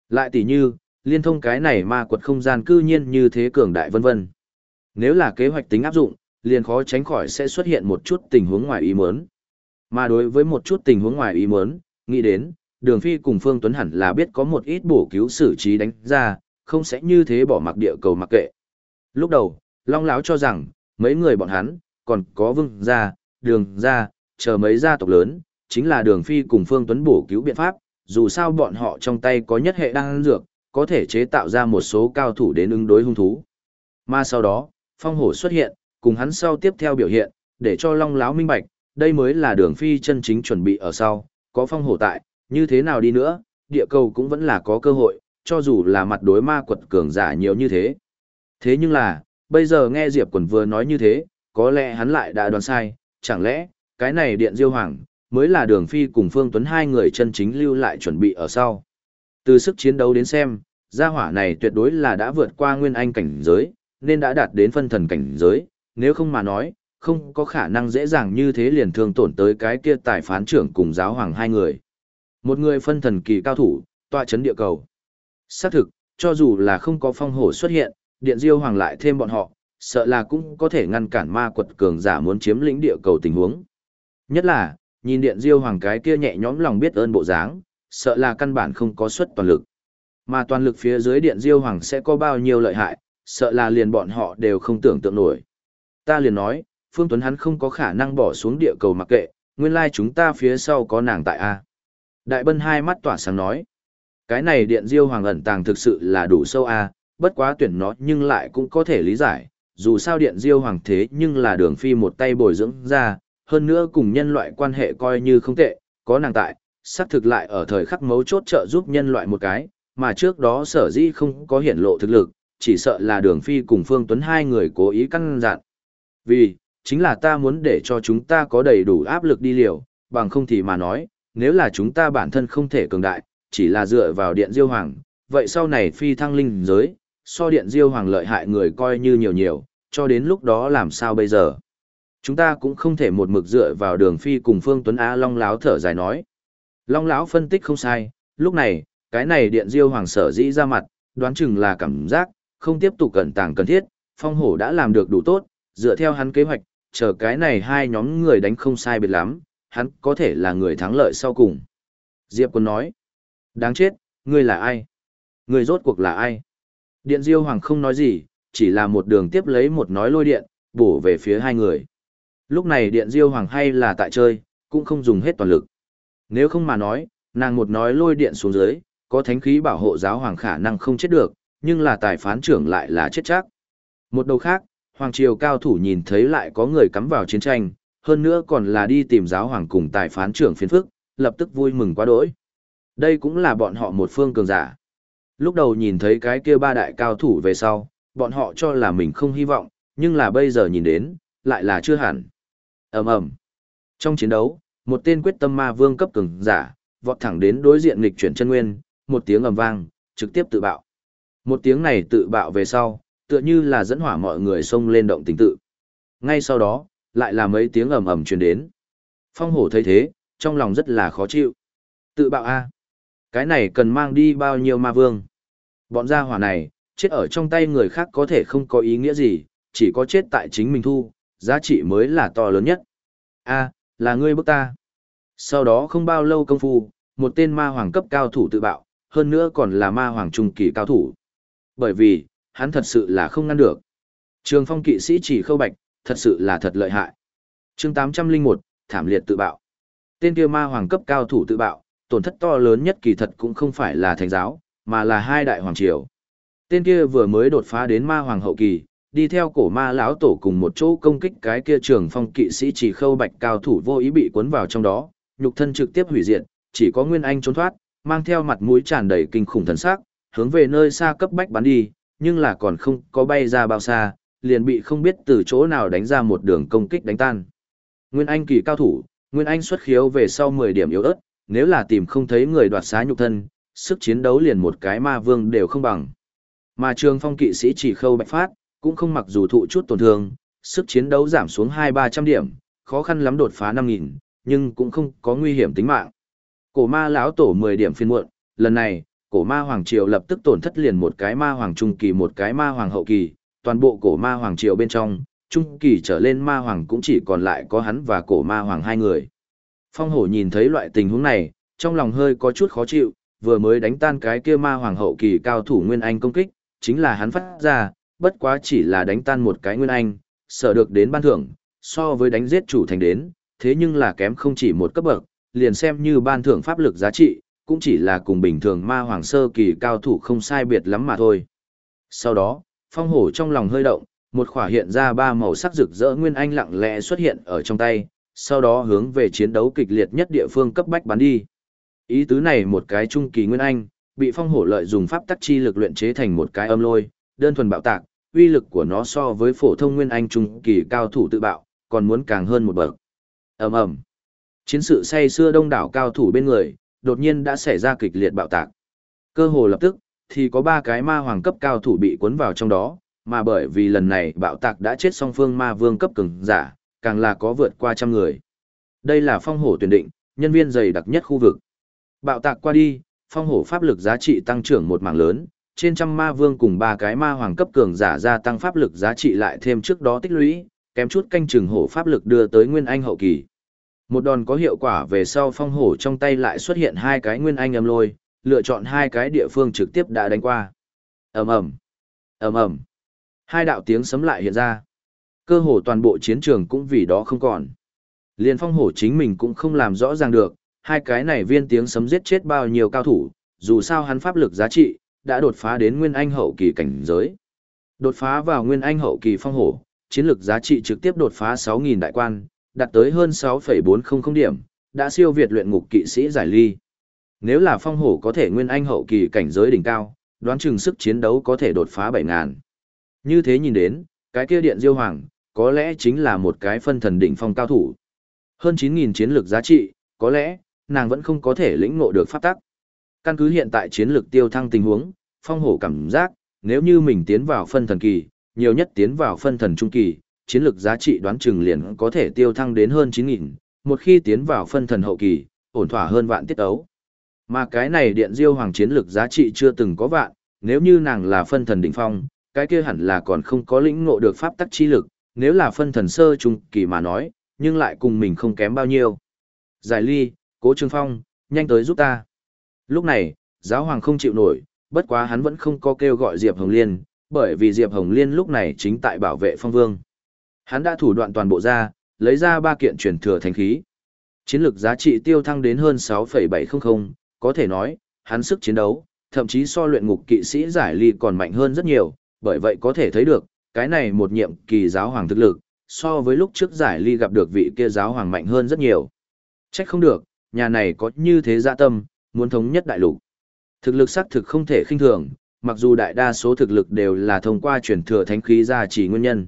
Lại tỷ như, liên thông cái này ma quật không gian cư nhiên như thế cường đại vân vân. Nếu là kế hoạch tính áp dụng, liền khó tránh khỏi sẽ xuất hiện một chút tình huống ngoài ý muốn. Mà đối với một chút tình huống ngoài ý muốn, nghĩ đến, Đường Phi cùng Phương Tuấn hẳn là biết có một ít bổ cứu xử trí đánh ra, không sẽ như thế bỏ mặc địa cầu mặc kệ. Lúc đầu, Long Lão cho rằng, mấy người bọn hắn, còn có Vương gia, Đường gia, chờ mấy gia tộc lớn, chính là Đường Phi cùng Phương Tuấn bổ cứu biện pháp, dù sao bọn họ trong tay có nhất hệ đang dược, có thể chế tạo ra một số cao thủ đến ứng đối hung thú. Mà sau đó, phong hổ xuất hiện, cùng hắn sau tiếp theo biểu hiện, để cho Long láo minh bạch, đây mới là đường phi chân chính chuẩn bị ở sau, có phong hổ tại, như thế nào đi nữa, địa cầu cũng vẫn là có cơ hội, cho dù là mặt đối ma quật cường giả nhiều như thế. Thế nhưng là, bây giờ nghe Diệp Quần vừa nói như thế, có lẽ hắn lại đã đoán sai, chẳng lẽ, cái này điện diêu hoàng, mới là đường phi cùng Phương Tuấn hai người chân chính lưu lại chuẩn bị ở sau. Từ sức chiến đấu đến xem, gia hỏa này tuyệt đối là đã vượt qua nguyên anh cảnh giới, nên đã đạt đến phân thần cảnh giới, nếu không mà nói, không có khả năng dễ dàng như thế liền thương tổn tới cái kia tài phán trưởng cùng giáo hoàng hai người. Một người phân thần kỳ cao thủ, tọa chấn địa cầu. Xác thực, cho dù là không có phong hổ xuất hiện, điện diêu hoàng lại thêm bọn họ, sợ là cũng có thể ngăn cản ma quật cường giả muốn chiếm lĩnh địa cầu tình huống. Nhất là, nhìn điện diêu hoàng cái kia nhẹ nhõm lòng biết ơn bộ dáng, sợ là căn bản không có suất toàn lực. Mà toàn lực phía dưới điện diêu hoàng sẽ có bao nhiêu lợi hại, sợ là liền bọn họ đều không tưởng tượng nổi. Ta liền nói, Phương Tuấn hắn không có khả năng bỏ xuống địa cầu mặc kệ, nguyên lai chúng ta phía sau có nàng tại A. Đại bân hai mắt tỏa sáng nói, cái này điện diêu hoàng ẩn tàng thực sự là đủ sâu A, bất quá tuyển nó nhưng lại cũng có thể lý giải, dù sao điện diêu hoàng thế nhưng là đường phi một tay bồi dưỡng ra, hơn nữa cùng nhân loại quan hệ coi như không tệ, có nàng tại, xác thực lại ở thời khắc mấu chốt trợ giúp nhân loại một cái, mà trước đó sở dĩ không có hiển lộ thực lực, chỉ sợ là đường phi cùng Phương Tuấn hai người cố ý căn dặn. Vì, chính là ta muốn để cho chúng ta có đầy đủ áp lực đi liều, bằng không thì mà nói, nếu là chúng ta bản thân không thể cường đại, chỉ là dựa vào điện diêu hoàng, vậy sau này phi thăng linh giới, so điện diêu hoàng lợi hại người coi như nhiều nhiều, cho đến lúc đó làm sao bây giờ. Chúng ta cũng không thể một mực dựa vào đường phi cùng Phương Tuấn Á Long Láo thở dài nói. Long lão phân tích không sai, lúc này, cái này điện diêu hoàng sở dĩ ra mặt, đoán chừng là cảm giác, không tiếp tục cẩn tàng cần thiết, phong hổ đã làm được đủ tốt, dựa theo hắn kế hoạch, chờ cái này hai nhóm người đánh không sai biệt lắm, hắn có thể là người thắng lợi sau cùng. Diệp Quân nói, đáng chết, ngươi là ai? Ngươi rốt cuộc là ai? Điện diêu hoàng không nói gì, chỉ là một đường tiếp lấy một nói lôi điện, bổ về phía hai người. Lúc này điện diêu hoàng hay là tại chơi, cũng không dùng hết toàn lực. Nếu không mà nói, nàng một nói lôi điện xuống dưới, có thánh khí bảo hộ giáo hoàng khả năng không chết được, nhưng là tài phán trưởng lại là chết chắc. Một đầu khác, hoàng triều cao thủ nhìn thấy lại có người cắm vào chiến tranh, hơn nữa còn là đi tìm giáo hoàng cùng tài phán trưởng phiền phức, lập tức vui mừng quá đỗi. Đây cũng là bọn họ một phương cường giả. Lúc đầu nhìn thấy cái kia ba đại cao thủ về sau, bọn họ cho là mình không hy vọng, nhưng là bây giờ nhìn đến, lại là chưa hẳn. ầm ầm Trong chiến đấu, một tên quyết tâm ma vương cấp cường giả, vọt thẳng đến đối diện nghịch chuyển chân nguyên, một tiếng ầm vang, trực tiếp tự bạo. Một tiếng này tự bạo về sau, tựa như là dẫn hỏa mọi người xông lên động tình tự. Ngay sau đó, lại là mấy tiếng ầm ầm truyền đến. Phong hổ thấy thế, trong lòng rất là khó chịu. Tự bạo A. Cái này cần mang đi bao nhiêu ma vương. Bọn gia hỏa này, chết ở trong tay người khác có thể không có ý nghĩa gì, chỉ có chết tại chính mình thu, giá trị mới là to lớn nhất. A, là ngươi bức ta. Sau đó không bao lâu công phu, một tên ma hoàng cấp cao thủ tự bạo, hơn nữa còn là ma hoàng trung kỳ cao thủ. Bởi vì, hắn thật sự là không ngăn được. Trường phong kỵ sĩ chỉ khâu bạch, thật sự là thật lợi hại. chương 801, thảm liệt tự bạo. Tên kia ma hoàng cấp cao thủ tự bạo, tổn thất to lớn nhất kỳ thật cũng không phải là thành giáo, mà là hai đại hoàng triều. Tên kia vừa mới đột phá đến ma hoàng hậu kỳ, đi theo cổ ma lão tổ cùng một chỗ công kích cái kia trường phong kỵ sĩ chỉ khâu bạch cao thủ vô ý bị cuốn vào trong đó, nhục thân trực tiếp hủy diệt, chỉ có Nguyên Anh trốn thoát, mang theo mặt mũi tràn đầy kinh khủng thần sắc, hướng về nơi xa cấp bách bắn đi, nhưng là còn không có bay ra bao xa, liền bị không biết từ chỗ nào đánh ra một đường công kích đánh tan. Nguyên Anh kỳ cao thủ, Nguyên Anh xuất khiếu về sau 10 điểm yếu ớt, nếu là tìm không thấy người đoạt xá nhục thân, sức chiến đấu liền một cái ma vương đều không bằng. Mà trường phong kỵ sĩ chỉ khâu bạch phát, cũng không mặc dù thụ chút tổn thương, sức chiến đấu giảm xuống 2-300 điểm, khó khăn lắm đột phá 5.000, nhưng cũng không có nguy hiểm tính mạng. Cổ ma lão tổ 10 điểm phiên muộn, lần này, cổ ma hoàng triều lập tức tổn thất liền một cái ma hoàng trung kỳ một cái ma hoàng hậu kỳ, toàn bộ cổ ma hoàng triều bên trong, trung kỳ trở lên ma hoàng cũng chỉ còn lại có hắn và cổ ma hoàng hai người. Phong hổ nhìn thấy loại tình huống này, trong lòng hơi có chút khó chịu, vừa mới đánh tan cái kia ma hoàng hậu kỳ cao thủ Nguyên Anh công kích, chính là hắn phát ra, bất quá chỉ là đánh tan một cái Nguyên Anh, sợ được đến ban thưởng, so với đánh giết chủ thành đến, thế nhưng là kém không chỉ một cấp bậc, liền xem như ban thưởng pháp lực giá trị, cũng chỉ là cùng bình thường ma hoàng sơ kỳ cao thủ không sai biệt lắm mà thôi. Sau đó, phong hổ trong lòng hơi động, một khỏa hiện ra ba màu sắc rực rỡ nguyên anh lặng lẽ xuất hiện ở trong tay, sau đó hướng về chiến đấu kịch liệt nhất địa phương cấp bách bắn đi. Ý tứ này một cái trung kỳ nguyên anh, bị phong hổ lợi dùng pháp tắc chi lực luyện chế thành một cái âm lôi, đơn thuần bạo tạc, uy lực của nó so với phổ thông nguyên anh trung kỳ cao thủ tự bạo, còn muốn càng hơn một bậc. Ầm ầm. Chiến sự say xưa đông đảo cao thủ bên người, đột nhiên đã xảy ra kịch liệt bạo tạc. Cơ hồ lập tức, thì có ba cái ma hoàng cấp cao thủ bị cuốn vào trong đó, mà bởi vì lần này bạo tạc đã chết song phương ma vương cấp cường giả, càng là có vượt qua trăm người. Đây là phong hổ tuyển định, nhân viên dày đặc nhất khu vực. Bạo tạc qua đi, phong hổ pháp lực giá trị tăng trưởng một mảng lớn, trên trăm ma vương cùng ba cái ma hoàng cấp cường giả gia tăng pháp lực giá trị lại thêm trước đó tích lũy, kém chút canh chừng hổ pháp lực đưa tới nguyên anh hậu kỳ. Một đòn có hiệu quả về sau phong hổ trong tay lại xuất hiện hai cái nguyên anh âm lôi, lựa chọn hai cái địa phương trực tiếp đã đánh qua. ầm ầm ầm ầm Hai đạo tiếng sấm lại hiện ra. Cơ hồ toàn bộ chiến trường cũng vì đó không còn. Liên phong hổ chính mình cũng không làm rõ ràng được, hai cái này viên tiếng sấm giết chết bao nhiêu cao thủ, dù sao hắn pháp lực giá trị, đã đột phá đến nguyên anh hậu kỳ cảnh giới. Đột phá vào nguyên anh hậu kỳ phong hổ, chiến lực giá trị trực tiếp đột phá 6.000 đại quan, đạt tới hơn 6,400 điểm, đã siêu việt luyện ngục kỵ sĩ giải ly. Nếu là phong hổ có thể nguyên anh hậu kỳ cảnh giới đỉnh cao, đoán chừng sức chiến đấu có thể đột phá 7.000. Như thế nhìn đến, cái kia điện diêu hoàng, có lẽ chính là một cái phân thần đỉnh phong cao thủ. Hơn 9.000 chiến lược giá trị, có lẽ, nàng vẫn không có thể lĩnh ngộ được pháp tắc. Căn cứ hiện tại chiến lược tiêu thăng tình huống, phong hổ cảm giác, nếu như mình tiến vào phân thần kỳ, nhiều nhất tiến vào phân thần trung kỳ, chiến lược giá trị đoán chừng liền có thể tiêu thăng đến hơn 9.000, một khi tiến vào phân thần hậu kỳ, ổn thỏa hơn vạn tiết ấu. Mà cái này điện diêu hoàng chiến lược giá trị chưa từng có vạn, nếu như nàng là phân thần đỉnh phong, cái kia hẳn là còn không có lĩnh ngộ được pháp tắc chi lực, nếu là phân thần sơ trung kỳ mà nói, nhưng lại cùng mình không kém bao nhiêu. Giải ly, cố trương phong, nhanh tới giúp ta. Lúc này, giáo hoàng không chịu nổi, bất quá hắn vẫn không có kêu gọi Diệp Hồng Liên, bởi vì Diệp Hồng Liên lúc này chính tại bảo vệ phong vương. Hắn đã thủ đoạn toàn bộ ra, lấy ra ba kiện truyền thừa thành khí. Chiến lược giá trị tiêu thăng đến hơn 6,700, có thể nói, hắn sức chiến đấu, thậm chí so luyện ngục kỵ sĩ giải ly còn mạnh hơn rất nhiều, bởi vậy có thể thấy được, cái này một nhiệm kỳ giáo hoàng thực lực, so với lúc trước giải ly gặp được vị kia giáo hoàng mạnh hơn rất nhiều. Trách không được, nhà này có như thế dạ tâm, muốn thống nhất đại lục. Thực lực xác thực không thể khinh thường, mặc dù đại đa số thực lực đều là thông qua truyền thừa thánh khí ra chỉ nguyên nhân.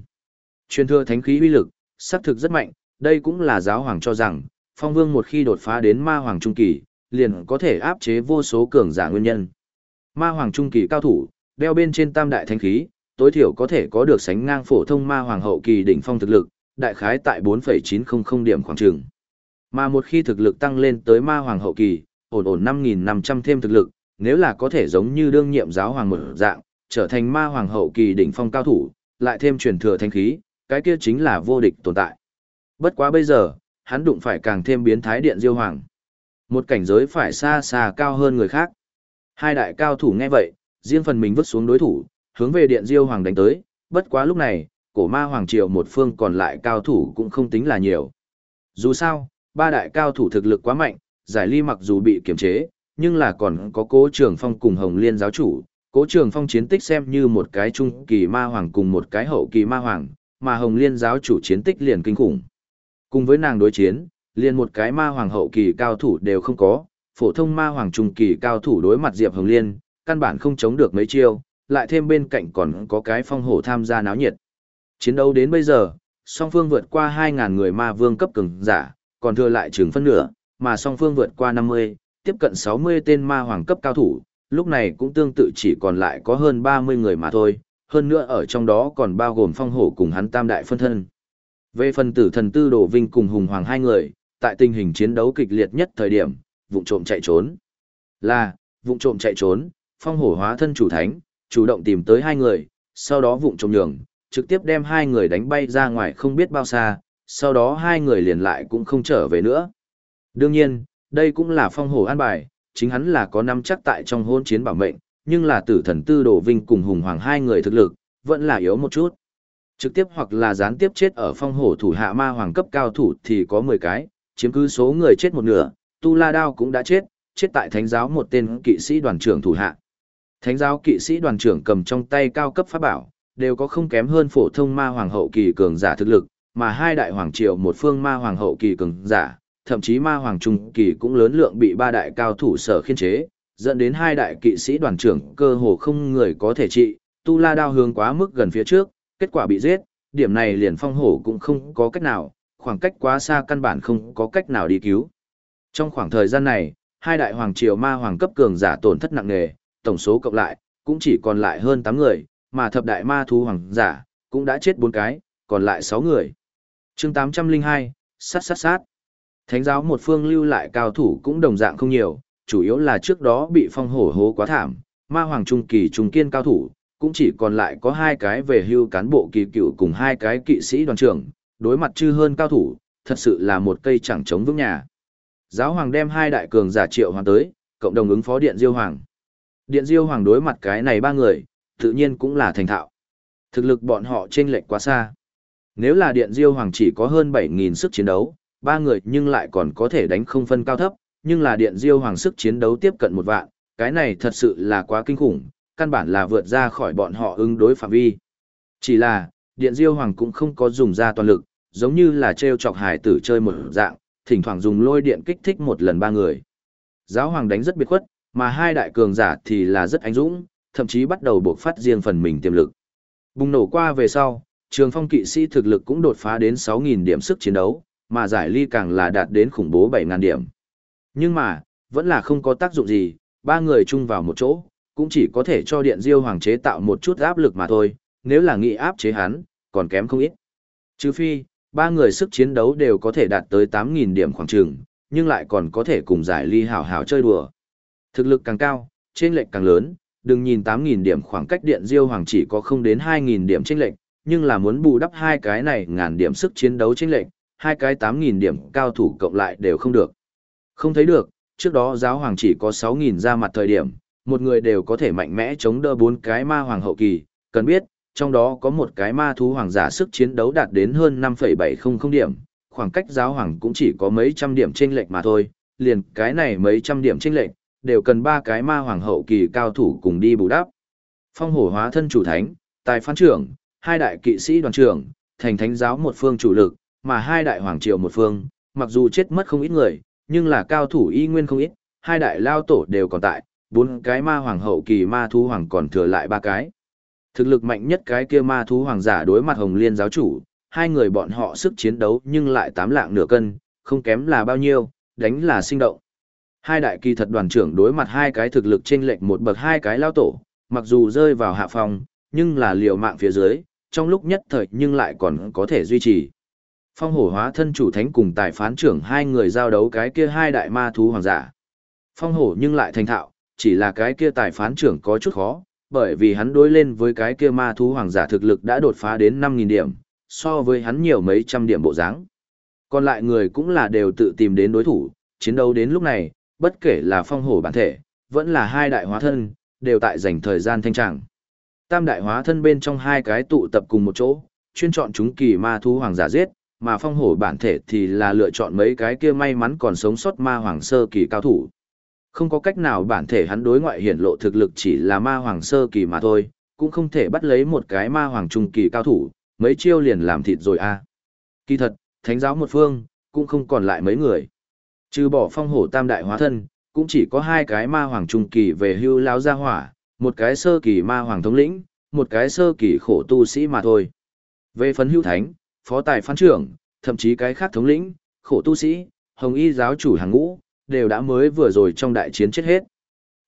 Truyền thừa thánh khí uy lực, xác thực rất mạnh, đây cũng là giáo hoàng cho rằng, phong vương một khi đột phá đến ma hoàng trung kỳ, liền có thể áp chế vô số cường giả nguyên nhân. Ma hoàng trung kỳ cao thủ, đeo bên trên tam đại thánh khí, tối thiểu có thể có được sánh ngang phổ thông ma hoàng hậu kỳ đỉnh phong thực lực, đại khái tại 4,900 điểm khoảng trường. Mà một khi thực lực tăng lên tới ma hoàng hậu kỳ, ổn ổn 5.500 thêm thực lực, nếu là có thể giống như đương nhiệm giáo hoàng một dạng, trở thành ma hoàng hậu kỳ đỉnh phong cao thủ, lại thêm truyền thừa thanh khí, cái kia chính là vô địch tồn tại. Bất quá bây giờ, hắn đụng phải càng thêm biến thái điện diêu hoàng. Một cảnh giới phải xa xa cao hơn người khác. Hai đại cao thủ nghe vậy, riêng phần mình vứt xuống đối thủ, hướng về điện diêu hoàng đánh tới, bất quá lúc này, cổ ma hoàng triều một phương còn lại cao thủ cũng không tính là nhiều. Dù sao, ba đại cao thủ thực lực quá mạnh, giải ly mặc dù bị kiềm chế, nhưng là còn có cố trường phong cùng hồng liên giáo chủ, cố trường phong chiến tích xem như một cái trung kỳ ma hoàng cùng một cái hậu kỳ ma hoàng, mà hồng liên giáo chủ chiến tích liền kinh khủng. Cùng với nàng đối chiến, liền một cái ma hoàng hậu kỳ cao thủ đều không có, phổ thông ma hoàng trung kỳ cao thủ đối mặt Diệp Hồng Liên, căn bản không chống được mấy chiêu, lại thêm bên cạnh còn có cái phong hổ tham gia náo nhiệt. Chiến đấu đến bây giờ, song phương vượt qua 2.000 người ma vương cấp cường giả, còn thừa lại chừng phân nửa, mà song phương vượt qua 50, tiếp cận 60 tên ma hoàng cấp cao thủ, lúc này cũng tương tự chỉ còn lại có hơn 30 người mà thôi, hơn nữa ở trong đó còn bao gồm phong hổ cùng hắn tam đại phân thân. Về phần tử thần tư đổ vinh cùng hùng hoàng hai người, tại tình hình chiến đấu kịch liệt nhất thời điểm, vụ trộm chạy trốn. Là, vụ trộm chạy trốn, phong hổ hóa thân chủ thánh, chủ động tìm tới hai người, sau đó vụ trộm nhường, trực tiếp đem hai người đánh bay ra ngoài không biết bao xa, sau đó hai người liền lại cũng không trở về nữa. Đương nhiên, đây cũng là phong hổ an bài, chính hắn là có nắm chắc tại trong hôn chiến bảo mệnh, nhưng là tử thần tư đổ vinh cùng hùng hoàng hai người thực lực, vẫn là yếu một chút. Trực tiếp hoặc là gián tiếp chết ở phong hổ thủ hạ ma hoàng cấp cao thủ thì có 10 cái, chiếm cứ số người chết một nửa, Tu La Đao cũng đã chết, chết tại thánh giáo một tên kỵ sĩ đoàn trưởng thủ hạ. Thánh giáo kỵ sĩ đoàn trưởng cầm trong tay cao cấp pháp bảo, đều có không kém hơn phổ thông ma hoàng hậu kỳ cường giả thực lực, mà hai đại hoàng triều một phương ma hoàng hậu kỳ cường giả, thậm chí ma hoàng trung kỳ cũng lớn lượng bị ba đại cao thủ sở khiên chế, dẫn đến hai đại kỵ sĩ đoàn trưởng cơ hồ không người có thể trị, tu la đao hướng quá mức gần phía trước, kết quả bị giết, điểm này liền phong hổ cũng không có cách nào, khoảng cách quá xa căn bản không có cách nào đi cứu. Trong khoảng thời gian này, hai đại hoàng triều ma hoàng cấp cường giả tổn thất nặng nề, tổng số cộng lại, cũng chỉ còn lại hơn 8 người, mà thập đại ma thú hoàng giả, cũng đã chết 4 cái, còn lại 6 người. chương 802, sát sát sát. Thánh giáo một phương lưu lại cao thủ cũng đồng dạng không nhiều, chủ yếu là trước đó bị phong hổ hố quá thảm, ma hoàng trung kỳ trung kiên cao thủ, cũng chỉ còn lại có hai cái về hưu cán bộ kỳ cựu cùng hai cái kỵ sĩ đoàn trưởng, đối mặt chư hơn cao thủ, thật sự là một cây chẳng chống vững nhà. Giáo hoàng đem hai đại cường giả triệu hoàng tới, cộng đồng ứng phó điện diêu hoàng. Điện diêu hoàng đối mặt cái này ba người, tự nhiên cũng là thành thạo. Thực lực bọn họ chênh lệch quá xa. Nếu là điện diêu hoàng chỉ có hơn 7.000 sức chiến đấu, ba người nhưng lại còn có thể đánh không phân cao thấp, nhưng là điện diêu hoàng sức chiến đấu tiếp cận một vạn, cái này thật sự là quá kinh khủng, căn bản là vượt ra khỏi bọn họ ứng đối phạm vi. Chỉ là, điện diêu hoàng cũng không có dùng ra toàn lực, giống như là treo chọc hải tử chơi một dạng, thỉnh thoảng dùng lôi điện kích thích một lần ba người. Giáo hoàng đánh rất biệt khuất, mà hai đại cường giả thì là rất anh dũng, thậm chí bắt đầu buộc phát riêng phần mình tiềm lực. Bùng nổ qua về sau, trường phong kỵ sĩ thực lực cũng đột phá đến 6.000 điểm sức chiến đấu, mà giải ly càng là đạt đến khủng bố 7.000 điểm. Nhưng mà, vẫn là không có tác dụng gì, ba người chung vào một chỗ, cũng chỉ có thể cho điện diêu hoàng chế tạo một chút áp lực mà thôi, nếu là nghị áp chế hắn, còn kém không ít. Trừ phi, ba người sức chiến đấu đều có thể đạt tới 8.000 điểm khoảng trường, nhưng lại còn có thể cùng giải ly hảo hảo chơi đùa. Thực lực càng cao, trên lệch càng lớn, đừng nhìn 8.000 điểm khoảng cách điện diêu hoàng chỉ có không đến 2.000 điểm trên lệch, nhưng là muốn bù đắp hai cái này ngàn điểm sức chiến đấu trên lệch, hai cái 8.000 điểm cao thủ cộng lại đều không được. Không thấy được, trước đó giáo hoàng chỉ có 6.000 ra mặt thời điểm, một người đều có thể mạnh mẽ chống đỡ bốn cái ma hoàng hậu kỳ, cần biết, trong đó có một cái ma thú hoàng giả sức chiến đấu đạt đến hơn 5,700 điểm, khoảng cách giáo hoàng cũng chỉ có mấy trăm điểm chênh lệch mà thôi, liền cái này mấy trăm điểm chênh lệch, đều cần ba cái ma hoàng hậu kỳ cao thủ cùng đi bù đắp. Phong hổ hóa thân chủ thánh, tài phán trưởng, hai đại kỵ sĩ đoàn trưởng, thành thánh giáo một phương chủ lực, mà hai đại hoàng triều một phương, mặc dù chết mất không ít người, nhưng là cao thủ y nguyên không ít, hai đại lao tổ đều còn tại, bốn cái ma hoàng hậu kỳ ma thú hoàng còn thừa lại ba cái. Thực lực mạnh nhất cái kia ma thú hoàng giả đối mặt hồng liên giáo chủ, hai người bọn họ sức chiến đấu nhưng lại tám lạng nửa cân, không kém là bao nhiêu, đánh là sinh động. Hai đại kỳ thật đoàn trưởng đối mặt hai cái thực lực trên lệch một bậc hai cái lao tổ, mặc dù rơi vào hạ phòng, nhưng là liều mạng phía dưới, trong lúc nhất thời nhưng lại còn có thể duy trì. Phong hổ hóa thân chủ thánh cùng tài phán trưởng hai người giao đấu cái kia hai đại ma thú hoàng giả. Phong hổ nhưng lại thành thạo, chỉ là cái kia tài phán trưởng có chút khó, bởi vì hắn đối lên với cái kia ma thú hoàng giả thực lực đã đột phá đến 5.000 điểm, so với hắn nhiều mấy trăm điểm bộ dáng. Còn lại người cũng là đều tự tìm đến đối thủ, chiến đấu đến lúc này, bất kể là phong hổ bản thể, vẫn là hai đại hóa thân, đều tại dành thời gian thanh trạng. Tam đại hóa thân bên trong hai cái tụ tập cùng một chỗ, chuyên chọn chúng kỳ ma thú hoàng giả giết, mà phong hổ bản thể thì là lựa chọn mấy cái kia may mắn còn sống sót ma hoàng sơ kỳ cao thủ. Không có cách nào bản thể hắn đối ngoại hiển lộ thực lực chỉ là ma hoàng sơ kỳ mà thôi, cũng không thể bắt lấy một cái ma hoàng trung kỳ cao thủ, mấy chiêu liền làm thịt rồi a. Kỳ thật, thánh giáo một phương, cũng không còn lại mấy người. Trừ bỏ phong hổ tam đại hóa thân, cũng chỉ có hai cái ma hoàng trung kỳ về hưu lao gia hỏa, một cái sơ kỳ ma hoàng thống lĩnh, một cái sơ kỳ khổ tu sĩ mà thôi. Về phần hưu thánh, phó tài phán trưởng, thậm chí cái khác thống lĩnh, khổ tu sĩ, hồng y giáo chủ hàng ngũ, đều đã mới vừa rồi trong đại chiến chết hết.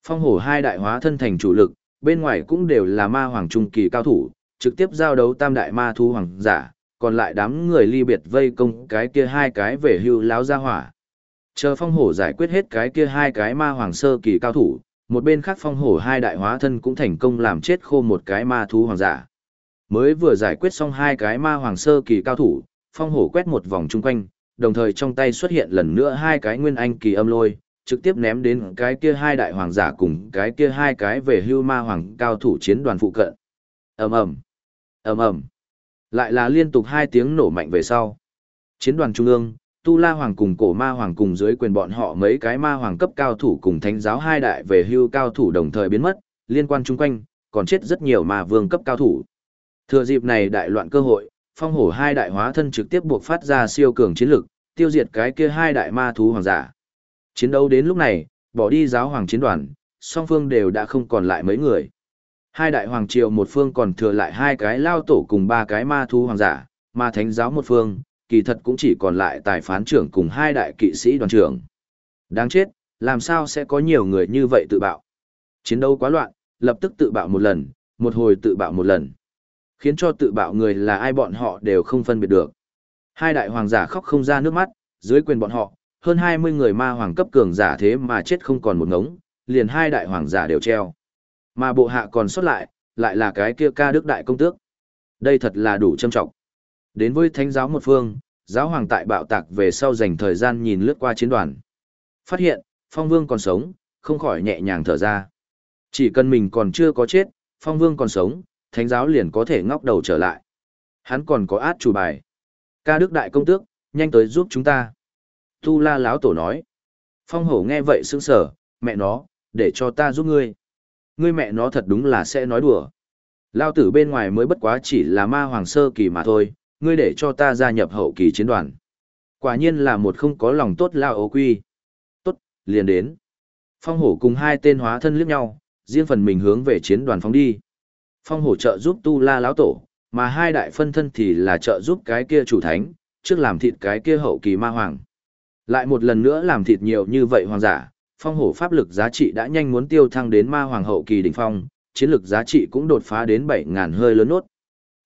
Phong hổ hai đại hóa thân thành chủ lực, bên ngoài cũng đều là ma hoàng trung kỳ cao thủ, trực tiếp giao đấu tam đại ma thú hoàng giả, còn lại đám người ly biệt vây công cái kia hai cái về hưu láo ra hỏa. Chờ phong hổ giải quyết hết cái kia hai cái ma hoàng sơ kỳ cao thủ, một bên khác phong hổ hai đại hóa thân cũng thành công làm chết khô một cái ma thú hoàng giả. Mới vừa giải quyết xong hai cái ma hoàng sơ kỳ cao thủ, phong hổ quét một vòng chung quanh, đồng thời trong tay xuất hiện lần nữa hai cái nguyên anh kỳ âm lôi, trực tiếp ném đến cái kia hai đại hoàng giả cùng cái kia hai cái về hưu ma hoàng cao thủ chiến đoàn phụ cận. ầm ầm ầm ầm Lại là liên tục hai tiếng nổ mạnh về sau. Chiến đoàn trung ương, Tu La Hoàng cùng cổ ma hoàng cùng dưới quyền bọn họ mấy cái ma hoàng cấp cao thủ cùng thánh giáo hai đại về hưu cao thủ đồng thời biến mất, liên quan chung quanh, còn chết rất nhiều ma vương cấp cao thủ. Thừa dịp này đại loạn cơ hội, phong hổ hai đại hóa thân trực tiếp buộc phát ra siêu cường chiến lực, tiêu diệt cái kia hai đại ma thú hoàng giả. Chiến đấu đến lúc này, bỏ đi giáo hoàng chiến đoàn, song phương đều đã không còn lại mấy người. Hai đại hoàng triều một phương còn thừa lại hai cái lao tổ cùng ba cái ma thú hoàng giả, ma thánh giáo một phương, kỳ thật cũng chỉ còn lại tài phán trưởng cùng hai đại kỵ sĩ đoàn trưởng. Đáng chết, làm sao sẽ có nhiều người như vậy tự bạo? Chiến đấu quá loạn, lập tức tự bạo một lần, một hồi tự bạo một lần. Khiến cho tự bạo người là ai bọn họ đều không phân biệt được. Hai đại hoàng giả khóc không ra nước mắt, dưới quyền bọn họ, hơn 20 người ma hoàng cấp cường giả thế mà chết không còn một ngống, liền hai đại hoàng giả đều treo. Mà bộ hạ còn xuất lại, lại là cái kia ca đức đại công tước. Đây thật là đủ châm trọng. Đến với thánh giáo một phương, giáo hoàng tại bạo tạc về sau dành thời gian nhìn lướt qua chiến đoàn. Phát hiện, phong vương còn sống, không khỏi nhẹ nhàng thở ra. Chỉ cần mình còn chưa có chết, phong vương còn sống, thánh giáo liền có thể ngóc đầu trở lại. Hắn còn có át chủ bài. Ca đức đại công tước, nhanh tới giúp chúng ta. Tu la láo tổ nói. Phong hổ nghe vậy sững sở, mẹ nó, để cho ta giúp ngươi. Ngươi mẹ nó thật đúng là sẽ nói đùa. Lao tử bên ngoài mới bất quá chỉ là ma hoàng sơ kỳ mà thôi, ngươi để cho ta gia nhập hậu kỳ chiến đoàn. Quả nhiên là một không có lòng tốt lao ấu quy. Tốt, liền đến. Phong hổ cùng hai tên hóa thân liếc nhau, riêng phần mình hướng về chiến đoàn phóng đi. Phong hổ trợ giúp tu la lão tổ, mà hai đại phân thân thì là trợ giúp cái kia chủ thánh, trước làm thịt cái kia hậu kỳ ma hoàng. Lại một lần nữa làm thịt nhiều như vậy hoàng giả, phong hổ pháp lực giá trị đã nhanh muốn tiêu thăng đến ma hoàng hậu kỳ đỉnh phong, chiến lực giá trị cũng đột phá đến bảy ngàn hơi lớn nốt.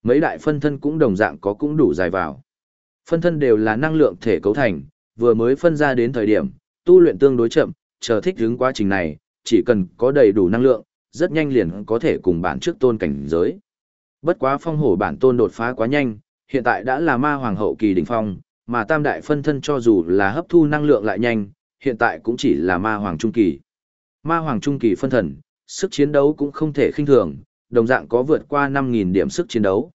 Mấy đại phân thân cũng đồng dạng có cũng đủ dài vào. Phân thân đều là năng lượng thể cấu thành, vừa mới phân ra đến thời điểm, tu luyện tương đối chậm, chờ thích ứng quá trình này, chỉ cần có đầy đủ năng lượng, rất nhanh liền có thể cùng bản trước tôn cảnh giới. Bất quá phong hổ bản tôn đột phá quá nhanh, hiện tại đã là ma hoàng hậu kỳ đỉnh phong, mà tam đại phân thân cho dù là hấp thu năng lượng lại nhanh, hiện tại cũng chỉ là ma hoàng trung kỳ. Ma hoàng trung kỳ phân thần, sức chiến đấu cũng không thể khinh thường, đồng dạng có vượt qua 5.000 điểm sức chiến đấu.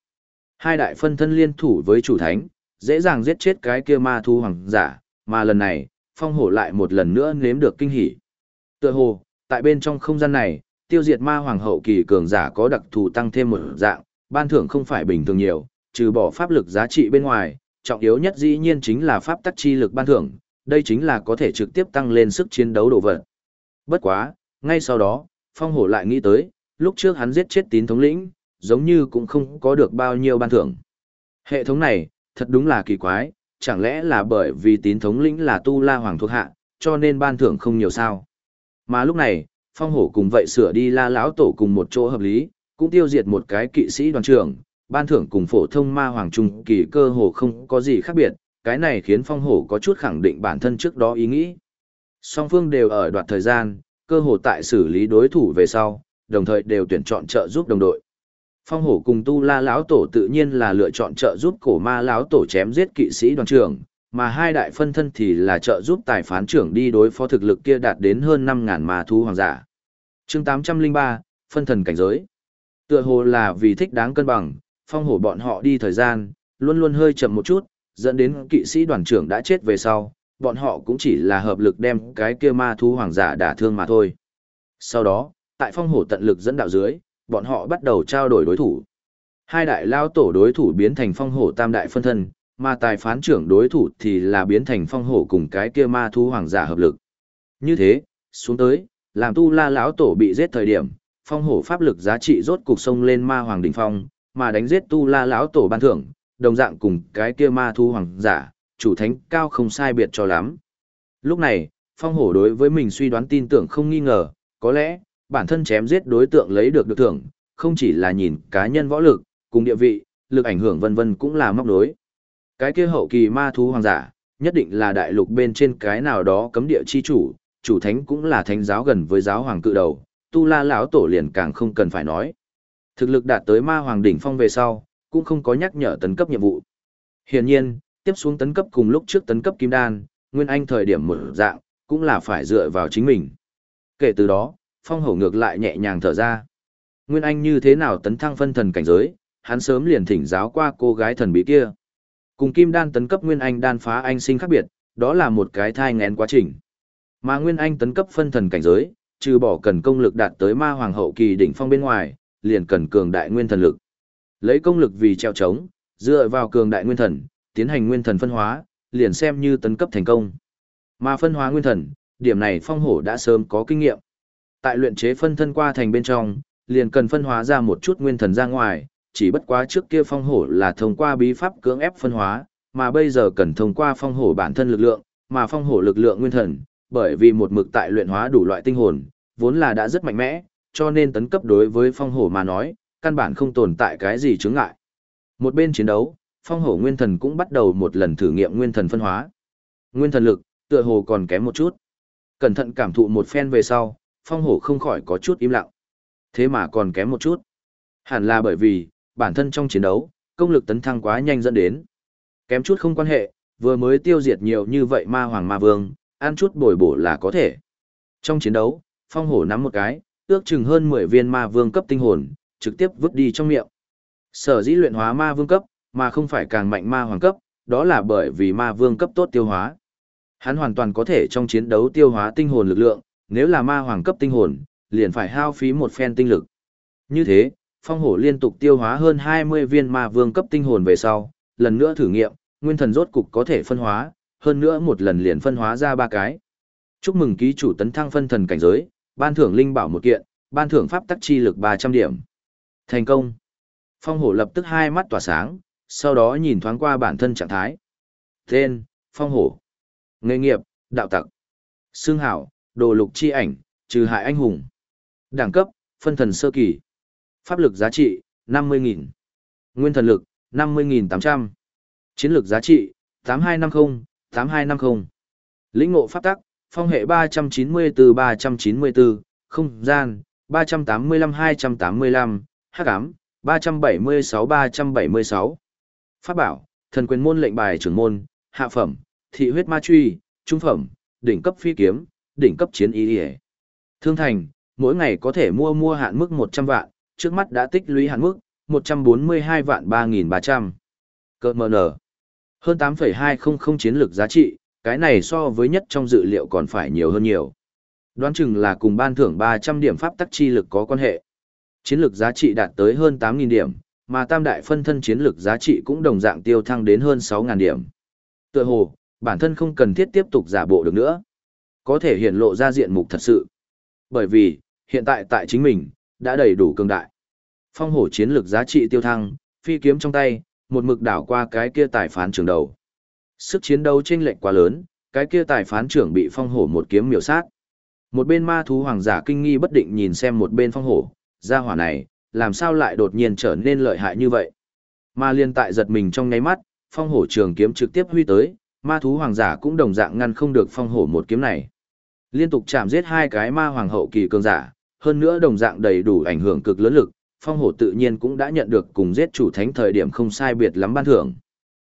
Hai đại phân thân liên thủ với chủ thánh, dễ dàng giết chết cái kia ma thu hoàng giả, mà lần này, phong hổ lại một lần nữa nếm được kinh hỉ. Tựa hồ, tại bên trong không gian này, tiêu diệt ma hoàng hậu kỳ cường giả có đặc thù tăng thêm một dạng, ban thưởng không phải bình thường nhiều, trừ bỏ pháp lực giá trị bên ngoài, trọng yếu nhất dĩ nhiên chính là pháp tắc chi lực ban thưởng, đây chính là có thể trực tiếp tăng lên sức chiến đấu đồ vật. Bất quá, ngay sau đó, phong hổ lại nghĩ tới, lúc trước hắn giết chết tín thống lĩnh, giống như cũng không có được bao nhiêu ban thưởng. Hệ thống này, thật đúng là kỳ quái, chẳng lẽ là bởi vì tín thống lĩnh là tu la hoàng thuộc hạ, cho nên ban thưởng không nhiều sao. Mà lúc này, phong hổ cùng vậy sửa đi la lão tổ cùng một chỗ hợp lý, cũng tiêu diệt một cái kỵ sĩ đoàn trưởng, ban thưởng cùng phổ thông ma hoàng trung kỳ cơ hồ không có gì khác biệt, cái này khiến phong hổ có chút khẳng định bản thân trước đó ý nghĩ. Song phương đều ở đoạn thời gian, cơ hồ tại xử lý đối thủ về sau, đồng thời đều tuyển chọn trợ giúp đồng đội. Phong hổ cùng tu la lão tổ tự nhiên là lựa chọn trợ giúp cổ ma lão tổ chém giết kỵ sĩ đoàn trưởng, mà hai đại phân thân thì là trợ giúp tài phán trưởng đi đối phó thực lực kia đạt đến hơn năm ngàn ma thú hoàng giả chương 803, phân thần cảnh giới. Tựa hồ là vì thích đáng cân bằng, phong hổ bọn họ đi thời gian, luôn luôn hơi chậm một chút, dẫn đến kỵ sĩ đoàn trưởng đã chết về sau, bọn họ cũng chỉ là hợp lực đem cái kia ma thú hoàng giả đả thương mà thôi. Sau đó, tại phong hổ tận lực dẫn đạo dưới, bọn họ bắt đầu trao đổi đối thủ. Hai đại lao tổ đối thủ biến thành phong hổ tam đại phân thân, mà tài phán trưởng đối thủ thì là biến thành phong hổ cùng cái kia ma thú hoàng giả hợp lực. Như thế, xuống tới, làm tu la lão tổ bị giết thời điểm, phong hổ pháp lực giá trị rốt cục sông lên ma hoàng đỉnh phong, mà đánh giết tu la lão tổ ban thưởng, đồng dạng cùng cái kia ma Thu hoàng giả, chủ thánh cao không sai biệt cho lắm. Lúc này, phong hổ đối với mình suy đoán tin tưởng không nghi ngờ, có lẽ, bản thân chém giết đối tượng lấy được được thưởng, không chỉ là nhìn cá nhân võ lực, cùng địa vị, lực ảnh hưởng vân vân cũng là móc nối Cái kia hậu kỳ ma thú hoàng giả, nhất định là đại lục bên trên cái nào đó cấm địa chi chủ, chủ thánh cũng là thánh giáo gần với giáo hoàng cự đầu, tu la lão tổ liền càng không cần phải nói. Thực lực đạt tới ma hoàng đỉnh phong về sau, cũng không có nhắc nhở tấn cấp nhiệm vụ. Hiển nhiên, tiếp xuống tấn cấp cùng lúc trước tấn cấp kim đan, nguyên anh thời điểm mở dạng, cũng là phải dựa vào chính mình. Kể từ đó, phong hổ ngược lại nhẹ nhàng thở ra. Nguyên anh như thế nào tấn thăng phân thần cảnh giới, hắn sớm liền thỉnh giáo qua cô gái thần bí kia. Cùng kim đan tấn cấp nguyên anh đan phá anh sinh khác biệt, đó là một cái thai ngén quá trình. Mà nguyên anh tấn cấp phân thần cảnh giới, trừ bỏ cần công lực đạt tới ma hoàng hậu kỳ đỉnh phong bên ngoài, liền cần cường đại nguyên thần lực. Lấy công lực vì treo trống, dựa vào cường đại nguyên thần, tiến hành nguyên thần phân hóa, liền xem như tấn cấp thành công. Mà phân hóa nguyên thần, điểm này phong hổ đã sớm có kinh nghiệm. Tại luyện chế phân thân qua thành bên trong, liền cần phân hóa ra một chút nguyên thần ra ngoài, chỉ bất quá trước kia phong hổ là thông qua bí pháp cưỡng ép phân hóa, mà bây giờ cần thông qua phong hổ bản thân lực lượng, mà phong hổ lực lượng nguyên thần, bởi vì một mực tại luyện hóa đủ loại tinh hồn, vốn là đã rất mạnh mẽ, cho nên tấn cấp đối với phong hổ mà nói, căn bản không tồn tại cái gì chướng ngại. Một bên chiến đấu, phong hổ nguyên thần cũng bắt đầu một lần thử nghiệm nguyên thần phân hóa. Nguyên thần lực, tựa hồ còn kém một chút. Cẩn thận cảm thụ một phen về sau, phong hổ không khỏi có chút im lặng. Thế mà còn kém một chút. Hẳn là bởi vì, bản thân trong chiến đấu, công lực tấn thăng quá nhanh dẫn đến. Kém chút không quan hệ, vừa mới tiêu diệt nhiều như vậy ma hoàng ma vương, ăn chút bồi bổ là có thể. Trong chiến đấu, phong hổ nắm một cái, ước chừng hơn 10 viên ma vương cấp tinh hồn, trực tiếp vứt đi trong miệng. Sở dĩ luyện hóa ma vương cấp, mà không phải càng mạnh ma hoàng cấp, đó là bởi vì ma vương cấp tốt tiêu hóa. Hắn hoàn toàn có thể trong chiến đấu tiêu hóa tinh hồn lực lượng, nếu là ma hoàng cấp tinh hồn, liền phải hao phí một phen tinh lực. Như thế, phong hổ liên tục tiêu hóa hơn 20 viên ma vương cấp tinh hồn về sau, lần nữa thử nghiệm, nguyên thần rốt cục có thể phân hóa, hơn nữa một lần liền phân hóa ra ba cái. Chúc mừng ký chủ tấn thăng phân thần cảnh giới, ban thưởng linh bảo một kiện, ban thưởng pháp tắc chi lực 300 điểm. Thành công. Phong hổ lập tức hai mắt tỏa sáng, sau đó nhìn thoáng qua bản thân trạng thái. Tên, Phong hổ. Nghề nghiệp, đạo tặc. Xương hảo, đồ lục chi ảnh, trừ hại anh hùng. Đẳng cấp, phân thần sơ kỳ. Pháp lực giá trị, 50.000. Nguyên thần lực, 50.800. Chiến lược giá trị, 8250, 8250. Lĩnh ngộ pháp tắc, phong hệ 394-394, không gian, 385-285, hắc ám, 376-376. Pháp bảo, thần quyền môn lệnh bài trưởng môn, hạ phẩm, thị huyết ma truy, trung phẩm, đỉnh cấp phi kiếm, đỉnh cấp chiến ý ỉa thương thành mỗi ngày có thể mua mua hạn mức một trăm vạn trước mắt đã tích lũy hạn mức một trăm bốn mươi hai vạn ba nghìn ba trăm cỡ mờ nở hơn tám phẩy hai không không chiến lược giá trị cái này so với nhất trong dự liệu còn phải nhiều hơn nhiều đoán chừng là cùng ban thưởng ba trăm điểm pháp tắc chi lực có quan hệ chiến lược giá trị đạt tới hơn tám nghìn điểm mà tam đại phân thân chiến lược giá trị cũng đồng dạng tiêu thăng đến hơn 6.000 điểm tựa hồ bản thân không cần thiết tiếp tục giả bộ được nữa có thể hiện lộ ra diện mục thật sự. Bởi vì, hiện tại tại chính mình, đã đầy đủ cường đại. Phong hổ chiến lược giá trị tiêu thăng, phi kiếm trong tay, một mực đảo qua cái kia tài phán trưởng đầu. Sức chiến đấu chênh lệch quá lớn, cái kia tài phán trưởng bị phong hổ một kiếm miểu sát. Một bên ma thú hoàng giả kinh nghi bất định nhìn xem một bên phong hổ, gia hỏa này, làm sao lại đột nhiên trở nên lợi hại như vậy. Ma liên tại giật mình trong nháy mắt, phong hổ trường kiếm trực tiếp huy tới, ma thú hoàng giả cũng đồng dạng ngăn không được phong hổ một kiếm này. Liên tục chạm giết hai cái ma hoàng hậu kỳ cường giả, hơn nữa đồng dạng đầy đủ ảnh hưởng cực lớn lực, phong hổ tự nhiên cũng đã nhận được cùng giết chủ thánh thời điểm không sai biệt lắm ban thưởng.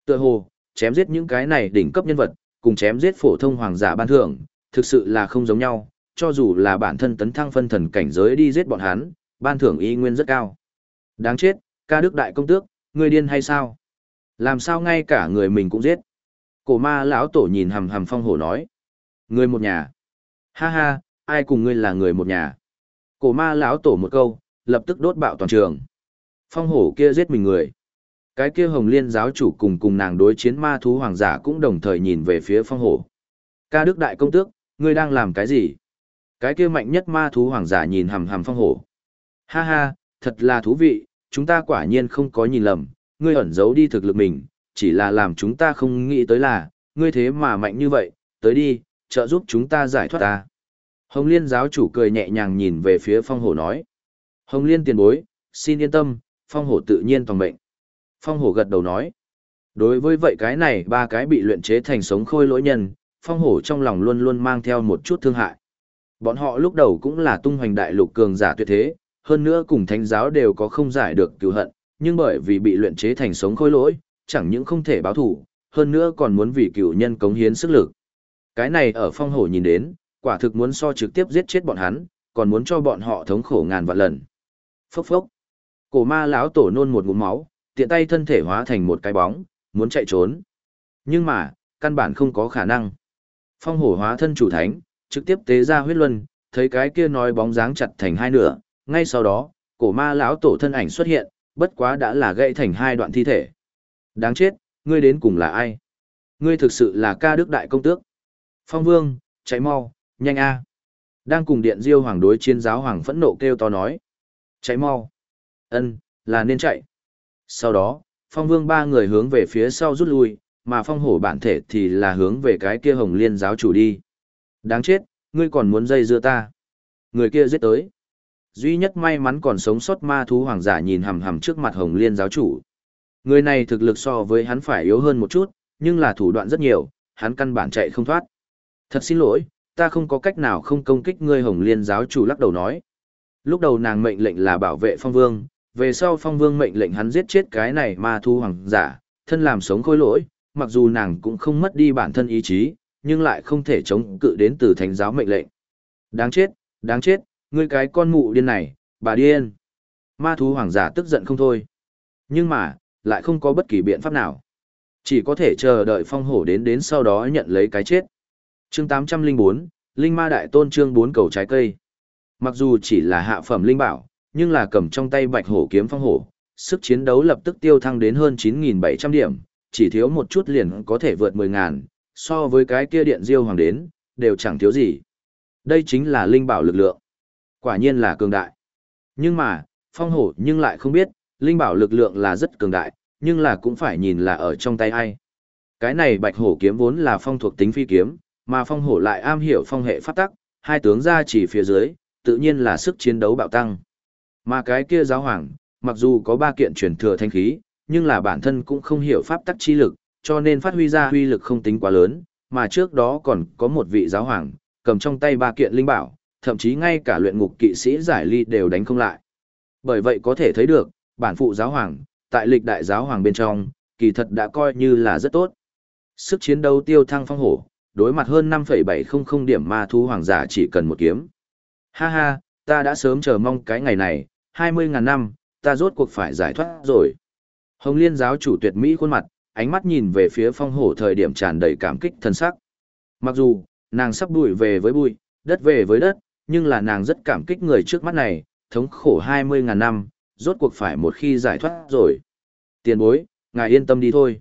Tựa hồ, chém giết những cái này đỉnh cấp nhân vật, cùng chém giết phổ thông hoàng giả ban thưởng, thực sự là không giống nhau, cho dù là bản thân tấn thăng phân thần cảnh giới đi giết bọn hắn, ban thưởng y nguyên rất cao. Đáng chết, ca đức đại công tước, người điên hay sao? Làm sao ngay cả người mình cũng giết? Cổ ma lão tổ nhìn hầm hầm phong hổ nói. Người một nhà. Ha ha, ai cùng ngươi là người một nhà? Cổ ma lão tổ một câu, lập tức đốt bạo toàn trường. Phong hổ kia giết mình người. Cái kia hồng liên giáo chủ cùng cùng nàng đối chiến ma thú hoàng giả cũng đồng thời nhìn về phía phong hổ. Ca đức đại công tước, ngươi đang làm cái gì? Cái kia mạnh nhất ma thú hoàng giả nhìn hầm hầm phong hổ. Ha ha, thật là thú vị, chúng ta quả nhiên không có nhìn lầm, ngươi ẩn giấu đi thực lực mình, chỉ là làm chúng ta không nghĩ tới là, ngươi thế mà mạnh như vậy, tới đi, trợ giúp chúng ta giải thoát ta. Hồng Liên giáo chủ cười nhẹ nhàng nhìn về phía phong hổ nói. Hồng Liên tiền bối, xin yên tâm, phong hổ tự nhiên toàn mệnh. Phong hổ gật đầu nói. Đối với vậy cái này ba cái bị luyện chế thành sống khôi lỗi nhân, phong hổ trong lòng luôn luôn mang theo một chút thương hại. Bọn họ lúc đầu cũng là tung hoành đại lục cường giả tuyệt thế, hơn nữa cùng thánh giáo đều có không giải được cứu hận, nhưng bởi vì bị luyện chế thành sống khôi lỗi, chẳng những không thể báo thủ, hơn nữa còn muốn vì cựu nhân cống hiến sức lực. Cái này ở phong hổ nhìn đến, quả thực muốn so trực tiếp giết chết bọn hắn, còn muốn cho bọn họ thống khổ ngàn vạn lần. Phốc phốc. Cổ ma lão tổ nôn một ngụm máu, tiện tay thân thể hóa thành một cái bóng, muốn chạy trốn. Nhưng mà, căn bản không có khả năng. Phong hổ hóa thân chủ thánh, trực tiếp tế ra huyết luân, thấy cái kia nói bóng dáng chặt thành hai nửa, ngay sau đó, cổ ma lão tổ thân ảnh xuất hiện, bất quá đã là gãy thành hai đoạn thi thể. Đáng chết, ngươi đến cùng là ai? Ngươi thực sự là ca đức đại công tước. Phong vương, chạy mau, nhanh a. Đang cùng điện diêu hoàng đối chiến giáo hoàng phẫn nộ kêu to nói. Chạy mau. Ân, là nên chạy. Sau đó, phong vương ba người hướng về phía sau rút lui, mà phong hổ bản thể thì là hướng về cái kia hồng liên giáo chủ đi. Đáng chết, ngươi còn muốn dây dưa ta. Người kia giết tới. Duy nhất may mắn còn sống sót ma thú hoàng giả nhìn hầm hầm trước mặt hồng liên giáo chủ. Người này thực lực so với hắn phải yếu hơn một chút, nhưng là thủ đoạn rất nhiều, hắn căn bản chạy không thoát. Thật xin lỗi, ta không có cách nào không công kích ngươi hồng liên giáo chủ lắc đầu nói. Lúc đầu nàng mệnh lệnh là bảo vệ phong vương, về sau phong vương mệnh lệnh hắn giết chết cái này ma thu hoàng giả, thân làm sống khôi lỗi, mặc dù nàng cũng không mất đi bản thân ý chí, nhưng lại không thể chống cự đến từ thánh giáo mệnh lệnh. Đáng chết, đáng chết, ngươi cái con mụ điên này, bà điên. Ma thú hoàng giả tức giận không thôi. Nhưng mà, lại không có bất kỳ biện pháp nào. Chỉ có thể chờ đợi phong hổ đến đến sau đó nhận lấy cái chết. chương 804, Linh Ma Đại Tôn chương 4 cầu trái cây. Mặc dù chỉ là hạ phẩm linh bảo, nhưng là cầm trong tay bạch hổ kiếm phong hổ, sức chiến đấu lập tức tiêu thăng đến hơn 9.700 điểm, chỉ thiếu một chút liền có thể vượt 10.000, so với cái kia điện diêu hoàng đến, đều chẳng thiếu gì. Đây chính là linh bảo lực lượng. Quả nhiên là cường đại. Nhưng mà, phong hổ nhưng lại không biết, linh bảo lực lượng là rất cường đại, nhưng là cũng phải nhìn là ở trong tay ai. Cái này bạch hổ kiếm vốn là phong thuộc tính phi kiếm, mà phong hổ lại am hiểu phong hệ pháp tắc, hai tướng ra chỉ phía dưới, tự nhiên là sức chiến đấu bạo tăng. Mà cái kia giáo hoàng, mặc dù có ba kiện truyền thừa thanh khí, nhưng là bản thân cũng không hiểu pháp tắc chi lực, cho nên phát huy ra huy lực không tính quá lớn, mà trước đó còn có một vị giáo hoàng, cầm trong tay ba kiện linh bảo, thậm chí ngay cả luyện ngục kỵ sĩ giải ly đều đánh không lại. Bởi vậy có thể thấy được, bản phụ giáo hoàng, tại lịch đại giáo hoàng bên trong, kỳ thật đã coi như là rất tốt. Sức chiến đấu tiêu thăng phong hổ, đối mặt hơn 5,700 điểm ma thú hoàng giả chỉ cần một kiếm. Ha ha, ta đã sớm chờ mong cái ngày này, 20.000 năm, ta rốt cuộc phải giải thoát rồi. Hồng Liên giáo chủ tuyệt mỹ khuôn mặt, ánh mắt nhìn về phía phong hổ thời điểm tràn đầy cảm kích thân sắc. Mặc dù, nàng sắp bụi về với bụi, đất về với đất, nhưng là nàng rất cảm kích người trước mắt này, thống khổ 20.000 năm, rốt cuộc phải một khi giải thoát rồi. Tiền bối, ngài yên tâm đi thôi.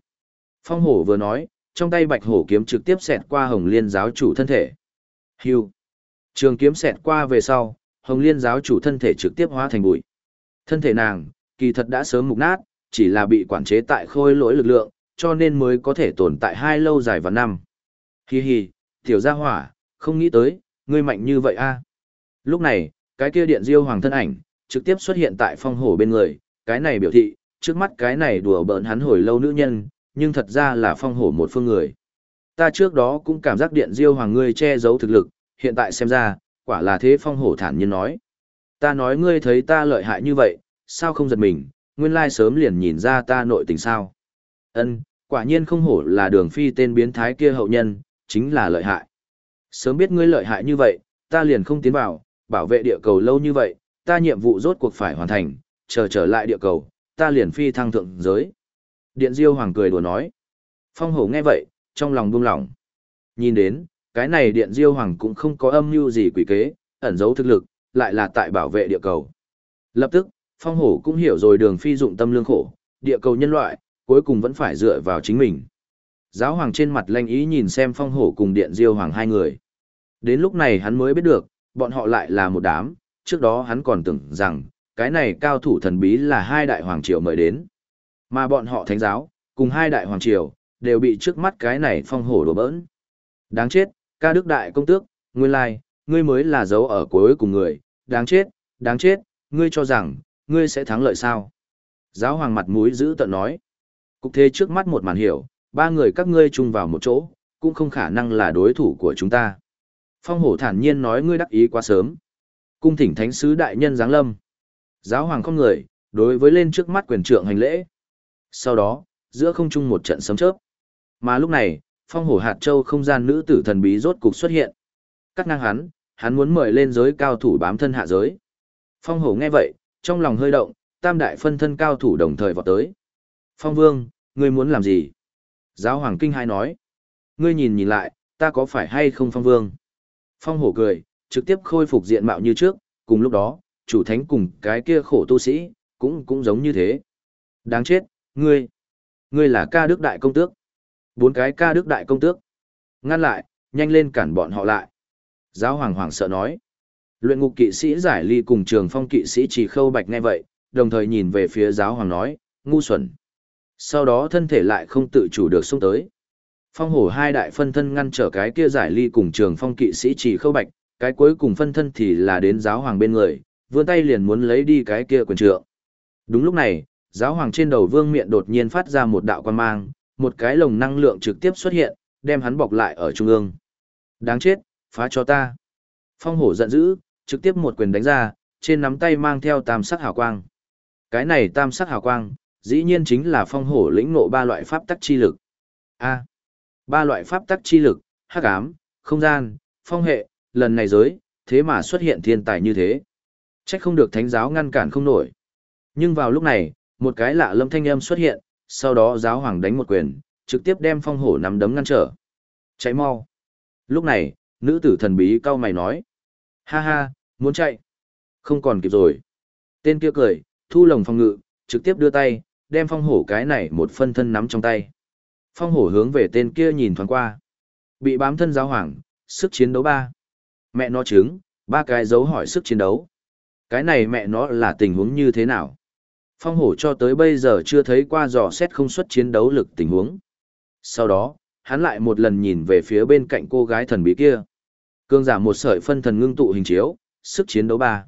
Phong hổ vừa nói, trong tay bạch hổ kiếm trực tiếp xẹt qua hồng liên giáo chủ thân thể. Hưu. Trường kiếm xẹt qua về sau, Hồng Liên giáo chủ thân thể trực tiếp hóa thành bụi. Thân thể nàng, kỳ thật đã sớm mục nát, chỉ là bị quản chế tại khôi lỗi lực lượng, cho nên mới có thể tồn tại hai lâu dài và năm. Hi hi, tiểu gia hỏa, không nghĩ tới, ngươi mạnh như vậy a. Lúc này, cái kia điện diêu hoàng thân ảnh, trực tiếp xuất hiện tại phong hổ bên người, cái này biểu thị, trước mắt cái này đùa bỡn hắn hồi lâu nữ nhân, nhưng thật ra là phong hổ một phương người. Ta trước đó cũng cảm giác điện diêu hoàng ngươi che giấu thực lực, hiện tại xem ra, quả là thế phong hổ thản nhiên nói. Ta nói ngươi thấy ta lợi hại như vậy, sao không giật mình, nguyên lai sớm liền nhìn ra ta nội tình sao. Ân, quả nhiên không hổ là đường phi tên biến thái kia hậu nhân, chính là lợi hại. Sớm biết ngươi lợi hại như vậy, ta liền không tiến vào, bảo vệ địa cầu lâu như vậy, ta nhiệm vụ rốt cuộc phải hoàn thành, chờ trở lại địa cầu, ta liền phi thăng thượng giới. Điện Diêu Hoàng cười đùa nói. Phong hổ nghe vậy, trong lòng buông lỏng. Nhìn đến, cái này Điện Diêu Hoàng cũng không có âm mưu gì quỷ kế, ẩn giấu thực lực, lại là tại bảo vệ địa cầu. Lập tức, Phong hổ cũng hiểu rồi đường phi dụng tâm lương khổ, địa cầu nhân loại, cuối cùng vẫn phải dựa vào chính mình. Giáo hoàng trên mặt lanh ý nhìn xem phong hổ cùng điện diêu hoàng hai người. Đến lúc này hắn mới biết được, bọn họ lại là một đám, trước đó hắn còn tưởng rằng, cái này cao thủ thần bí là hai đại hoàng triều mời đến. Mà bọn họ thánh giáo, cùng hai đại hoàng triều, đều bị trước mắt cái này phong hổ đổ bỡn. Đáng chết, ca đức đại công tước, nguyên lai, ngươi mới là dấu ở cuối cùng người, đáng chết, đáng chết, ngươi cho rằng, ngươi sẽ thắng lợi sao? Giáo hoàng mặt mũi giữ tận nói. Cục thế trước mắt một màn hiểu, ba người các ngươi chung vào một chỗ, cũng không khả năng là đối thủ của chúng ta. Phong hổ thản nhiên nói ngươi đắc ý quá sớm. Cung thỉnh thánh sứ đại nhân giáng lâm. Giáo hoàng không người, đối với lên trước mắt quyền trượng hành lễ. Sau đó, giữa không trung một trận sấm chớp. Mà lúc này, phong hổ hạt châu không gian nữ tử thần bí rốt cục xuất hiện. Cắt ngang hắn, hắn muốn mời lên giới cao thủ bám thân hạ giới. Phong hổ nghe vậy, trong lòng hơi động, tam đại phân thân cao thủ đồng thời vọt tới. Phong vương, ngươi muốn làm gì? Giáo hoàng kinh hai nói. Ngươi nhìn nhìn lại, ta có phải hay không phong vương? Phong hổ cười, trực tiếp khôi phục diện mạo như trước, cùng lúc đó, chủ thánh cùng cái kia khổ tu sĩ, cũng cũng giống như thế. Đáng chết, ngươi, ngươi là ca đức đại công tước. Bốn cái ca đức đại công tước. Ngăn lại, nhanh lên cản bọn họ lại. Giáo hoàng hoàng sợ nói. Luyện ngục kỵ sĩ giải ly cùng trường phong kỵ sĩ chỉ khâu bạch nghe vậy, đồng thời nhìn về phía giáo hoàng nói, ngu xuẩn. Sau đó thân thể lại không tự chủ được xông tới. Phong hổ hai đại phân thân ngăn trở cái kia giải ly cùng trường phong kỵ sĩ chỉ khâu bạch, cái cuối cùng phân thân thì là đến giáo hoàng bên người, vươn tay liền muốn lấy đi cái kia quyền trượng. Đúng lúc này, giáo hoàng trên đầu vương miện đột nhiên phát ra một đạo quan mang, một cái lồng năng lượng trực tiếp xuất hiện, đem hắn bọc lại ở trung ương. Đáng chết, phá cho ta. Phong hổ giận dữ, trực tiếp một quyền đánh ra, trên nắm tay mang theo tam sắc hào quang. Cái này tam sắc hào quang, dĩ nhiên chính là phong hổ lĩnh ngộ ba loại pháp tắc chi lực. A. ba loại pháp tắc chi lực, hắc ám, không gian, phong hệ, lần này giới, thế mà xuất hiện thiên tài như thế. Trách không được thánh giáo ngăn cản không nổi. Nhưng vào lúc này, một cái lạ lâm thanh âm xuất hiện, sau đó giáo hoàng đánh một quyền, trực tiếp đem phong hổ nắm đấm ngăn trở. Chạy mau. Lúc này, nữ tử thần bí cao mày nói. Ha ha, muốn chạy. Không còn kịp rồi. Tên kia cười, thu lồng phòng ngự, trực tiếp đưa tay, đem phong hổ cái này một phân thân nắm trong tay. Phong hổ hướng về tên kia nhìn thoáng qua. Bị bám thân giáo hoàng, sức chiến đấu ba. Mẹ nó trứng, ba cái dấu hỏi sức chiến đấu. Cái này mẹ nó là tình huống như thế nào? Phong hổ cho tới bây giờ chưa thấy qua dò xét không xuất chiến đấu lực tình huống. Sau đó, hắn lại một lần nhìn về phía bên cạnh cô gái thần bí kia. Cương giả một sợi phân thần ngưng tụ hình chiếu, sức chiến đấu ba.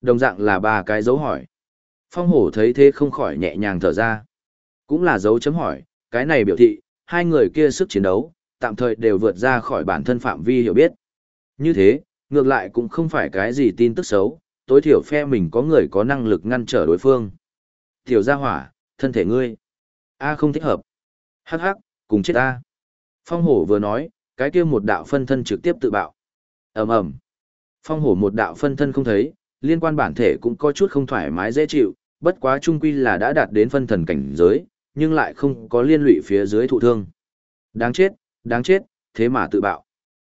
Đồng dạng là ba cái dấu hỏi. Phong hổ thấy thế không khỏi nhẹ nhàng thở ra. Cũng là dấu chấm hỏi, cái này biểu thị, hai người kia sức chiến đấu, tạm thời đều vượt ra khỏi bản thân phạm vi hiểu biết. Như thế, ngược lại cũng không phải cái gì tin tức xấu, tối thiểu phe mình có người có năng lực ngăn trở đối phương. Tiểu gia hỏa, thân thể ngươi. A không thích hợp. Hắc hắc, cùng chết A. Phong hổ vừa nói, cái kia một đạo phân thân trực tiếp tự bạo ầm ầm phong hổ một đạo phân thân không thấy liên quan bản thể cũng có chút không thoải mái dễ chịu bất quá trung quy là đã đạt đến phân thần cảnh giới nhưng lại không có liên lụy phía dưới thụ thương đáng chết đáng chết thế mà tự bạo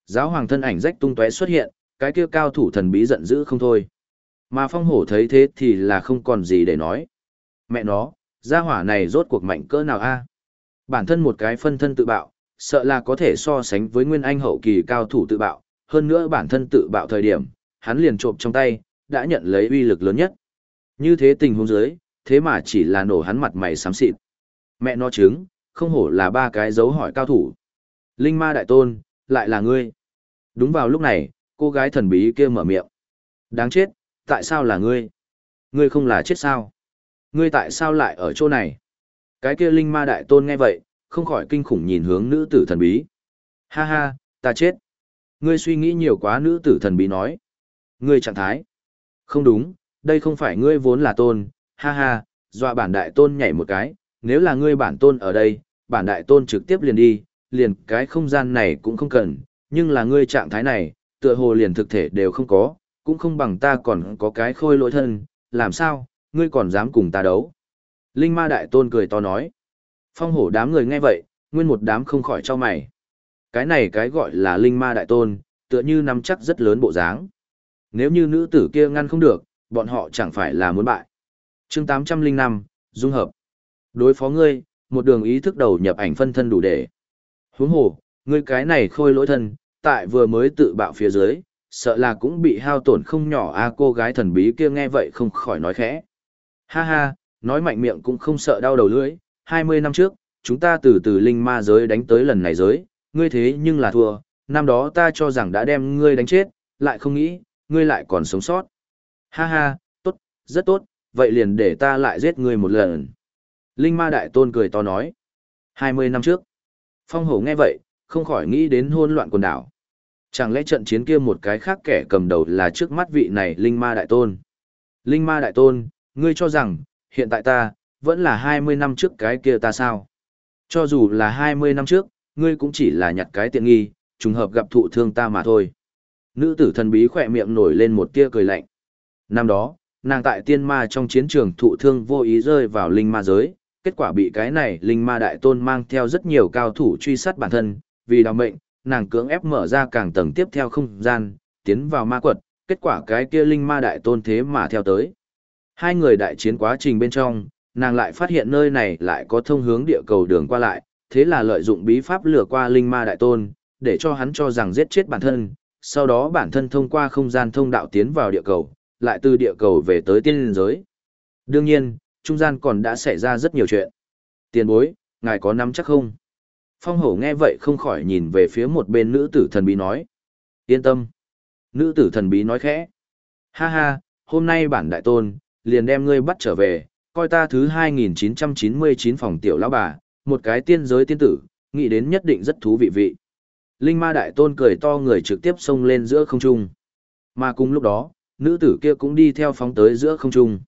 giáo hoàng thân ảnh rách tung tóe xuất hiện cái kia cao thủ thần bí giận dữ không thôi mà phong hổ thấy thế thì là không còn gì để nói mẹ nó gia hỏa này rốt cuộc mạnh cỡ nào a bản thân một cái phân thân tự bạo sợ là có thể so sánh với nguyên anh hậu kỳ cao thủ tự bạo hơn nữa bản thân tự bạo thời điểm, hắn liền trộm trong tay, đã nhận lấy uy lực lớn nhất. Như thế tình huống dưới, thế mà chỉ là nổ hắn mặt mày xám xịt. Mẹ nó trứng, không hổ là ba cái dấu hỏi cao thủ. Linh ma đại tôn, lại là ngươi. Đúng vào lúc này, cô gái thần bí kia mở miệng. Đáng chết, tại sao là ngươi? Ngươi không là chết sao? Ngươi tại sao lại ở chỗ này? Cái kia linh ma đại tôn nghe vậy, không khỏi kinh khủng nhìn hướng nữ tử thần bí. Ha ha, ta chết. Ngươi suy nghĩ nhiều quá nữ tử thần bí nói. Ngươi trạng thái. Không đúng, đây không phải ngươi vốn là tôn, ha ha, dọa bản đại tôn nhảy một cái, nếu là ngươi bản tôn ở đây, bản đại tôn trực tiếp liền đi, liền cái không gian này cũng không cần, nhưng là ngươi trạng thái này, tựa hồ liền thực thể đều không có, cũng không bằng ta còn có cái khôi lỗi thân, làm sao, ngươi còn dám cùng ta đấu. Linh ma đại tôn cười to nói. Phong hổ đám người nghe vậy, nguyên một đám không khỏi cho mày. Cái này cái gọi là linh ma đại tôn, tựa như nắm chắc rất lớn bộ dáng. Nếu như nữ tử kia ngăn không được, bọn họ chẳng phải là muốn bại. chương 805, Dung hợp. Đối phó ngươi, một đường ý thức đầu nhập ảnh phân thân đủ để. Huống hồ, ngươi cái này khôi lỗi thân, tại vừa mới tự bạo phía dưới, sợ là cũng bị hao tổn không nhỏ a cô gái thần bí kia nghe vậy không khỏi nói khẽ. Ha ha, nói mạnh miệng cũng không sợ đau đầu lưỡi, 20 năm trước, chúng ta từ từ linh ma giới đánh tới lần này giới, ngươi thế nhưng là thua, năm đó ta cho rằng đã đem ngươi đánh chết, lại không nghĩ, ngươi lại còn sống sót. Ha ha, tốt, rất tốt, vậy liền để ta lại giết ngươi một lần. Linh ma đại tôn cười to nói. 20 năm trước, phong hổ nghe vậy, không khỏi nghĩ đến hôn loạn quần đảo. Chẳng lẽ trận chiến kia một cái khác kẻ cầm đầu là trước mắt vị này Linh ma đại tôn. Linh ma đại tôn, ngươi cho rằng, hiện tại ta, vẫn là 20 năm trước cái kia ta sao? Cho dù là 20 năm trước, ngươi cũng chỉ là nhặt cái tiện nghi, trùng hợp gặp thụ thương ta mà thôi. Nữ tử thần bí khỏe miệng nổi lên một tia cười lạnh. Năm đó, nàng tại tiên ma trong chiến trường thụ thương vô ý rơi vào linh ma giới, kết quả bị cái này linh ma đại tôn mang theo rất nhiều cao thủ truy sát bản thân, vì đào mệnh, nàng cưỡng ép mở ra càng tầng tiếp theo không gian, tiến vào ma quật, kết quả cái kia linh ma đại tôn thế mà theo tới. Hai người đại chiến quá trình bên trong, nàng lại phát hiện nơi này lại có thông hướng địa cầu đường qua lại, thế là lợi dụng bí pháp lừa qua linh ma đại tôn, để cho hắn cho rằng giết chết bản thân, sau đó bản thân thông qua không gian thông đạo tiến vào địa cầu, lại từ địa cầu về tới tiên linh giới. Đương nhiên, trung gian còn đã xảy ra rất nhiều chuyện. Tiền bối, ngài có nắm chắc không? Phong hổ nghe vậy không khỏi nhìn về phía một bên nữ tử thần bí nói. Yên tâm. Nữ tử thần bí nói khẽ. Ha ha, hôm nay bản đại tôn, liền đem ngươi bắt trở về, coi ta thứ 2999 phòng tiểu lão bà, một cái tiên giới tiên tử, nghĩ đến nhất định rất thú vị vị. Linh ma đại tôn cười to người trực tiếp xông lên giữa không trung. Mà cùng lúc đó, nữ tử kia cũng đi theo phóng tới giữa không trung.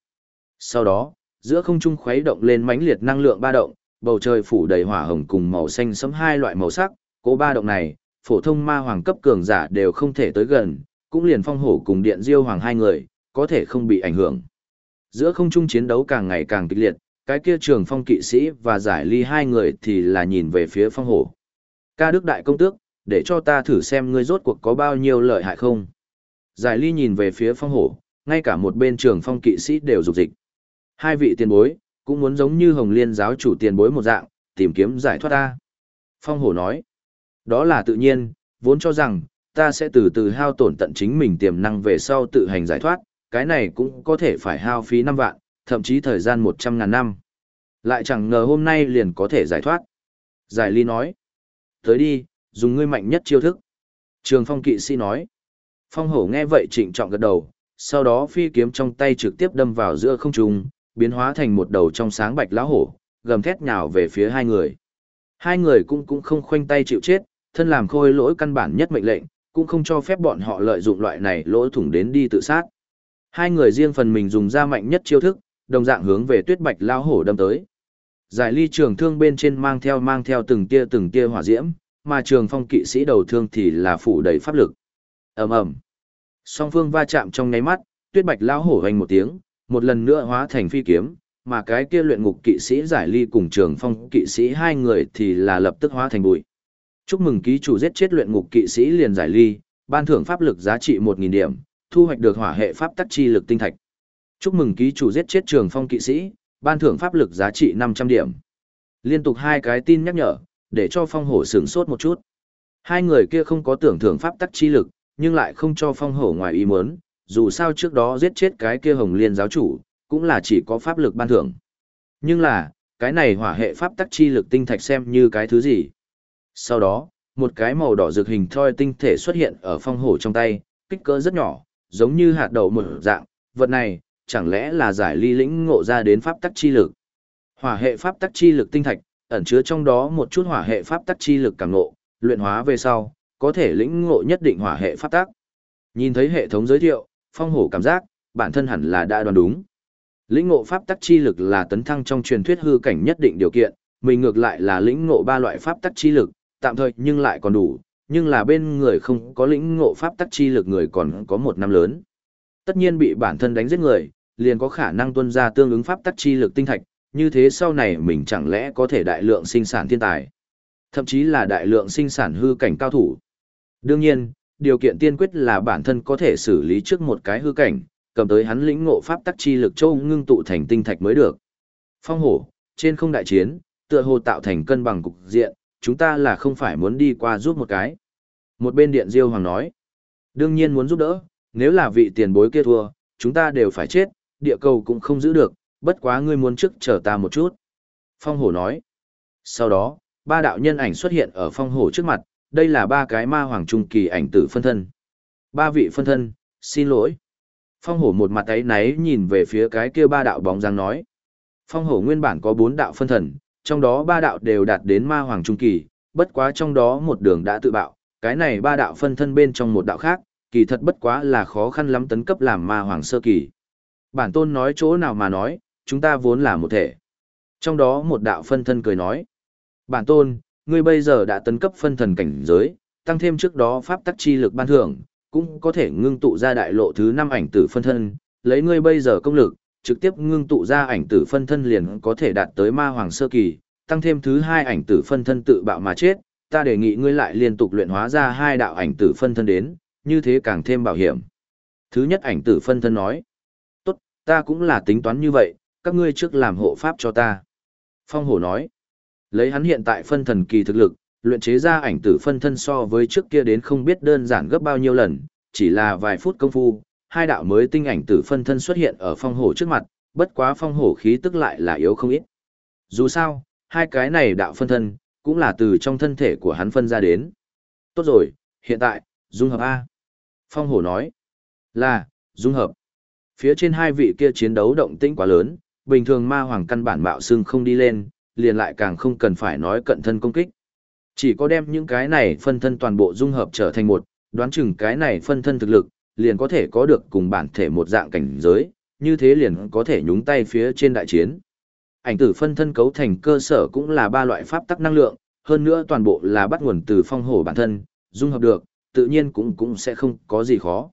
Sau đó, giữa không trung khuấy động lên mãnh liệt năng lượng ba động, bầu trời phủ đầy hỏa hồng cùng màu xanh sẫm hai loại màu sắc, cố ba động này, phổ thông ma hoàng cấp cường giả đều không thể tới gần, cũng liền phong hổ cùng điện diêu hoàng hai người, có thể không bị ảnh hưởng. Giữa không trung chiến đấu càng ngày càng kịch liệt, cái kia trường phong kỵ sĩ và giải ly hai người thì là nhìn về phía phong hổ. Ca đức đại công tước, để cho ta thử xem ngươi rốt cuộc có bao nhiêu lợi hại không. Giải ly nhìn về phía phong hổ, ngay cả một bên trường phong kỵ sĩ đều dục dịch. Hai vị tiền bối, cũng muốn giống như hồng liên giáo chủ tiền bối một dạng, tìm kiếm giải thoát ta. Phong hổ nói, đó là tự nhiên, vốn cho rằng, ta sẽ từ từ hao tổn tận chính mình tiềm năng về sau tự hành giải thoát, cái này cũng có thể phải hao phí năm vạn, thậm chí thời gian một trăm ngàn năm. Lại chẳng ngờ hôm nay liền có thể giải thoát. Giải ly nói, tới đi, dùng ngươi mạnh nhất chiêu thức. Trường phong kỵ sĩ nói, phong hổ nghe vậy trịnh trọng gật đầu, sau đó phi kiếm trong tay trực tiếp đâm vào giữa không trung, biến hóa thành một đầu trong sáng bạch lão hổ, gầm thét nhào về phía hai người. Hai người cũng cũng không khoanh tay chịu chết, thân làm khôi lỗi căn bản nhất mệnh lệnh, cũng không cho phép bọn họ lợi dụng loại này lỗ thủng đến đi tự sát. Hai người riêng phần mình dùng ra mạnh nhất chiêu thức, đồng dạng hướng về tuyết bạch lão hổ đâm tới. Giải ly trường thương bên trên mang theo mang theo từng tia từng tia hỏa diễm, mà trường phong kỵ sĩ đầu thương thì là phủ đầy pháp lực. ầm ầm, song phương va chạm trong nháy mắt, tuyết bạch lão hổ hoành một tiếng, một lần nữa hóa thành phi kiếm, mà cái kia luyện ngục kỵ sĩ giải ly cùng trường phong kỵ sĩ hai người thì là lập tức hóa thành bụi. Chúc mừng ký chủ giết chết luyện ngục kỵ sĩ liền giải ly, ban thưởng pháp lực giá trị 1.000 điểm, thu hoạch được hỏa hệ pháp tắc chi lực tinh thạch. Chúc mừng ký chủ giết chết trường phong kỵ sĩ, ban thưởng pháp lực giá trị 500 điểm. Liên tục hai cái tin nhắc nhở, để cho phong hổ sửng sốt một chút. Hai người kia không có tưởng thưởng pháp tắc chi lực, nhưng lại không cho phong hổ ngoài ý muốn, dù sao trước đó giết chết cái kia hồng liên giáo chủ, cũng là chỉ có pháp lực ban thưởng. Nhưng là, cái này hỏa hệ pháp tắc chi lực tinh thạch xem như cái thứ gì. Sau đó, một cái màu đỏ rực hình thoi tinh thể xuất hiện ở phong hổ trong tay, kích cỡ rất nhỏ, giống như hạt đậu một dạng, vật này, chẳng lẽ là giải ly lĩnh ngộ ra đến pháp tắc chi lực. Hỏa hệ pháp tắc chi lực tinh thạch, ẩn chứa trong đó một chút hỏa hệ pháp tắc chi lực càng ngộ, luyện hóa về sau, có thể lĩnh ngộ nhất định hỏa hệ pháp tắc. Nhìn thấy hệ thống giới thiệu, phong hổ cảm giác, bản thân hẳn là đã đoán đúng. Lĩnh ngộ pháp tắc chi lực là tấn thăng trong truyền thuyết hư cảnh nhất định điều kiện, mình ngược lại là lĩnh ngộ ba loại pháp tắc chi lực, tạm thời nhưng lại còn đủ, nhưng là bên người không có lĩnh ngộ pháp tắc chi lực người còn có một năm lớn. Tất nhiên bị bản thân đánh giết người, liền có khả năng tuân ra tương ứng pháp tắc chi lực tinh thạch, như thế sau này mình chẳng lẽ có thể đại lượng sinh sản thiên tài, thậm chí là đại lượng sinh sản hư cảnh cao thủ. Đương nhiên, điều kiện tiên quyết là bản thân có thể xử lý trước một cái hư cảnh, cầm tới hắn lĩnh ngộ pháp tắc chi lực châu ngưng tụ thành tinh thạch mới được. Phong hổ, trên không đại chiến, tựa hồ tạo thành cân bằng cục diện, chúng ta là không phải muốn đi qua giúp một cái. Một bên điện diêu hoàng nói, đương nhiên muốn giúp đỡ, nếu là vị tiền bối kia thua, chúng ta đều phải chết, địa cầu cũng không giữ được, bất quá ngươi muốn trước chờ ta một chút. Phong hổ nói, sau đó, ba đạo nhân ảnh xuất hiện ở phong hổ trước mặt, đây là ba cái ma hoàng trung kỳ ảnh tử phân thân. Ba vị phân thân, xin lỗi. Phong hổ một mặt ấy náy nhìn về phía cái kia ba đạo bóng dáng nói. Phong hổ nguyên bản có bốn đạo phân thần, trong đó ba đạo đều đạt đến ma hoàng trung kỳ, bất quá trong đó một đường đã tự bạo, cái này ba đạo phân thân bên trong một đạo khác, kỳ thật bất quá là khó khăn lắm tấn cấp làm ma hoàng sơ kỳ. Bản tôn nói chỗ nào mà nói, chúng ta vốn là một thể. Trong đó một đạo phân thân cười nói. Bản tôn, ngươi bây giờ đã tấn cấp phân thần cảnh giới, tăng thêm trước đó pháp tắc chi lực ban thưởng, cũng có thể ngưng tụ ra đại lộ thứ năm ảnh tử phân thân, lấy ngươi bây giờ công lực, trực tiếp ngưng tụ ra ảnh tử phân thân liền có thể đạt tới ma hoàng sơ kỳ, tăng thêm thứ hai ảnh tử phân thân tự bạo mà chết, ta đề nghị ngươi lại liên tục luyện hóa ra hai đạo ảnh tử phân thân đến, như thế càng thêm bảo hiểm. Thứ nhất ảnh tử phân thân nói, tốt, ta cũng là tính toán như vậy, các ngươi trước làm hộ pháp cho ta. Phong hổ nói, lấy hắn hiện tại phân thần kỳ thực lực, luyện chế ra ảnh tử phân thân so với trước kia đến không biết đơn giản gấp bao nhiêu lần, chỉ là vài phút công phu, hai đạo mới tinh ảnh tử phân thân xuất hiện ở phong hổ trước mặt, bất quá phong hổ khí tức lại là yếu không ít. Dù sao, hai cái này đạo phân thân, cũng là từ trong thân thể của hắn phân ra đến. Tốt rồi, hiện tại, dung hợp A. Phong hổ nói, là, dung hợp. Phía trên hai vị kia chiến đấu động tĩnh quá lớn, bình thường ma hoàng căn bản mạo xương không đi lên, liền lại càng không cần phải nói cận thân công kích. Chỉ có đem những cái này phân thân toàn bộ dung hợp trở thành một, đoán chừng cái này phân thân thực lực, liền có thể có được cùng bản thể một dạng cảnh giới, như thế liền có thể nhúng tay phía trên đại chiến. Ảnh tử phân thân cấu thành cơ sở cũng là ba loại pháp tắc năng lượng, hơn nữa toàn bộ là bắt nguồn từ phong hổ bản thân, dung hợp được, tự nhiên cũng cũng sẽ không có gì khó.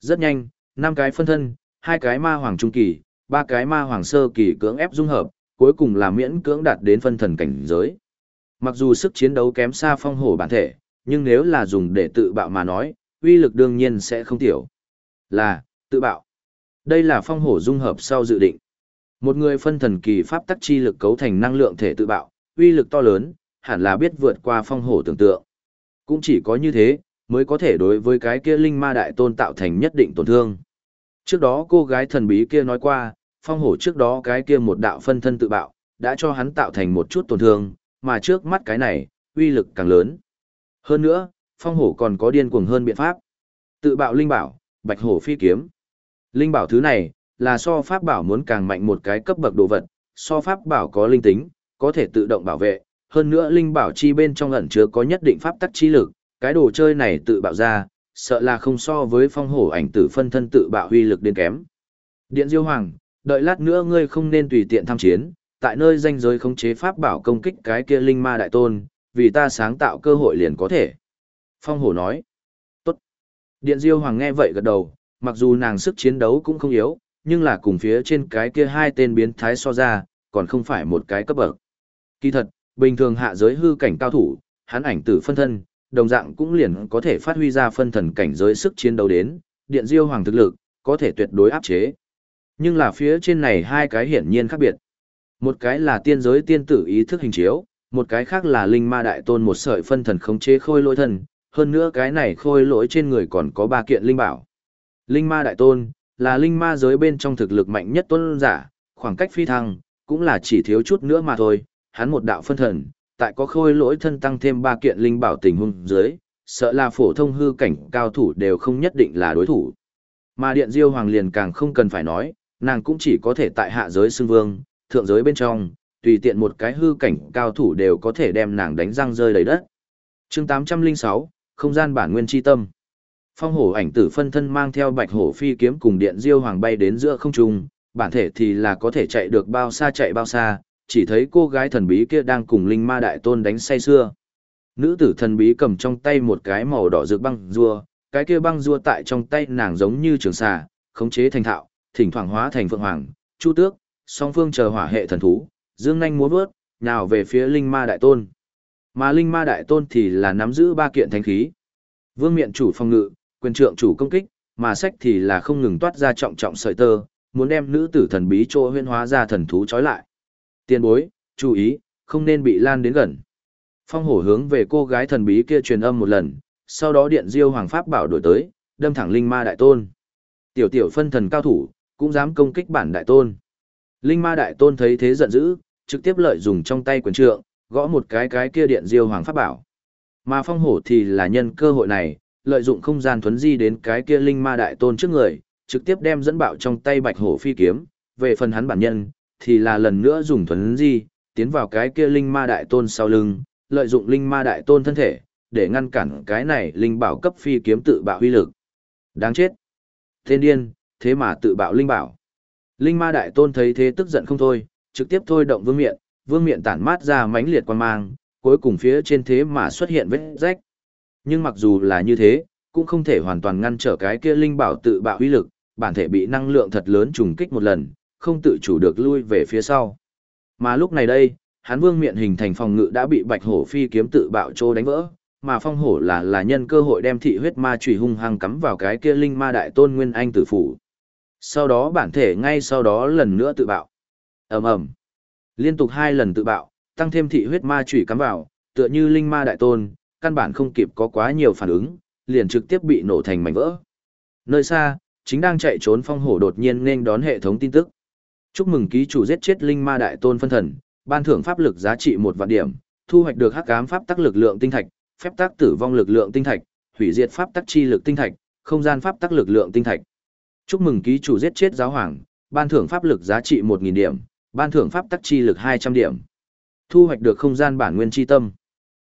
Rất nhanh, năm cái phân thân, hai cái ma hoàng trung kỳ, ba cái ma hoàng sơ kỳ cưỡng ép dung hợp, cuối cùng là miễn cưỡng đạt đến phân thần cảnh giới. Mặc dù sức chiến đấu kém xa phong hổ bản thể, nhưng nếu là dùng để tự bạo mà nói, uy lực đương nhiên sẽ không tiểu. Là, tự bạo. Đây là phong hổ dung hợp sau dự định. Một người phân thần kỳ pháp tắc chi lực cấu thành năng lượng thể tự bạo, uy lực to lớn, hẳn là biết vượt qua phong hổ tưởng tượng. Cũng chỉ có như thế, mới có thể đối với cái kia linh ma đại tôn tạo thành nhất định tổn thương. Trước đó cô gái thần bí kia nói qua, phong hổ trước đó cái kia một đạo phân thân tự bạo, đã cho hắn tạo thành một chút tổn thương, mà trước mắt cái này, uy lực càng lớn. Hơn nữa, phong hổ còn có điên cuồng hơn biện pháp. Tự bạo linh bảo, bạch hổ phi kiếm. Linh bảo thứ này, là so pháp bảo muốn càng mạnh một cái cấp bậc đồ vật, so pháp bảo có linh tính, có thể tự động bảo vệ, hơn nữa linh bảo chi bên trong ẩn chứa có nhất định pháp tắc chi lực, cái đồ chơi này tự bạo ra, sợ là không so với phong hổ ảnh tử phân thân tự bạo huy lực đến kém. Điện Diêu Hoàng, đợi lát nữa ngươi không nên tùy tiện tham chiến, tại nơi danh giới khống chế pháp bảo công kích cái kia linh ma đại tôn, vì ta sáng tạo cơ hội liền có thể. Phong hổ nói, tốt. Điện Diêu Hoàng nghe vậy gật đầu, mặc dù nàng sức chiến đấu cũng không yếu, nhưng là cùng phía trên cái kia hai tên biến thái so ra, còn không phải một cái cấp bậc. Kỳ thật, bình thường hạ giới hư cảnh cao thủ, hắn ảnh tử phân thân, đồng dạng cũng liền có thể phát huy ra phân thần cảnh giới sức chiến đấu đến, điện diêu hoàng thực lực, có thể tuyệt đối áp chế. Nhưng là phía trên này hai cái hiển nhiên khác biệt. Một cái là tiên giới tiên tử ý thức hình chiếu, một cái khác là linh ma đại tôn một sợi phân thần khống chế khôi lôi thần, hơn nữa cái này khôi lỗi trên người còn có ba kiện linh bảo. Linh ma đại tôn, là linh ma giới bên trong thực lực mạnh nhất tôn giả, khoảng cách phi thăng, cũng là chỉ thiếu chút nữa mà thôi, hắn một đạo phân thần, tại có khôi lỗi thân tăng thêm ba kiện linh bảo tình huống dưới, sợ là phổ thông hư cảnh cao thủ đều không nhất định là đối thủ. Mà điện diêu hoàng liền càng không cần phải nói, nàng cũng chỉ có thể tại hạ giới xưng vương, thượng giới bên trong, tùy tiện một cái hư cảnh cao thủ đều có thể đem nàng đánh răng rơi đầy đất. chương 806, không gian bản nguyên chi tâm. Phong hổ ảnh tử phân thân mang theo bạch hổ phi kiếm cùng điện diêu hoàng bay đến giữa không trung, bản thể thì là có thể chạy được bao xa chạy bao xa, chỉ thấy cô gái thần bí kia đang cùng linh ma đại tôn đánh say xưa. Nữ tử thần bí cầm trong tay một cái màu đỏ rực băng rua, cái kia băng rua tại trong tay nàng giống như trường xà, khống chế thành thạo, thỉnh thoảng hóa thành phượng hoàng, chu tước, song phương chờ hỏa hệ thần thú, dương nhanh múa vớt, nhào về phía linh ma đại tôn. Mà linh ma đại tôn thì là nắm giữ ba kiện thánh khí. Vương miện chủ phòng ngự, quyền trượng chủ công kích, mà sách thì là không ngừng toát ra trọng trọng sợi tơ, muốn đem nữ tử thần bí chỗ huyên hóa ra thần thú trói lại. Tiên bối, chú ý, không nên bị lan đến gần. Phong hổ hướng về cô gái thần bí kia truyền âm một lần, sau đó điện diêu hoàng pháp bảo đổi tới, đâm thẳng linh ma đại tôn. Tiểu tiểu phân thần cao thủ, cũng dám công kích bản đại tôn. Linh ma đại tôn thấy thế giận dữ, trực tiếp lợi dùng trong tay quyền trượng, gõ một cái cái kia điện diêu hoàng pháp bảo. Mà phong hổ thì là nhân cơ hội này, lợi dụng không gian thuấn di đến cái kia linh ma đại tôn trước người, trực tiếp đem dẫn bạo trong tay bạch hổ phi kiếm, về phần hắn bản nhân, thì là lần nữa dùng thuấn di, tiến vào cái kia linh ma đại tôn sau lưng, lợi dụng linh ma đại tôn thân thể, để ngăn cản cái này linh bảo cấp phi kiếm tự bạo huy lực. Đáng chết! thiên điên, thế mà tự bạo linh bảo. Linh ma đại tôn thấy thế tức giận không thôi, trực tiếp thôi động vương miện, vương miện tản mát ra mãnh liệt quan mang, cuối cùng phía trên thế mà xuất hiện vết rách. Nhưng mặc dù là như thế, cũng không thể hoàn toàn ngăn trở cái kia linh bảo tự bạo uy lực, bản thể bị năng lượng thật lớn trùng kích một lần, không tự chủ được lui về phía sau. Mà lúc này đây, hắn vương miện hình thành phòng ngự đã bị bạch hổ phi kiếm tự bạo trô đánh vỡ, mà phong hổ là là nhân cơ hội đem thị huyết ma chủy hung hăng cắm vào cái kia linh ma đại tôn nguyên anh tử phủ. Sau đó bản thể ngay sau đó lần nữa tự bạo. ầm ầm Liên tục hai lần tự bạo, tăng thêm thị huyết ma chủy cắm vào, tựa như linh ma đại tôn, căn bản không kịp có quá nhiều phản ứng, liền trực tiếp bị nổ thành mảnh vỡ. Nơi xa, chính đang chạy trốn phong hổ đột nhiên nên đón hệ thống tin tức. Chúc mừng ký chủ giết chết linh ma đại tôn phân thần, ban thưởng pháp lực giá trị một vạn điểm, thu hoạch được hắc ám pháp tắc lực lượng tinh thạch, phép tắc tử vong lực lượng tinh thạch, hủy diệt pháp tắc chi lực tinh thạch, không gian pháp tắc lực lượng tinh thạch. Chúc mừng ký chủ giết chết giáo hoàng, ban thưởng pháp lực giá trị 1000 điểm, ban thưởng pháp tắc chi lực 200 điểm. Thu hoạch được không gian bản nguyên chi tâm.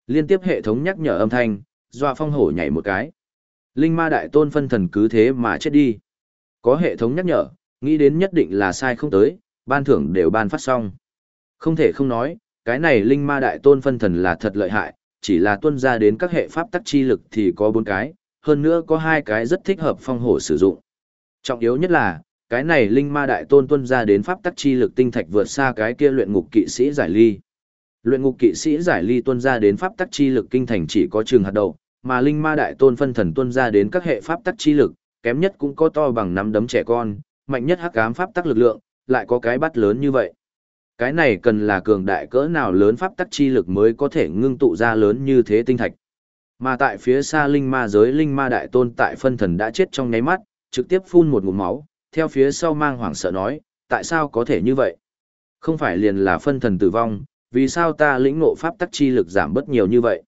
Liên tiếp hệ thống nhắc nhở âm thanh, dọa phong hổ nhảy một cái. Linh ma đại tôn phân thần cứ thế mà chết đi. Có hệ thống nhắc nhở, nghĩ đến nhất định là sai không tới, ban thưởng đều ban phát xong. Không thể không nói, cái này linh ma đại tôn phân thần là thật lợi hại, chỉ là tuân ra đến các hệ pháp tắc chi lực thì có bốn cái, hơn nữa có hai cái rất thích hợp phong hổ sử dụng. Trọng yếu nhất là, cái này linh ma đại tôn tuân ra đến pháp tắc chi lực tinh thạch vượt xa cái kia luyện ngục kỵ sĩ giải ly. Luyện ngục kỵ sĩ giải ly tuân ra đến pháp tắc chi lực kinh thành chỉ có trường hạt đầu, mà linh ma đại tôn phân thần tuân ra đến các hệ pháp tắc chi lực, kém nhất cũng có to bằng nắm đấm trẻ con, mạnh nhất hắc ám pháp tắc lực lượng, lại có cái bắt lớn như vậy. Cái này cần là cường đại cỡ nào lớn pháp tắc chi lực mới có thể ngưng tụ ra lớn như thế tinh thạch. Mà tại phía xa linh ma giới linh ma đại tôn tại phân thần đã chết trong nháy mắt, trực tiếp phun một ngụm máu, theo phía sau mang hoảng sợ nói, tại sao có thể như vậy? Không phải liền là phân thần tử vong, vì sao ta lĩnh ngộ pháp tắc chi lực giảm bớt nhiều như vậy?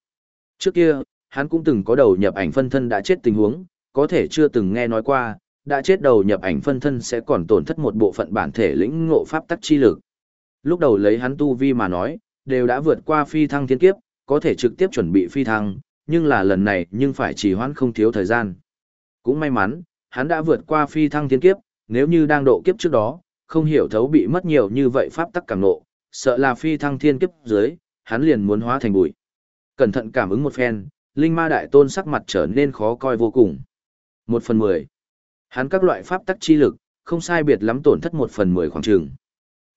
Trước kia, hắn cũng từng có đầu nhập ảnh phân thân đã chết tình huống, có thể chưa từng nghe nói qua, đã chết đầu nhập ảnh phân thân sẽ còn tổn thất một bộ phận bản thể lĩnh ngộ pháp tắc chi lực. Lúc đầu lấy hắn tu vi mà nói, đều đã vượt qua phi thăng thiên kiếp, có thể trực tiếp chuẩn bị phi thăng, nhưng là lần này nhưng phải trì hoãn không thiếu thời gian. Cũng may mắn, hắn đã vượt qua phi thăng thiên kiếp, nếu như đang độ kiếp trước đó, không hiểu thấu bị mất nhiều như vậy pháp tắc càng nộ, sợ là phi thăng thiên kiếp dưới, hắn liền muốn hóa thành bụi. Cẩn thận cảm ứng một phen, linh ma đại tôn sắc mặt trở nên khó coi vô cùng. Một phần mười. Hắn các loại pháp tắc chi lực, không sai biệt lắm tổn thất một phần mười khoảng trường.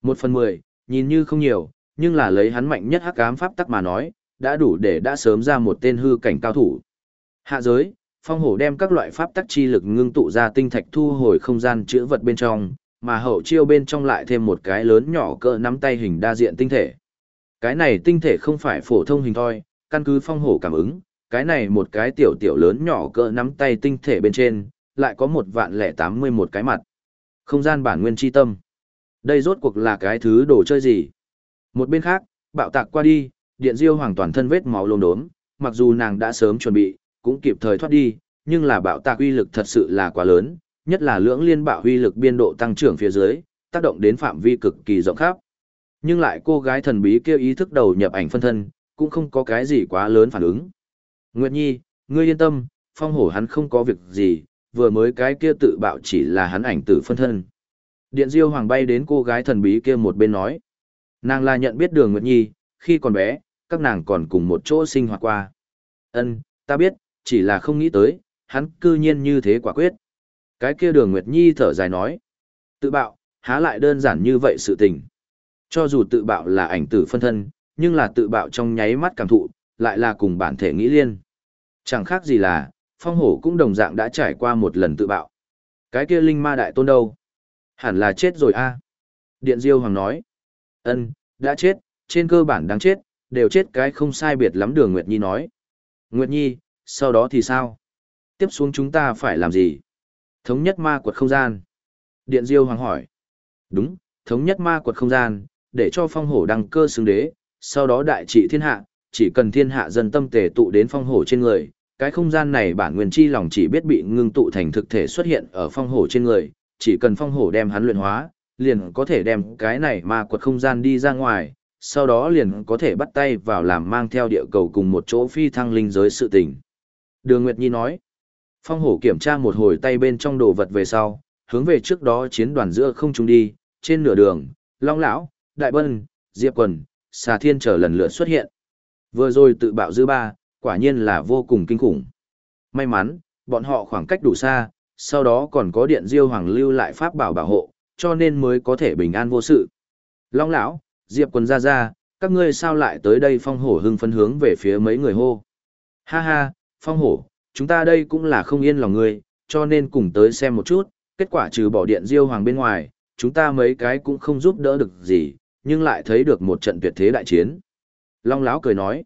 Một phần mười, nhìn như không nhiều, nhưng là lấy hắn mạnh nhất hắc ám pháp tắc mà nói, đã đủ để đã sớm ra một tên hư cảnh cao thủ. Hạ giới, phong hổ đem các loại pháp tắc chi lực ngưng tụ ra tinh thạch thu hồi không gian chữ vật bên trong, mà hậu chiêu bên trong lại thêm một cái lớn nhỏ cỡ nắm tay hình đa diện tinh thể. Cái này tinh thể không phải phổ thông hình thôi, căn cứ phong hổ cảm ứng, cái này một cái tiểu tiểu lớn nhỏ cỡ nắm tay tinh thể bên trên, lại có một vạn lẻ tám mươi một cái mặt. Không gian bản nguyên chi tâm. Đây rốt cuộc là cái thứ đồ chơi gì? Một bên khác, bạo tạc qua đi, điện diêu hoàng toàn thân vết máu lông đốm, mặc dù nàng đã sớm chuẩn bị, cũng kịp thời thoát đi, nhưng là bạo tạc uy lực thật sự là quá lớn, nhất là lưỡng liên bạo uy lực biên độ tăng trưởng phía dưới, tác động đến phạm vi cực kỳ rộng khắp. Nhưng lại cô gái thần bí kia ý thức đầu nhập ảnh phân thân, cũng không có cái gì quá lớn phản ứng. Nguyệt Nhi, ngươi yên tâm, phong hổ hắn không có việc gì, vừa mới cái kia tự bạo chỉ là hắn ảnh tử phân thân. Điện Diêu Hoàng bay đến cô gái thần bí kia một bên nói. Nàng là nhận biết đường Nguyệt Nhi, khi còn bé, các nàng còn cùng một chỗ sinh hoạt qua. Ân, ta biết, chỉ là không nghĩ tới, hắn cư nhiên như thế quả quyết. Cái kia đường Nguyệt Nhi thở dài nói. Tự bạo, há lại đơn giản như vậy sự tình. Cho dù tự bạo là ảnh tử phân thân, nhưng là tự bạo trong nháy mắt cảm thụ, lại là cùng bản thể nghĩ liên. Chẳng khác gì là, phong hổ cũng đồng dạng đã trải qua một lần tự bạo. Cái kia linh ma đại tôn đâu? Hẳn là chết rồi a. Điện Diêu Hoàng nói. Ân, đã chết, trên cơ bản đáng chết, đều chết cái không sai biệt lắm đường Nguyệt Nhi nói. Nguyệt Nhi, sau đó thì sao? Tiếp xuống chúng ta phải làm gì? Thống nhất ma quật không gian. Điện Diêu Hoàng hỏi. Đúng, thống nhất ma quật không gian, để cho phong hổ đăng cơ xứng đế, sau đó đại trị thiên hạ, chỉ cần thiên hạ dân tâm tề tụ đến phong hổ trên người, cái không gian này bản nguyên chi lòng chỉ biết bị ngưng tụ thành thực thể xuất hiện ở phong hổ trên người, chỉ cần phong hổ đem hắn luyện hóa, liền có thể đem cái này ma quật không gian đi ra ngoài, sau đó liền có thể bắt tay vào làm mang theo địa cầu cùng một chỗ phi thăng linh giới sự tình. Đường Nguyệt Nhi nói, phong hổ kiểm tra một hồi tay bên trong đồ vật về sau, hướng về trước đó chiến đoàn giữa không trung đi, trên nửa đường, Long Lão, Đại Bân, Diệp Quần, Xà Thiên trở lần lượt xuất hiện. Vừa rồi tự bạo dư ba, quả nhiên là vô cùng kinh khủng. May mắn, bọn họ khoảng cách đủ xa, sau đó còn có điện diêu hoàng lưu lại pháp bảo bảo hộ, cho nên mới có thể bình an vô sự. Long lão, Diệp quần ra ra, các ngươi sao lại tới đây phong hổ hưng phấn hướng về phía mấy người hô. Ha ha, phong hổ, chúng ta đây cũng là không yên lòng ngươi, cho nên cùng tới xem một chút, kết quả trừ bỏ điện diêu hoàng bên ngoài, chúng ta mấy cái cũng không giúp đỡ được gì, nhưng lại thấy được một trận tuyệt thế đại chiến. Long lão cười nói,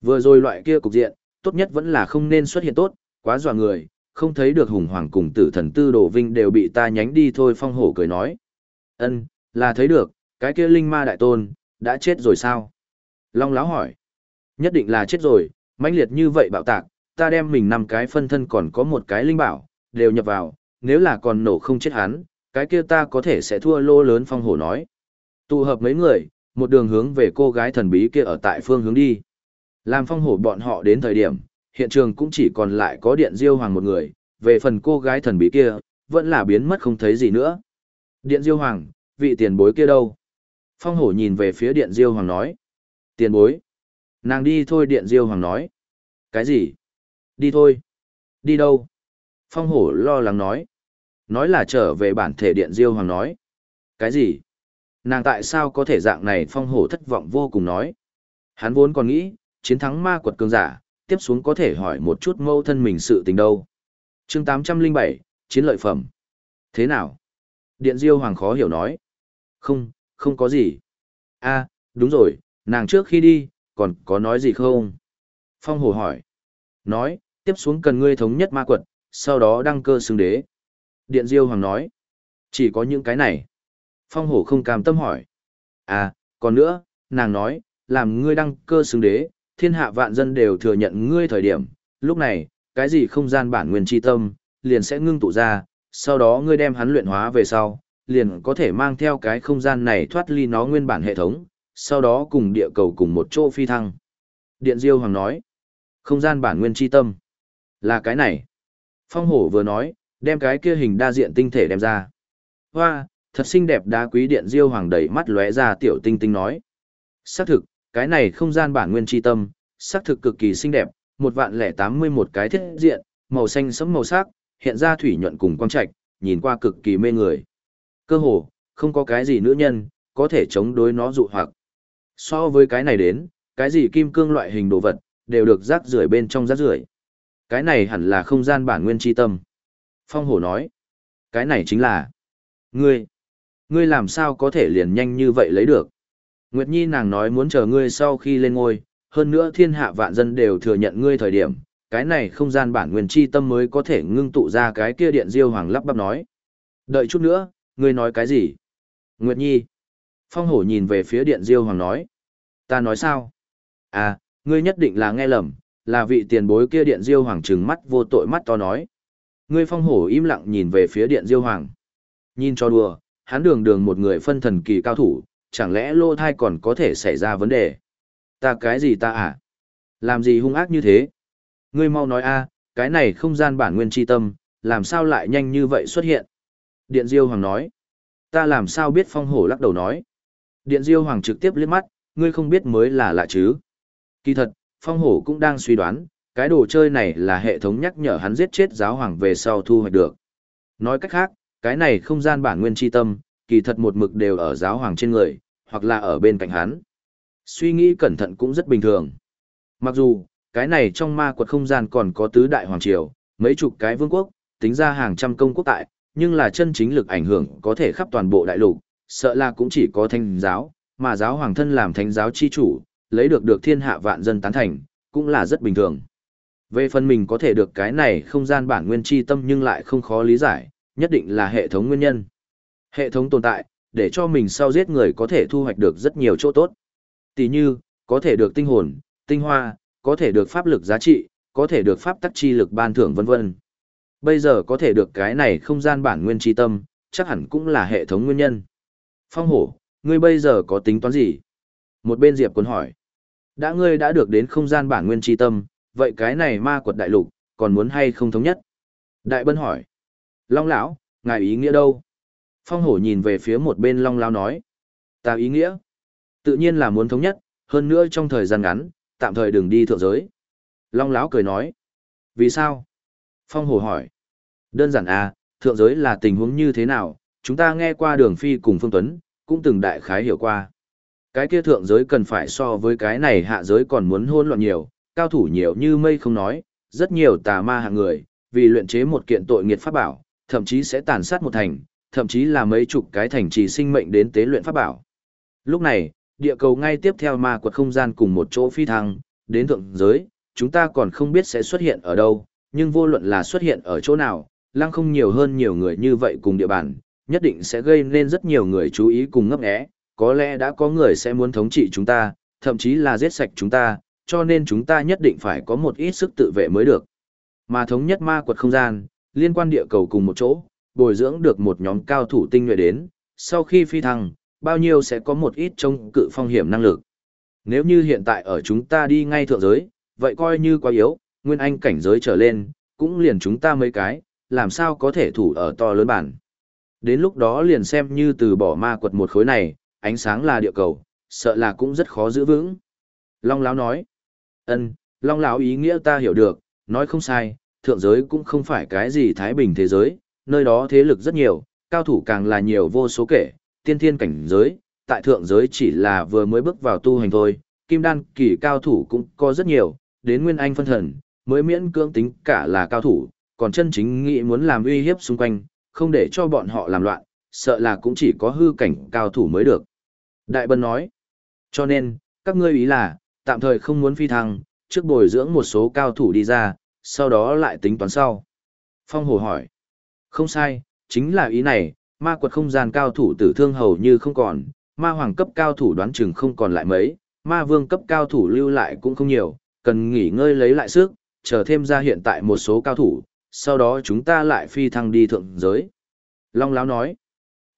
vừa rồi loại kia cục diện, tốt nhất vẫn là không nên xuất hiện tốt, quá dọa người, không thấy được hùng hoàng cùng tử thần tư đồ vinh đều bị ta nhánh đi thôi phong hổ cười nói. ân là thấy được, cái kia linh ma đại tôn, đã chết rồi sao? Long lão hỏi. Nhất định là chết rồi, mãnh liệt như vậy bạo tạc, ta đem mình năm cái phân thân còn có một cái linh bảo, đều nhập vào, nếu là còn nổ không chết hắn, cái kia ta có thể sẽ thua lô lớn phong hổ nói. Tụ hợp mấy người, một đường hướng về cô gái thần bí kia ở tại phương hướng đi. Làm phong hổ bọn họ đến thời điểm, hiện trường cũng chỉ còn lại có điện diêu hoàng một người, về phần cô gái thần bí kia, vẫn là biến mất không thấy gì nữa. Điện diêu hoàng, vị tiền bối kia đâu? Phong hổ nhìn về phía điện diêu hoàng nói. Tiền bối. Nàng đi thôi điện diêu hoàng nói. Cái gì? Đi thôi. Đi đâu? Phong hổ lo lắng nói. Nói là trở về bản thể điện diêu hoàng nói. Cái gì? Nàng tại sao có thể dạng này phong hổ thất vọng vô cùng nói. Hắn vốn còn nghĩ, chiến thắng ma quật cường giả, tiếp xuống có thể hỏi một chút mâu thân mình sự tình đâu. chương 807, chiến lợi phẩm. Thế nào? Điện Diêu Hoàng khó hiểu nói. Không, không có gì. a đúng rồi, nàng trước khi đi, còn có nói gì không? Phong Hồ hỏi. Nói, tiếp xuống cần ngươi thống nhất ma quật, sau đó đăng cơ xưng đế. Điện Diêu Hoàng nói. Chỉ có những cái này. Phong Hổ không cam tâm hỏi. À, còn nữa, nàng nói, làm ngươi đăng cơ xứng đế, thiên hạ vạn dân đều thừa nhận ngươi thời điểm, lúc này, cái gì không gian bản nguyên chi tâm, liền sẽ ngưng tụ ra, sau đó ngươi đem hắn luyện hóa về sau, liền có thể mang theo cái không gian này thoát ly nó nguyên bản hệ thống, sau đó cùng địa cầu cùng một chỗ phi thăng. Điện Diêu Hoàng nói, không gian bản nguyên chi tâm, là cái này. Phong hổ vừa nói, đem cái kia hình đa diện tinh thể đem ra. Hoa, thật xinh đẹp đá quý điện Diêu Hoàng đẩy mắt lóe ra tiểu tinh tinh nói. Xác thực, cái này không gian bản nguyên tri tâm, xác thực cực kỳ xinh đẹp, một vạn lẻ tám mươi một cái thiết diện, màu xanh sẫm màu sắc, hiện ra thủy nhuận cùng quang trạch, nhìn qua cực kỳ mê người. Cơ hồ, không có cái gì nữ nhân, có thể chống đối nó dụ hoặc. So với cái này đến, cái gì kim cương loại hình đồ vật, đều được rác rưởi bên trong rác rưởi. Cái này hẳn là không gian bản nguyên tri tâm. Phong hổ nói, cái này chính là, ngươi, ngươi làm sao có thể liền nhanh như vậy lấy được. Nguyệt Nhi nàng nói muốn chờ ngươi sau khi lên ngôi, hơn nữa thiên hạ vạn dân đều thừa nhận ngươi thời điểm, cái này không gian bản nguyên chi tâm mới có thể ngưng tụ ra cái kia điện diêu hoàng lắp bắp nói. Đợi chút nữa, ngươi nói cái gì? Nguyệt Nhi. Phong hổ nhìn về phía điện diêu hoàng nói. Ta nói sao? À, ngươi nhất định là nghe lầm, là vị tiền bối kia điện diêu hoàng trừng mắt vô tội mắt to nói. Ngươi phong hổ im lặng nhìn về phía điện diêu hoàng. Nhìn cho đùa, hắn đường đường một người phân thần kỳ cao thủ, chẳng lẽ lô thai còn có thể xảy ra vấn đề? Ta cái gì ta à? Làm gì hung ác như thế? Ngươi mau nói a, cái này không gian bản nguyên chi tâm, làm sao lại nhanh như vậy xuất hiện? Điện Diêu Hoàng nói. Ta làm sao biết phong hổ lắc đầu nói. Điện Diêu Hoàng trực tiếp liếc mắt, ngươi không biết mới là lạ chứ. Kỳ thật, phong hổ cũng đang suy đoán, cái đồ chơi này là hệ thống nhắc nhở hắn giết chết giáo hoàng về sau thu hoạch được. Nói cách khác, cái này không gian bản nguyên chi tâm, kỳ thật một mực đều ở giáo hoàng trên người, hoặc là ở bên cạnh hắn. Suy nghĩ cẩn thận cũng rất bình thường. Mặc dù, cái này trong ma quật không gian còn có tứ đại hoàng triều, mấy chục cái vương quốc, tính ra hàng trăm công quốc tại, nhưng là chân chính lực ảnh hưởng có thể khắp toàn bộ đại lục, sợ là cũng chỉ có thanh giáo, mà giáo hoàng thân làm thánh giáo chi chủ, lấy được được thiên hạ vạn dân tán thành, cũng là rất bình thường. Về phần mình có thể được cái này không gian bản nguyên chi tâm nhưng lại không khó lý giải, nhất định là hệ thống nguyên nhân. Hệ thống tồn tại, để cho mình sau giết người có thể thu hoạch được rất nhiều chỗ tốt. Tỷ như, có thể được tinh hồn, tinh hoa, có thể được pháp lực giá trị, có thể được pháp tắc chi lực ban thưởng vân vân. Bây giờ có thể được cái này không gian bản nguyên chi tâm, chắc hẳn cũng là hệ thống nguyên nhân. Phong hổ, ngươi bây giờ có tính toán gì? Một bên Diệp Quân hỏi. Đã ngươi đã được đến không gian bản nguyên chi tâm, vậy cái này ma quật đại lục, còn muốn hay không thống nhất? Đại Bân hỏi. Long lão, ngài ý nghĩa đâu? Phong hổ nhìn về phía một bên Long lão nói. Ta ý nghĩa? Tự nhiên là muốn thống nhất, hơn nữa trong thời gian ngắn, tạm thời đừng đi thượng giới. Long lão cười nói. Vì sao? Phong hổ hỏi. Đơn giản à, thượng giới là tình huống như thế nào, chúng ta nghe qua đường phi cùng Phương Tuấn, cũng từng đại khái hiểu qua. Cái kia thượng giới cần phải so với cái này hạ giới còn muốn hôn loạn nhiều, cao thủ nhiều như mây không nói, rất nhiều tà ma hạng người, vì luyện chế một kiện tội nghiệt pháp bảo, thậm chí sẽ tàn sát một thành, thậm chí là mấy chục cái thành trì sinh mệnh đến tế luyện pháp bảo. Lúc này, địa cầu ngay tiếp theo ma quật không gian cùng một chỗ phi thăng, đến thượng giới, chúng ta còn không biết sẽ xuất hiện ở đâu, nhưng vô luận là xuất hiện ở chỗ nào, lăng không nhiều hơn nhiều người như vậy cùng địa bàn, nhất định sẽ gây nên rất nhiều người chú ý cùng ngấp nghé, có lẽ đã có người sẽ muốn thống trị chúng ta, thậm chí là giết sạch chúng ta, cho nên chúng ta nhất định phải có một ít sức tự vệ mới được. Mà thống nhất ma quật không gian, liên quan địa cầu cùng một chỗ, bồi dưỡng được một nhóm cao thủ tinh nhuệ đến, sau khi phi thăng, bao nhiêu sẽ có một ít chống cự phong hiểm năng lực. Nếu như hiện tại ở chúng ta đi ngay thượng giới, vậy coi như quá yếu, nguyên anh cảnh giới trở lên, cũng liền chúng ta mấy cái, làm sao có thể thủ ở to lớn bản. Đến lúc đó liền xem như từ bỏ ma quật một khối này, ánh sáng là địa cầu, sợ là cũng rất khó giữ vững. Long Lão nói, ân, Long Lão ý nghĩa ta hiểu được, nói không sai, thượng giới cũng không phải cái gì thái bình thế giới, nơi đó thế lực rất nhiều, cao thủ càng là nhiều vô số kể, tiên thiên cảnh giới, tại thượng giới chỉ là vừa mới bước vào tu hành thôi, kim đan kỳ cao thủ cũng có rất nhiều, đến nguyên anh phân thần, mới miễn cưỡng tính cả là cao thủ, còn chân chính nghĩ muốn làm uy hiếp xung quanh, không để cho bọn họ làm loạn, sợ là cũng chỉ có hư cảnh cao thủ mới được. Đại Bân nói, cho nên, các ngươi ý là, tạm thời không muốn phi thăng, trước bồi dưỡng một số cao thủ đi ra, sau đó lại tính toán sau. Phong Hồ hỏi, không sai, chính là ý này, ma quật không gian cao thủ tử thương hầu như không còn, ma hoàng cấp cao thủ đoán chừng không còn lại mấy, ma vương cấp cao thủ lưu lại cũng không nhiều, cần nghỉ ngơi lấy lại sức, chờ thêm ra hiện tại một số cao thủ, sau đó chúng ta lại phi thăng đi thượng giới. Long Láo nói,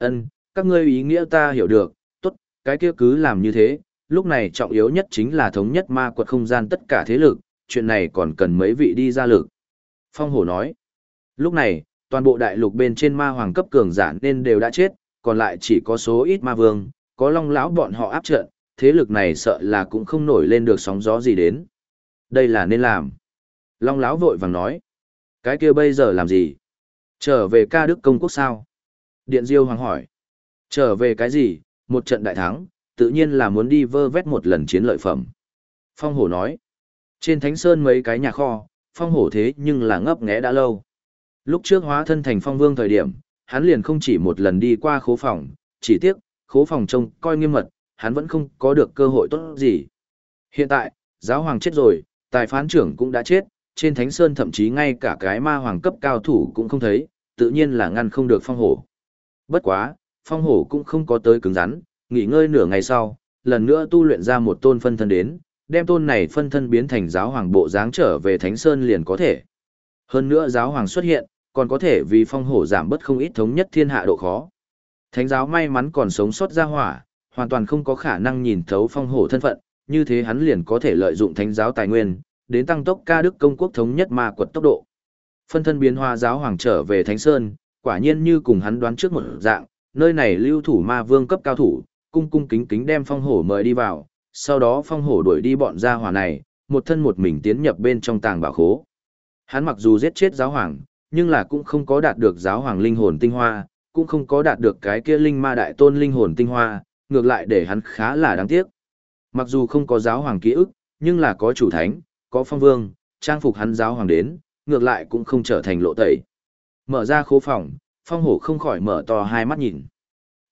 ân, các ngươi ý nghĩa ta hiểu được, tốt, cái kia cứ làm như thế, lúc này trọng yếu nhất chính là thống nhất ma quật không gian tất cả thế lực, chuyện này còn cần mấy vị đi ra lực. Phong Hổ nói, lúc này, toàn bộ đại lục bên trên ma hoàng cấp cường giả nên đều đã chết, còn lại chỉ có số ít ma vương, có long lão bọn họ áp trận, thế lực này sợ là cũng không nổi lên được sóng gió gì đến. Đây là nên làm. Long lão vội vàng nói. Cái kia bây giờ làm gì? Trở về ca đức công quốc sao? Điện Diêu Hoàng hỏi. Trở về cái gì? Một trận đại thắng, tự nhiên là muốn đi vơ vét một lần chiến lợi phẩm. Phong hổ nói. Trên thánh sơn mấy cái nhà kho, phong hổ thế nhưng là ngấp nghé đã lâu. Lúc trước hóa thân thành phong vương thời điểm, hắn liền không chỉ một lần đi qua khố phòng, chỉ tiếc, khố phòng trông coi nghiêm mật, hắn vẫn không có được cơ hội tốt gì. Hiện tại, giáo hoàng chết rồi, tài phán trưởng cũng đã chết, trên Thánh Sơn thậm chí ngay cả cái ma hoàng cấp cao thủ cũng không thấy, tự nhiên là ngăn không được phong hổ. Bất quá, phong hổ cũng không có tới cứng rắn, nghỉ ngơi nửa ngày sau, lần nữa tu luyện ra một tôn phân thân đến, đem tôn này phân thân biến thành giáo hoàng bộ dáng trở về Thánh Sơn liền có thể. Hơn nữa giáo hoàng xuất hiện, còn có thể vì phong hổ giảm bớt không ít thống nhất thiên hạ độ khó. Thánh giáo may mắn còn sống sót ra hỏa, hoàn toàn không có khả năng nhìn thấu phong hổ thân phận, như thế hắn liền có thể lợi dụng thánh giáo tài nguyên, đến tăng tốc ca đức công quốc thống nhất ma quật tốc độ. Phân thân biến hoa giáo hoàng trở về Thánh Sơn, quả nhiên như cùng hắn đoán trước một dạng, nơi này lưu thủ ma vương cấp cao thủ, cung cung kính kính đem phong hổ mời đi vào, sau đó phong hổ đuổi đi bọn gia hỏa này, một thân một mình tiến nhập bên trong tàng bảo khố. Hắn mặc dù giết chết giáo hoàng, nhưng là cũng không có đạt được giáo hoàng linh hồn tinh hoa, cũng không có đạt được cái kia linh ma đại tôn linh hồn tinh hoa, ngược lại để hắn khá là đáng tiếc. Mặc dù không có giáo hoàng ký ức, nhưng là có chủ thánh, có phong vương, trang phục hắn giáo hoàng đến, ngược lại cũng không trở thành lộ tẩy. Mở ra khố phòng, phong hổ không khỏi mở to hai mắt nhìn.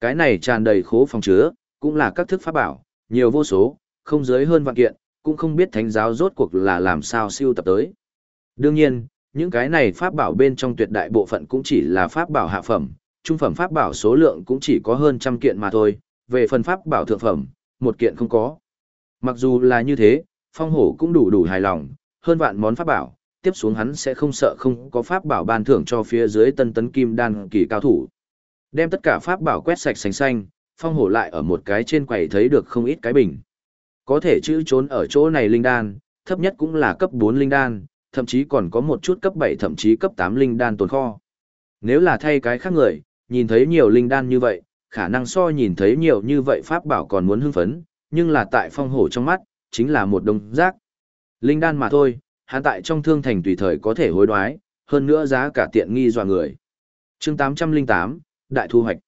Cái này tràn đầy khố phòng chứa, cũng là các thức pháp bảo, nhiều vô số, không dưới hơn vạn kiện, cũng không biết thánh giáo rốt cuộc là làm sao siêu tập tới. Đương nhiên, những cái này pháp bảo bên trong tuyệt đại bộ phận cũng chỉ là pháp bảo hạ phẩm, trung phẩm pháp bảo số lượng cũng chỉ có hơn trăm kiện mà thôi, về phần pháp bảo thượng phẩm, một kiện không có. Mặc dù là như thế, phong hổ cũng đủ đủ hài lòng, hơn vạn món pháp bảo, tiếp xuống hắn sẽ không sợ không có pháp bảo ban thưởng cho phía dưới tân tấn kim đan kỳ cao thủ. Đem tất cả pháp bảo quét sạch sành xanh, phong hổ lại ở một cái trên quầy thấy được không ít cái bình. Có thể chữ trốn ở chỗ này linh đan, thấp nhất cũng là cấp 4 linh đan, thậm chí còn có một chút cấp 7 thậm chí cấp 8 linh đan tồn kho. Nếu là thay cái khác người, nhìn thấy nhiều linh đan như vậy, khả năng so nhìn thấy nhiều như vậy pháp bảo còn muốn hưng phấn, nhưng là tại phong hổ trong mắt, chính là một đồng rác. Linh đan mà thôi, hắn tại trong thương thành tùy thời có thể hối đoái, hơn nữa giá cả tiện nghi dọa người. chương 808, Đại Thu Hoạch.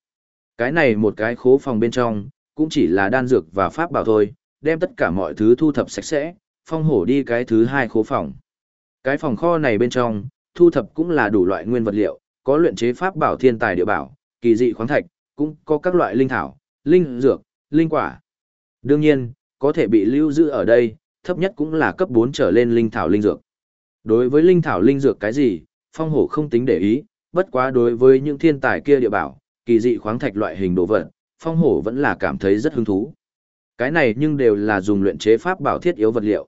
Cái này một cái khố phòng bên trong, cũng chỉ là đan dược và pháp bảo thôi, đem tất cả mọi thứ thu thập sạch sẽ, phong hổ đi cái thứ hai khố phòng. Cái phòng kho này bên trong, thu thập cũng là đủ loại nguyên vật liệu, có luyện chế pháp bảo thiên tài địa bảo, kỳ dị khoáng thạch, cũng có các loại linh thảo, linh dược, linh quả. Đương nhiên, có thể bị lưu giữ ở đây, thấp nhất cũng là cấp 4 trở lên linh thảo linh dược. Đối với linh thảo linh dược cái gì, phong hổ không tính để ý, bất quá đối với những thiên tài kia địa bảo, kỳ dị khoáng thạch loại hình đồ vật, phong hổ vẫn là cảm thấy rất hứng thú. Cái này nhưng đều là dùng luyện chế pháp bảo thiết yếu vật liệu.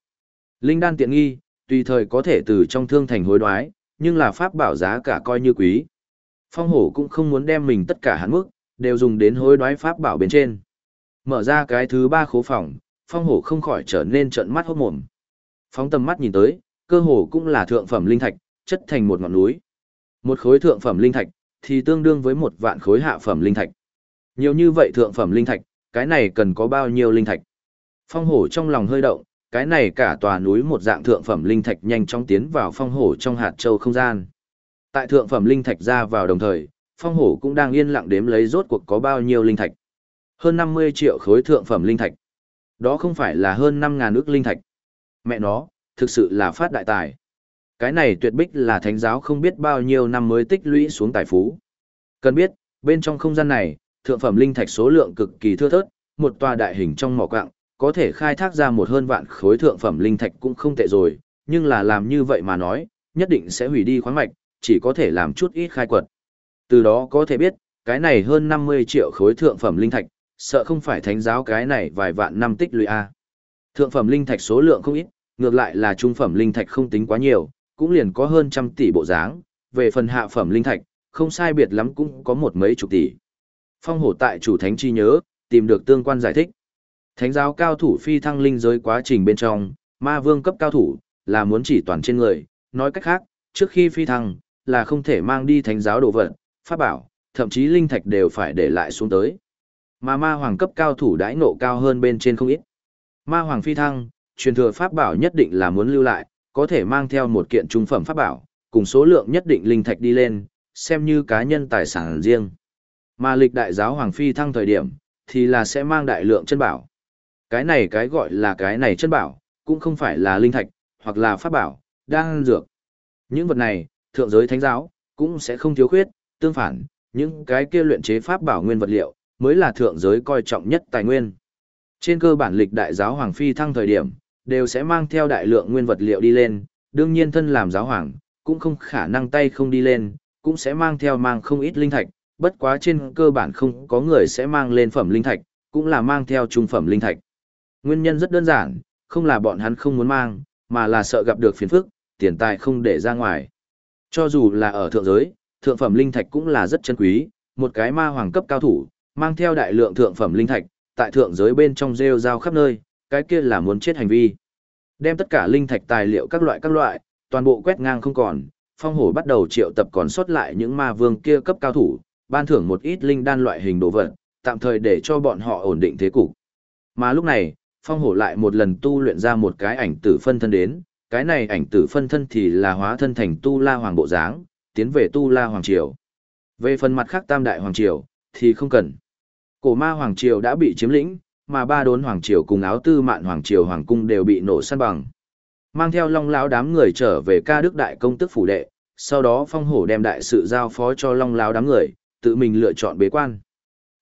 Linh đan tiện nghi, tùy thời có thể từ trong thương thành hối đoái, nhưng là pháp bảo giá cả coi như quý. Phong hổ cũng không muốn đem mình tất cả hạn mức, đều dùng đến hối đoái pháp bảo bên trên. Mở ra cái thứ ba khố phòng, phong hổ không khỏi trở nên trợn mắt hốt mồm. Phóng tầm mắt nhìn tới, cơ hồ cũng là thượng phẩm linh thạch, chất thành một ngọn núi. Một khối thượng phẩm linh thạch, thì tương đương với một vạn khối hạ phẩm linh thạch. Nhiều như vậy thượng phẩm linh thạch, cái này cần có bao nhiêu linh thạch? Phong hổ trong lòng hơi động, cái này cả tòa núi một dạng thượng phẩm linh thạch nhanh chóng tiến vào phong hổ trong hạt châu không gian. Tại thượng phẩm linh thạch ra vào đồng thời, phong hổ cũng đang yên lặng đếm lấy rốt cuộc có bao nhiêu linh thạch. Hơn 50 triệu khối thượng phẩm linh thạch. Đó không phải là hơn 5.000 ước linh thạch. Mẹ nó, thực sự là phát đại tài. Cái này tuyệt bích là thánh giáo không biết bao nhiêu năm mới tích lũy xuống tài phú. Cần biết, bên trong không gian này, thượng phẩm linh thạch số lượng cực kỳ thưa thớt, một tòa đại hình trong mỏ quạng, có thể khai thác ra một hơn vạn khối thượng phẩm linh thạch cũng không tệ rồi, nhưng là làm như vậy mà nói, nhất định sẽ hủy đi khoáng mạch, chỉ có thể làm chút ít khai quật. Từ đó có thể biết, cái này hơn 50 triệu khối thượng phẩm linh thạch, sợ không phải thánh giáo cái này vài vạn năm tích lũy a. Thượng phẩm linh thạch số lượng không ít, ngược lại là trung phẩm linh thạch không tính quá nhiều, cũng liền có hơn trăm tỷ bộ dáng, về phần hạ phẩm linh thạch, không sai biệt lắm cũng có một mấy chục tỷ. Phong hổ tại chủ thánh chi nhớ, tìm được tương quan giải thích. Thánh giáo cao thủ phi thăng linh giới quá trình bên trong, ma vương cấp cao thủ, là muốn chỉ toàn trên người, nói cách khác, trước khi phi thăng, là không thể mang đi thánh giáo đồ vật, pháp bảo, thậm chí linh thạch đều phải để lại xuống tới. Mà ma hoàng cấp cao thủ đãi nộ cao hơn bên trên không ít. Ma hoàng phi thăng, truyền thừa pháp bảo nhất định là muốn lưu lại, có thể mang theo một kiện trung phẩm pháp bảo, cùng số lượng nhất định linh thạch đi lên, xem như cá nhân tài sản riêng. Mà lịch đại giáo hoàng phi thăng thời điểm, thì là sẽ mang đại lượng chân bảo. Cái này cái gọi là cái này chân bảo, cũng không phải là linh thạch, hoặc là pháp bảo, đang dược. Những vật này, thượng giới thánh giáo, cũng sẽ không thiếu khuyết, tương phản, những cái kia luyện chế pháp bảo nguyên vật liệu, mới là thượng giới coi trọng nhất tài nguyên. Trên cơ bản lịch đại giáo hoàng phi thăng thời điểm, đều sẽ mang theo đại lượng nguyên vật liệu đi lên, đương nhiên thân làm giáo hoàng, cũng không khả năng tay không đi lên, cũng sẽ mang theo mang không ít linh thạch, bất quá trên cơ bản không có người sẽ mang lên phẩm linh thạch, cũng là mang theo trung phẩm linh thạch. Nguyên nhân rất đơn giản, không là bọn hắn không muốn mang, mà là sợ gặp được phiền phức, tiền tài không để ra ngoài. Cho dù là ở thượng giới, thượng phẩm linh thạch cũng là rất chân quý, một cái ma hoàng cấp cao thủ, mang theo đại lượng thượng phẩm linh thạch, tại thượng giới bên trong rêu rao khắp nơi, cái kia là muốn chết hành vi. Đem tất cả linh thạch tài liệu các loại các loại, toàn bộ quét ngang không còn, phong hổ bắt đầu triệu tập còn sót lại những ma vương kia cấp cao thủ, ban thưởng một ít linh đan loại hình đồ vật, tạm thời để cho bọn họ ổn định thế cục. Mà lúc này, phong hổ lại một lần tu luyện ra một cái ảnh tử phân thân đến, cái này ảnh tử phân thân thì là hóa thân thành tu la hoàng bộ dáng, tiến về tu la hoàng triều. Về phần mặt khác tam đại hoàng triều, thì không cần. Cổ ma hoàng triều đã bị chiếm lĩnh, mà ba đốn hoàng triều cùng áo tư mạn hoàng triều hoàng cung đều bị nổ săn bằng. Mang theo long Láo đám người trở về ca đức đại công tức phủ đệ, sau đó phong hổ đem đại sự giao phó cho long Láo đám người, tự mình lựa chọn bế quan.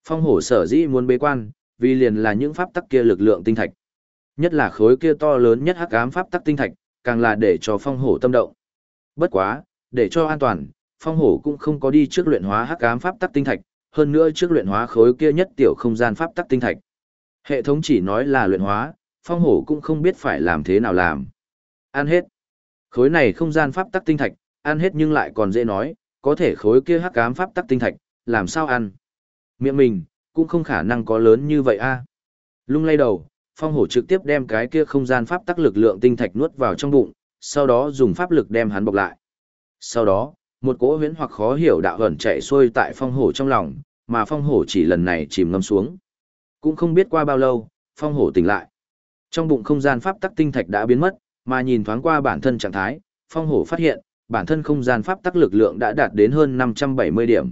Phong hổ sở dĩ muốn bế quan, vì liền là những pháp tắc kia lực lượng tinh thạch. Nhất là khối kia to lớn nhất hắc ám pháp tắc tinh thạch, càng là để cho phong hổ tâm động. Bất quá, để cho an toàn, phong hổ cũng không có đi trước luyện hóa hắc ám pháp tắc tinh thạch, hơn nữa trước luyện hóa khối kia nhất tiểu không gian pháp tắc tinh thạch. Hệ thống chỉ nói là luyện hóa, phong hổ cũng không biết phải làm thế nào làm. Ăn hết. Khối này không gian pháp tắc tinh thạch, ăn hết nhưng lại còn dễ nói, có thể khối kia hắc ám pháp tắc tinh thạch, làm sao ăn? Miệng mình, cũng không khả năng có lớn như vậy a. Lung lay đầu, phong hổ trực tiếp đem cái kia không gian pháp tắc lực lượng tinh thạch nuốt vào trong bụng, sau đó dùng pháp lực đem hắn bọc lại. Sau đó, một cỗ huyễn hoặc khó hiểu đạo ẩn chạy xuôi tại phong hổ trong lòng, mà phong hổ chỉ lần này chìm ngâm xuống. Cũng không biết qua bao lâu, phong hổ tỉnh lại. Trong bụng không gian pháp tắc tinh thạch đã biến mất, mà nhìn thoáng qua bản thân trạng thái, phong hổ phát hiện, bản thân không gian pháp tắc lực lượng đã đạt đến hơn 570 điểm.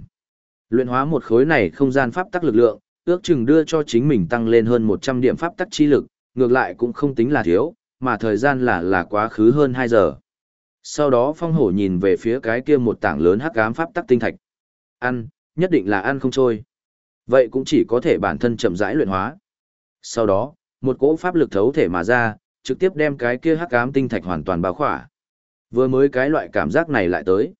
Luyện hóa một khối này không gian pháp tắc lực lượng, ước chừng đưa cho chính mình tăng lên hơn 100 điểm pháp tắc chi lực, ngược lại cũng không tính là thiếu, mà thời gian là là quá khứ hơn 2 giờ. Sau đó phong hổ nhìn về phía cái kia một tảng lớn hắc ám pháp tắc tinh thạch. Ăn, nhất định là ăn không trôi. Vậy cũng chỉ có thể bản thân chậm rãi luyện hóa. Sau đó, một cỗ pháp lực thấu thể mà ra, trực tiếp đem cái kia hắc ám tinh thạch hoàn toàn bao khỏa. Vừa mới cái loại cảm giác này lại tới.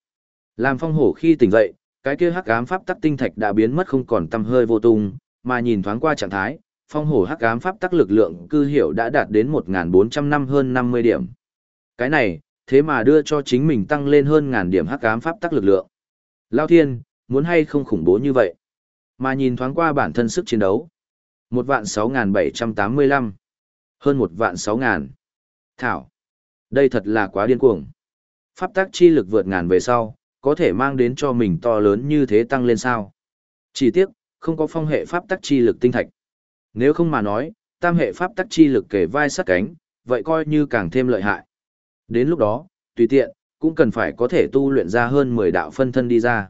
Làm phong hổ khi tỉnh dậy, cái kia hắc ám pháp tắc tinh thạch đã biến mất không còn tăm hơi vô tung, mà nhìn thoáng qua trạng thái, phong hổ hắc ám pháp tắc lực lượng cư hiểu đã đạt đến 1400 năm hơn 50 điểm. Cái này, thế mà đưa cho chính mình tăng lên hơn ngàn điểm hắc ám pháp tắc lực lượng. Lao thiên, muốn hay không khủng bố như vậy? Mà nhìn thoáng qua bản thân sức chiến đấu. Một vạn sáu ngàn bảy trăm tám mươi lăm Hơn một vạn sáu ngàn. Thảo. Đây thật là quá điên cuồng. Pháp tắc chi lực vượt ngàn về sau, có thể mang đến cho mình to lớn như thế tăng lên sao. Chỉ tiếc, không có phong hệ pháp tắc chi lực tinh thạch. Nếu không mà nói, tam hệ pháp tắc chi lực kể vai sát cánh, vậy coi như càng thêm lợi hại. Đến lúc đó, tùy tiện, cũng cần phải có thể tu luyện ra hơn 10 đạo phân thân đi ra.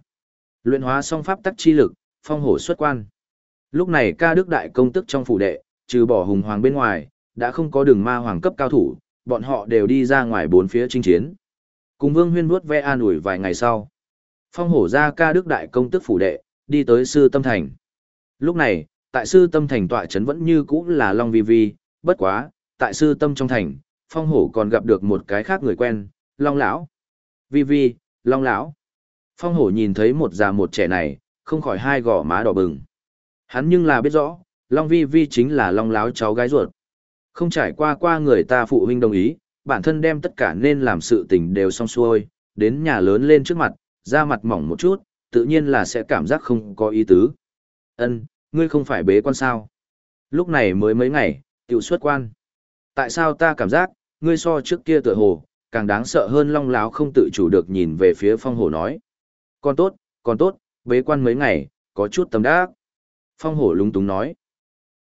Luyện hóa song pháp tắc chi lực, phong hổ xuất quan. Lúc này ca đức đại công tức trong phủ đệ, trừ bỏ hùng hoàng bên ngoài, đã không có đường ma hoàng cấp cao thủ, bọn họ đều đi ra ngoài bốn phía chinh chiến. Cùng vương huyên vuốt ve an ủi vài ngày sau. Phong hổ ra ca đức đại công tức phủ đệ, đi tới sư tâm thành. Lúc này, tại sư tâm thành tọa trấn vẫn như cũ là Long Vi Vi, bất quá, tại sư tâm trong thành, phong hổ còn gặp được một cái khác người quen, Long Lão. Vi Vi, Long Lão. Phong hổ nhìn thấy một già một trẻ này, không khỏi hai gò má đỏ bừng. Hắn nhưng là biết rõ, Long Vi Vi chính là Long Lão cháu gái ruột. Không trải qua qua người ta phụ huynh đồng ý, bản thân đem tất cả nên làm sự tình đều xong xuôi, đến nhà lớn lên trước mặt, da mặt mỏng một chút, tự nhiên là sẽ cảm giác không có ý tứ. Ân, ngươi không phải bế quan sao? Lúc này mới mấy ngày, tiểu xuất quan. Tại sao ta cảm giác, ngươi so trước kia tựa hồ, càng đáng sợ hơn long láo không tự chủ được nhìn về phía phong hổ nói. Còn tốt, còn tốt, bế quan mấy ngày, có chút tâm đắc. Phong hổ lúng túng nói.